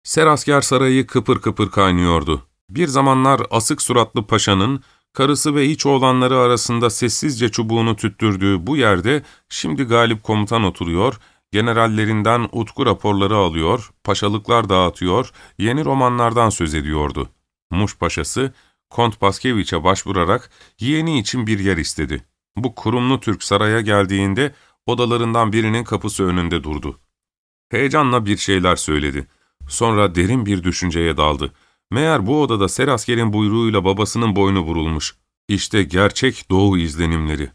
Serasker sarayı kıpır kıpır kaynıyordu. Bir zamanlar asık suratlı paşanın, karısı ve iç oğlanları arasında sessizce çubuğunu tüttürdüğü bu yerde şimdi galip komutan oturuyor, generallerinden utku raporları alıyor, paşalıklar dağıtıyor, yeni romanlardan söz ediyordu. Muş paşası, Kont Paskeviç'e başvurarak yeğeni için bir yer istedi. Bu kurumlu Türk saraya geldiğinde odalarından birinin kapısı önünde durdu. Heyecanla bir şeyler söyledi. Sonra derin bir düşünceye daldı. Meğer bu odada Serasker'in buyruğuyla babasının boynu vurulmuş. İşte gerçek doğu izlenimleri.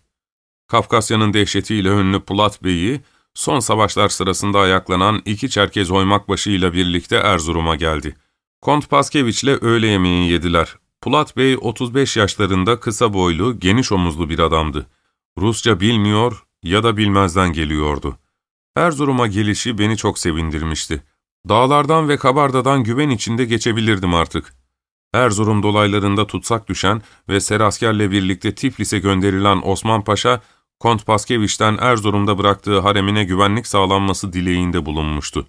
Kafkasya'nın dehşetiyle ünlü Pulat Bey'i, son savaşlar sırasında ayaklanan iki Çerkez oymakbaşı ile birlikte Erzurum'a geldi. Kont Paskeviç ile öğle yemeği yediler. Pulat Bey 35 yaşlarında kısa boylu, geniş omuzlu bir adamdı. Rusça bilmiyor ya da bilmezden geliyordu. Erzurum'a gelişi beni çok sevindirmişti. Dağlardan ve Kabarda'dan güven içinde geçebilirdim artık. Erzurum dolaylarında tutsak düşen ve Serasker'le birlikte Tiflis'e gönderilen Osman Paşa, Kont Paskeviç'ten Erzurum'da bıraktığı haremine güvenlik sağlanması dileğinde bulunmuştu.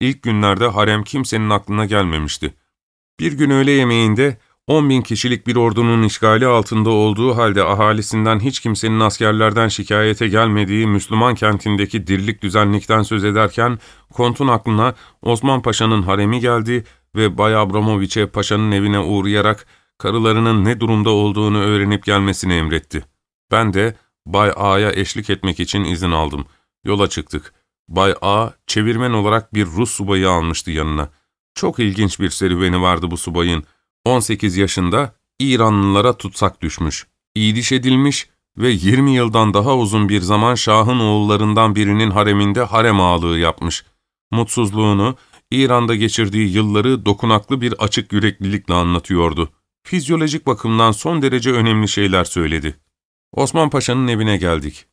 İlk günlerde harem kimsenin aklına gelmemişti. Bir gün öğle yemeğinde 10 bin kişilik bir ordunun işgali altında olduğu halde ahalisinden hiç kimsenin askerlerden şikayete gelmediği Müslüman kentindeki dirlik düzenlikten söz ederken Kont'un aklına Osman Paşa'nın haremi geldi ve Bay Abramoviç'e paşanın evine uğrayarak karılarının ne durumda olduğunu öğrenip gelmesini emretti. Ben de Bay A'ya eşlik etmek için izin aldım. Yola çıktık. Bay A, çevirmen olarak bir Rus subayı almıştı yanına. Çok ilginç bir serüveni vardı bu subayın. 18 yaşında İranlılara tutsak düşmüş, iyiliş edilmiş ve 20 yıldan daha uzun bir zaman Şah'ın oğullarından birinin hareminde harem ağalığı yapmış. Mutsuzluğunu, İran'da geçirdiği yılları dokunaklı bir açık yüreklilikle anlatıyordu. Fizyolojik bakımdan son derece önemli şeyler söyledi. Osman Paşa'nın evine geldik.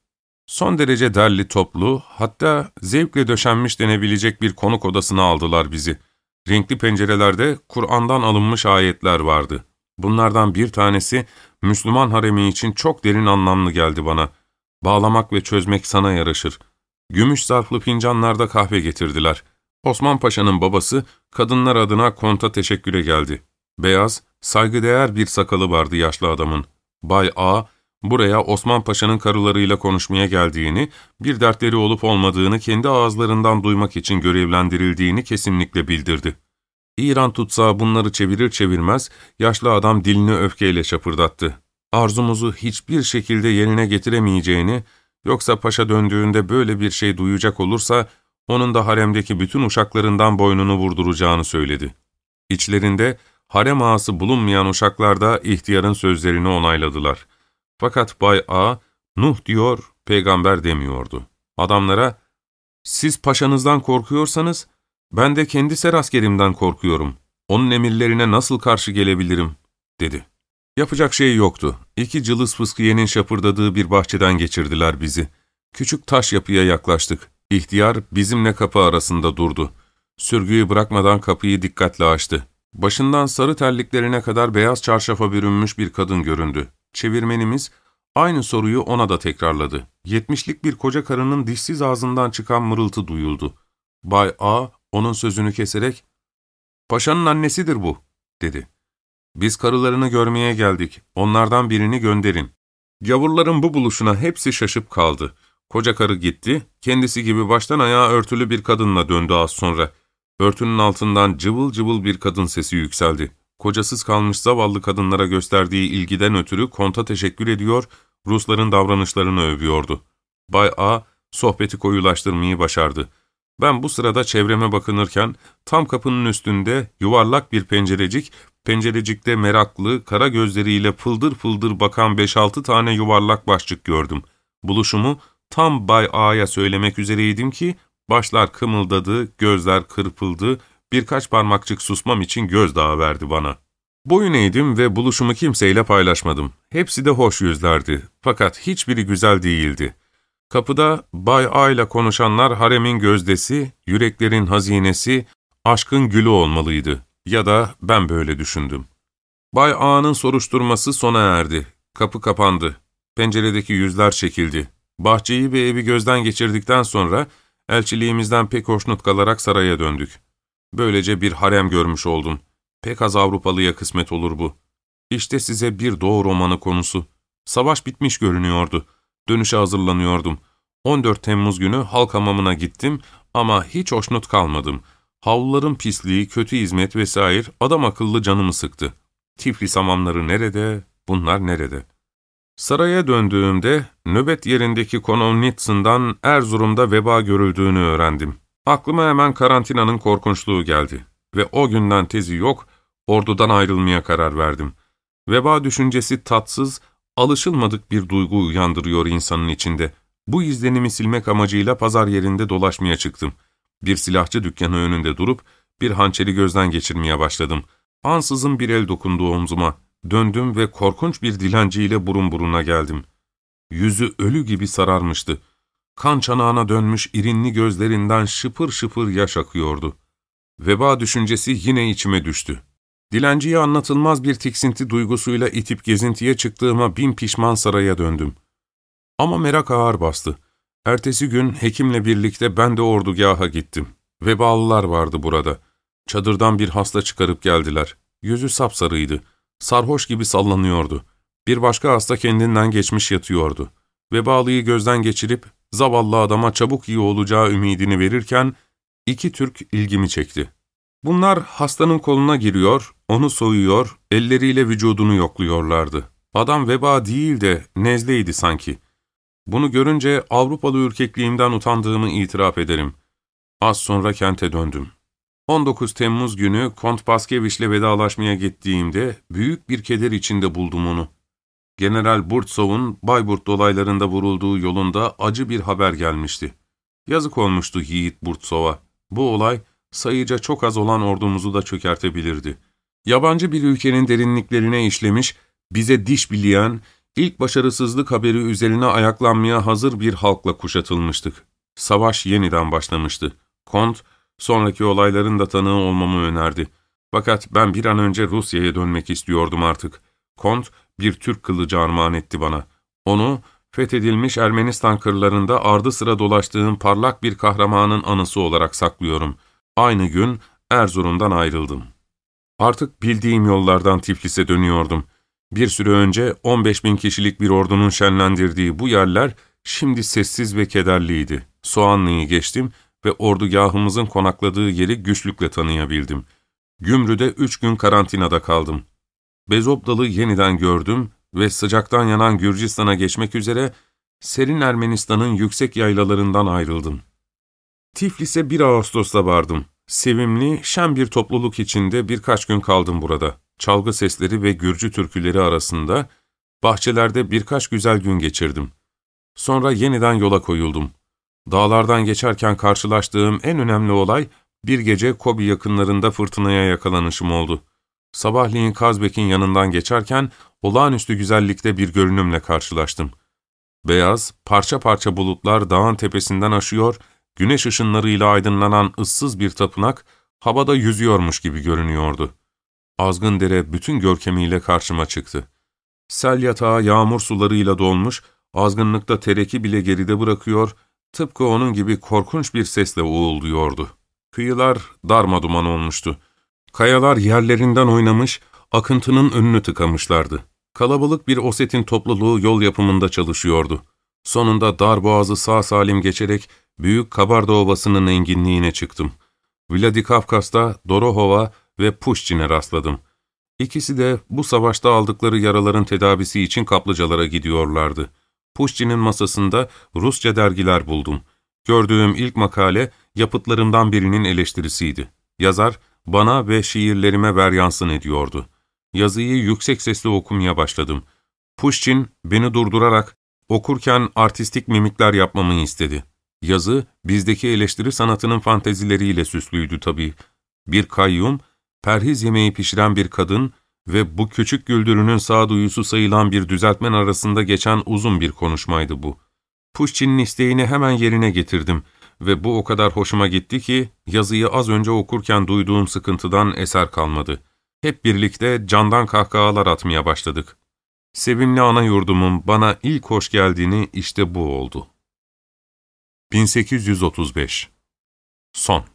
Son derece derli toplu, hatta zevkle döşenmiş denebilecek bir konuk odasına aldılar bizi. Renkli pencerelerde Kur'an'dan alınmış ayetler vardı. Bunlardan bir tanesi Müslüman haremi için çok derin anlamlı geldi bana. Bağlamak ve çözmek sana yaraşır. Gümüş zarflı fincanlarda kahve getirdiler. Osman Paşa'nın babası kadınlar adına konta teşekküre geldi. Beyaz, saygıdeğer bir sakalı vardı yaşlı adamın. Bay A, buraya Osman Paşa'nın karılarıyla konuşmaya geldiğini, bir dertleri olup olmadığını kendi ağızlarından duymak için görevlendirildiğini kesinlikle bildirdi. İran tutsağı bunları çevirir çevirmez, yaşlı adam dilini öfkeyle şapırdattı. Arzumuzu hiçbir şekilde yerine getiremeyeceğini, yoksa paşa döndüğünde böyle bir şey duyacak olursa, onun da haremdeki bütün uşaklarından boynunu vurduracağını söyledi. İçlerinde harem ağası bulunmayan uşaklar da ihtiyarın sözlerini onayladılar. Fakat Bay A, Nuh diyor, peygamber demiyordu. Adamlara, siz paşanızdan korkuyorsanız, ben de kendi seraskerimden korkuyorum. Onun emirlerine nasıl karşı gelebilirim, dedi. Yapacak şey yoktu. İki cılız fıskiyenin şapırdadığı bir bahçeden geçirdiler bizi. Küçük taş yapıya yaklaştık. İhtiyar bizimle kapı arasında durdu. Sürgüyü bırakmadan kapıyı dikkatle açtı. Başından sarı terliklerine kadar beyaz çarşafa bürünmüş bir kadın göründü. Çevirmenimiz aynı soruyu ona da tekrarladı. Yetmişlik bir koca karının dişsiz ağzından çıkan mırıltı duyuldu. Bay A onun sözünü keserek, ''Paşanın annesidir bu.'' dedi. ''Biz karılarını görmeye geldik. Onlardan birini gönderin.'' Gavurların bu buluşuna hepsi şaşıp kaldı. Koca karı gitti, kendisi gibi baştan ayağa örtülü bir kadınla döndü az sonra. Örtünün altından cıvıl cıvıl bir kadın sesi yükseldi. Kocasız kalmış zavallı kadınlara gösterdiği ilgiden ötürü konta teşekkür ediyor, Rusların davranışlarını övüyordu. Bay A, sohbeti koyulaştırmayı başardı. Ben bu sırada çevreme bakınırken, tam kapının üstünde yuvarlak bir pencerecik, pencerecikte meraklı, kara gözleriyle fıldır fıldır bakan 5-6 tane yuvarlak başçık gördüm. Buluşumu tam Bay A'ya söylemek üzereydim ki, başlar kımıldadı, gözler kırpıldı, birkaç parmakçık susmam için gözdağı verdi bana. Boyun eğdim ve buluşumu kimseyle paylaşmadım. Hepsi de hoş yüzlerdi. Fakat hiçbiri güzel değildi. Kapıda Bay A ile konuşanlar haremin gözdesi, yüreklerin hazinesi, aşkın gülü olmalıydı. Ya da ben böyle düşündüm. Bay A'nın soruşturması sona erdi. Kapı kapandı. Penceredeki yüzler çekildi. Bahçeyi ve evi gözden geçirdikten sonra elçiliğimizden pek hoşnut kalarak saraya döndük. Böylece bir harem görmüş oldum. Pek az Avrupalıya kısmet olur bu. İşte size bir doğu romanı konusu. Savaş bitmiş görünüyordu. Dönüşe hazırlanıyordum. 14 Temmuz günü halk hamamına gittim ama hiç hoşnut kalmadım. Havluların pisliği, kötü hizmet vesaire adam akıllı canımı sıktı. Tiflis hamamları nerede, bunlar nerede? Saraya döndüğümde nöbet yerindeki Konovnitsın'dan Erzurum'da veba görüldüğünü öğrendim. Aklıma hemen karantinanın korkunçluğu geldi ve o günden tezi yok, ordudan ayrılmaya karar verdim. Veba düşüncesi tatsız, alışılmadık bir duygu uyandırıyor insanın içinde. Bu izlenimi silmek amacıyla pazar yerinde dolaşmaya çıktım. Bir silahçı dükkanı önünde durup bir hançeri gözden geçirmeye başladım. Ansızın bir el dokundu omzuma. Döndüm ve korkunç bir dilenciyle burun buruna geldim. Yüzü ölü gibi sararmıştı. Kan çanağına dönmüş irinli gözlerinden şıpır şıpır yaş akıyordu. Veba düşüncesi yine içime düştü. Dilenciye anlatılmaz bir tiksinti duygusuyla itip gezintiye çıktığıma bin pişman saraya döndüm. Ama merak ağır bastı. Ertesi gün hekimle birlikte ben de ordugaha gittim. Vebalılar vardı burada. Çadırdan bir hasta çıkarıp geldiler. Yüzü sapsarıydı. Sarhoş gibi sallanıyordu. Bir başka hasta kendinden geçmiş yatıyordu. Vebalıyı gözden geçirip zavallı adama çabuk iyi olacağı ümidini verirken iki Türk ilgimi çekti. Bunlar hastanın koluna giriyor, onu soyuyor, elleriyle vücudunu yokluyorlardı. Adam veba değil de nezleydi sanki. Bunu görünce Avrupalı ürkekliğimden utandığımı itiraf ederim. Az sonra kente döndüm. 19 Temmuz günü Kont Paskeviç'le vedalaşmaya gittiğimde büyük bir keder içinde buldum onu. General Burtsov'un Bayburt dolaylarında vurulduğu yolunda acı bir haber gelmişti. Yazık olmuştu Yiğit Burtsov'a. Bu olay sayıca çok az olan ordumuzu da çökertebilirdi. Yabancı bir ülkenin derinliklerine işlemiş, bize diş bileyen, ilk başarısızlık haberi üzerine ayaklanmaya hazır bir halkla kuşatılmıştık. Savaş yeniden başlamıştı. Kont, sonraki olayların da tanığı olmamı önerdi. Fakat ben bir an önce Rusya'ya dönmek istiyordum artık. Kont, bir Türk kılıcı armağan etti bana. Onu, fethedilmiş Ermenistan kırlarında ardı sıra dolaştığım parlak bir kahramanın anısı olarak saklıyorum. Aynı gün Erzurum'dan ayrıldım. Artık bildiğim yollardan Tiflis'e dönüyordum. Bir süre önce 15 bin kişilik bir ordunun şenlendirdiği bu yerler şimdi sessiz ve kederliydi. Soğanlı'yı geçtim ve ordugahımızın konakladığı yeri güçlükle tanıyabildim. Gümrü'de üç gün karantinada kaldım. Bezobdalı yeniden gördüm ve sıcaktan yanan Gürcistan'a geçmek üzere serin Ermenistan'ın yüksek yaylalarından ayrıldım. Tiflis'e 1 Ağustos'ta vardım. Sevimli, şen bir topluluk içinde birkaç gün kaldım burada. Çalgı sesleri ve Gürcü türküleri arasında bahçelerde birkaç güzel gün geçirdim. Sonra yeniden yola koyuldum. Dağlardan geçerken karşılaştığım en önemli olay bir gece Kobi yakınlarında fırtınaya yakalanışım oldu. Sabahleyin Kazbek'in yanından geçerken olağanüstü güzellikte bir görünümle karşılaştım. Beyaz, parça parça bulutlar dağın tepesinden aşıyor, güneş ışınlarıyla aydınlanan ıssız bir tapınak havada yüzüyormuş gibi görünüyordu. Azgın dere bütün görkemiyle karşıma çıktı. Sel yatağı yağmur sularıyla dolmuş, azgınlıkta tereki bile geride bırakıyor, tıpkı onun gibi korkunç bir sesle uğulduyordu. Kıyılar darmaduman olmuştu. Kayalar yerlerinden oynamış, akıntının önünü tıkamışlardı. Kalabalık bir Oset'in topluluğu yol yapımında çalışıyordu. Sonunda dar boğazı sağ salim geçerek Büyük Kabarda Ovası'nın enginliğine çıktım. Vladikavkaz'da Dorohova ve Pushkin'e rastladım. İkisi de bu savaşta aldıkları yaraların tedavisi için kaplıcalara gidiyorlardı. Pushkin'in masasında Rusça dergiler buldum. Gördüğüm ilk makale yapıtlarımdan birinin eleştirisiydi. Yazar, bana ve şiirlerime veryansın ediyordu. Yazıyı yüksek sesle okumaya başladım. Pushkin beni durdurarak okurken artistik mimikler yapmamı istedi. Yazı, bizdeki eleştiri sanatının fantezileriyle süslüydü tabii. Bir kayyum, perhiz yemeği pişiren bir kadın ve bu küçük güldürünün sağduyusu sayılan bir düzeltmen arasında geçen uzun bir konuşmaydı bu. Pushkin'in isteğini hemen yerine getirdim ve bu o kadar hoşuma gitti ki yazıyı az önce okurken duyduğum sıkıntıdan eser kalmadı. Hep birlikte candan kahkahalar atmaya başladık. Sevimli ana yurdumun bana ilk hoş geldiğini işte bu oldu. 1835 Son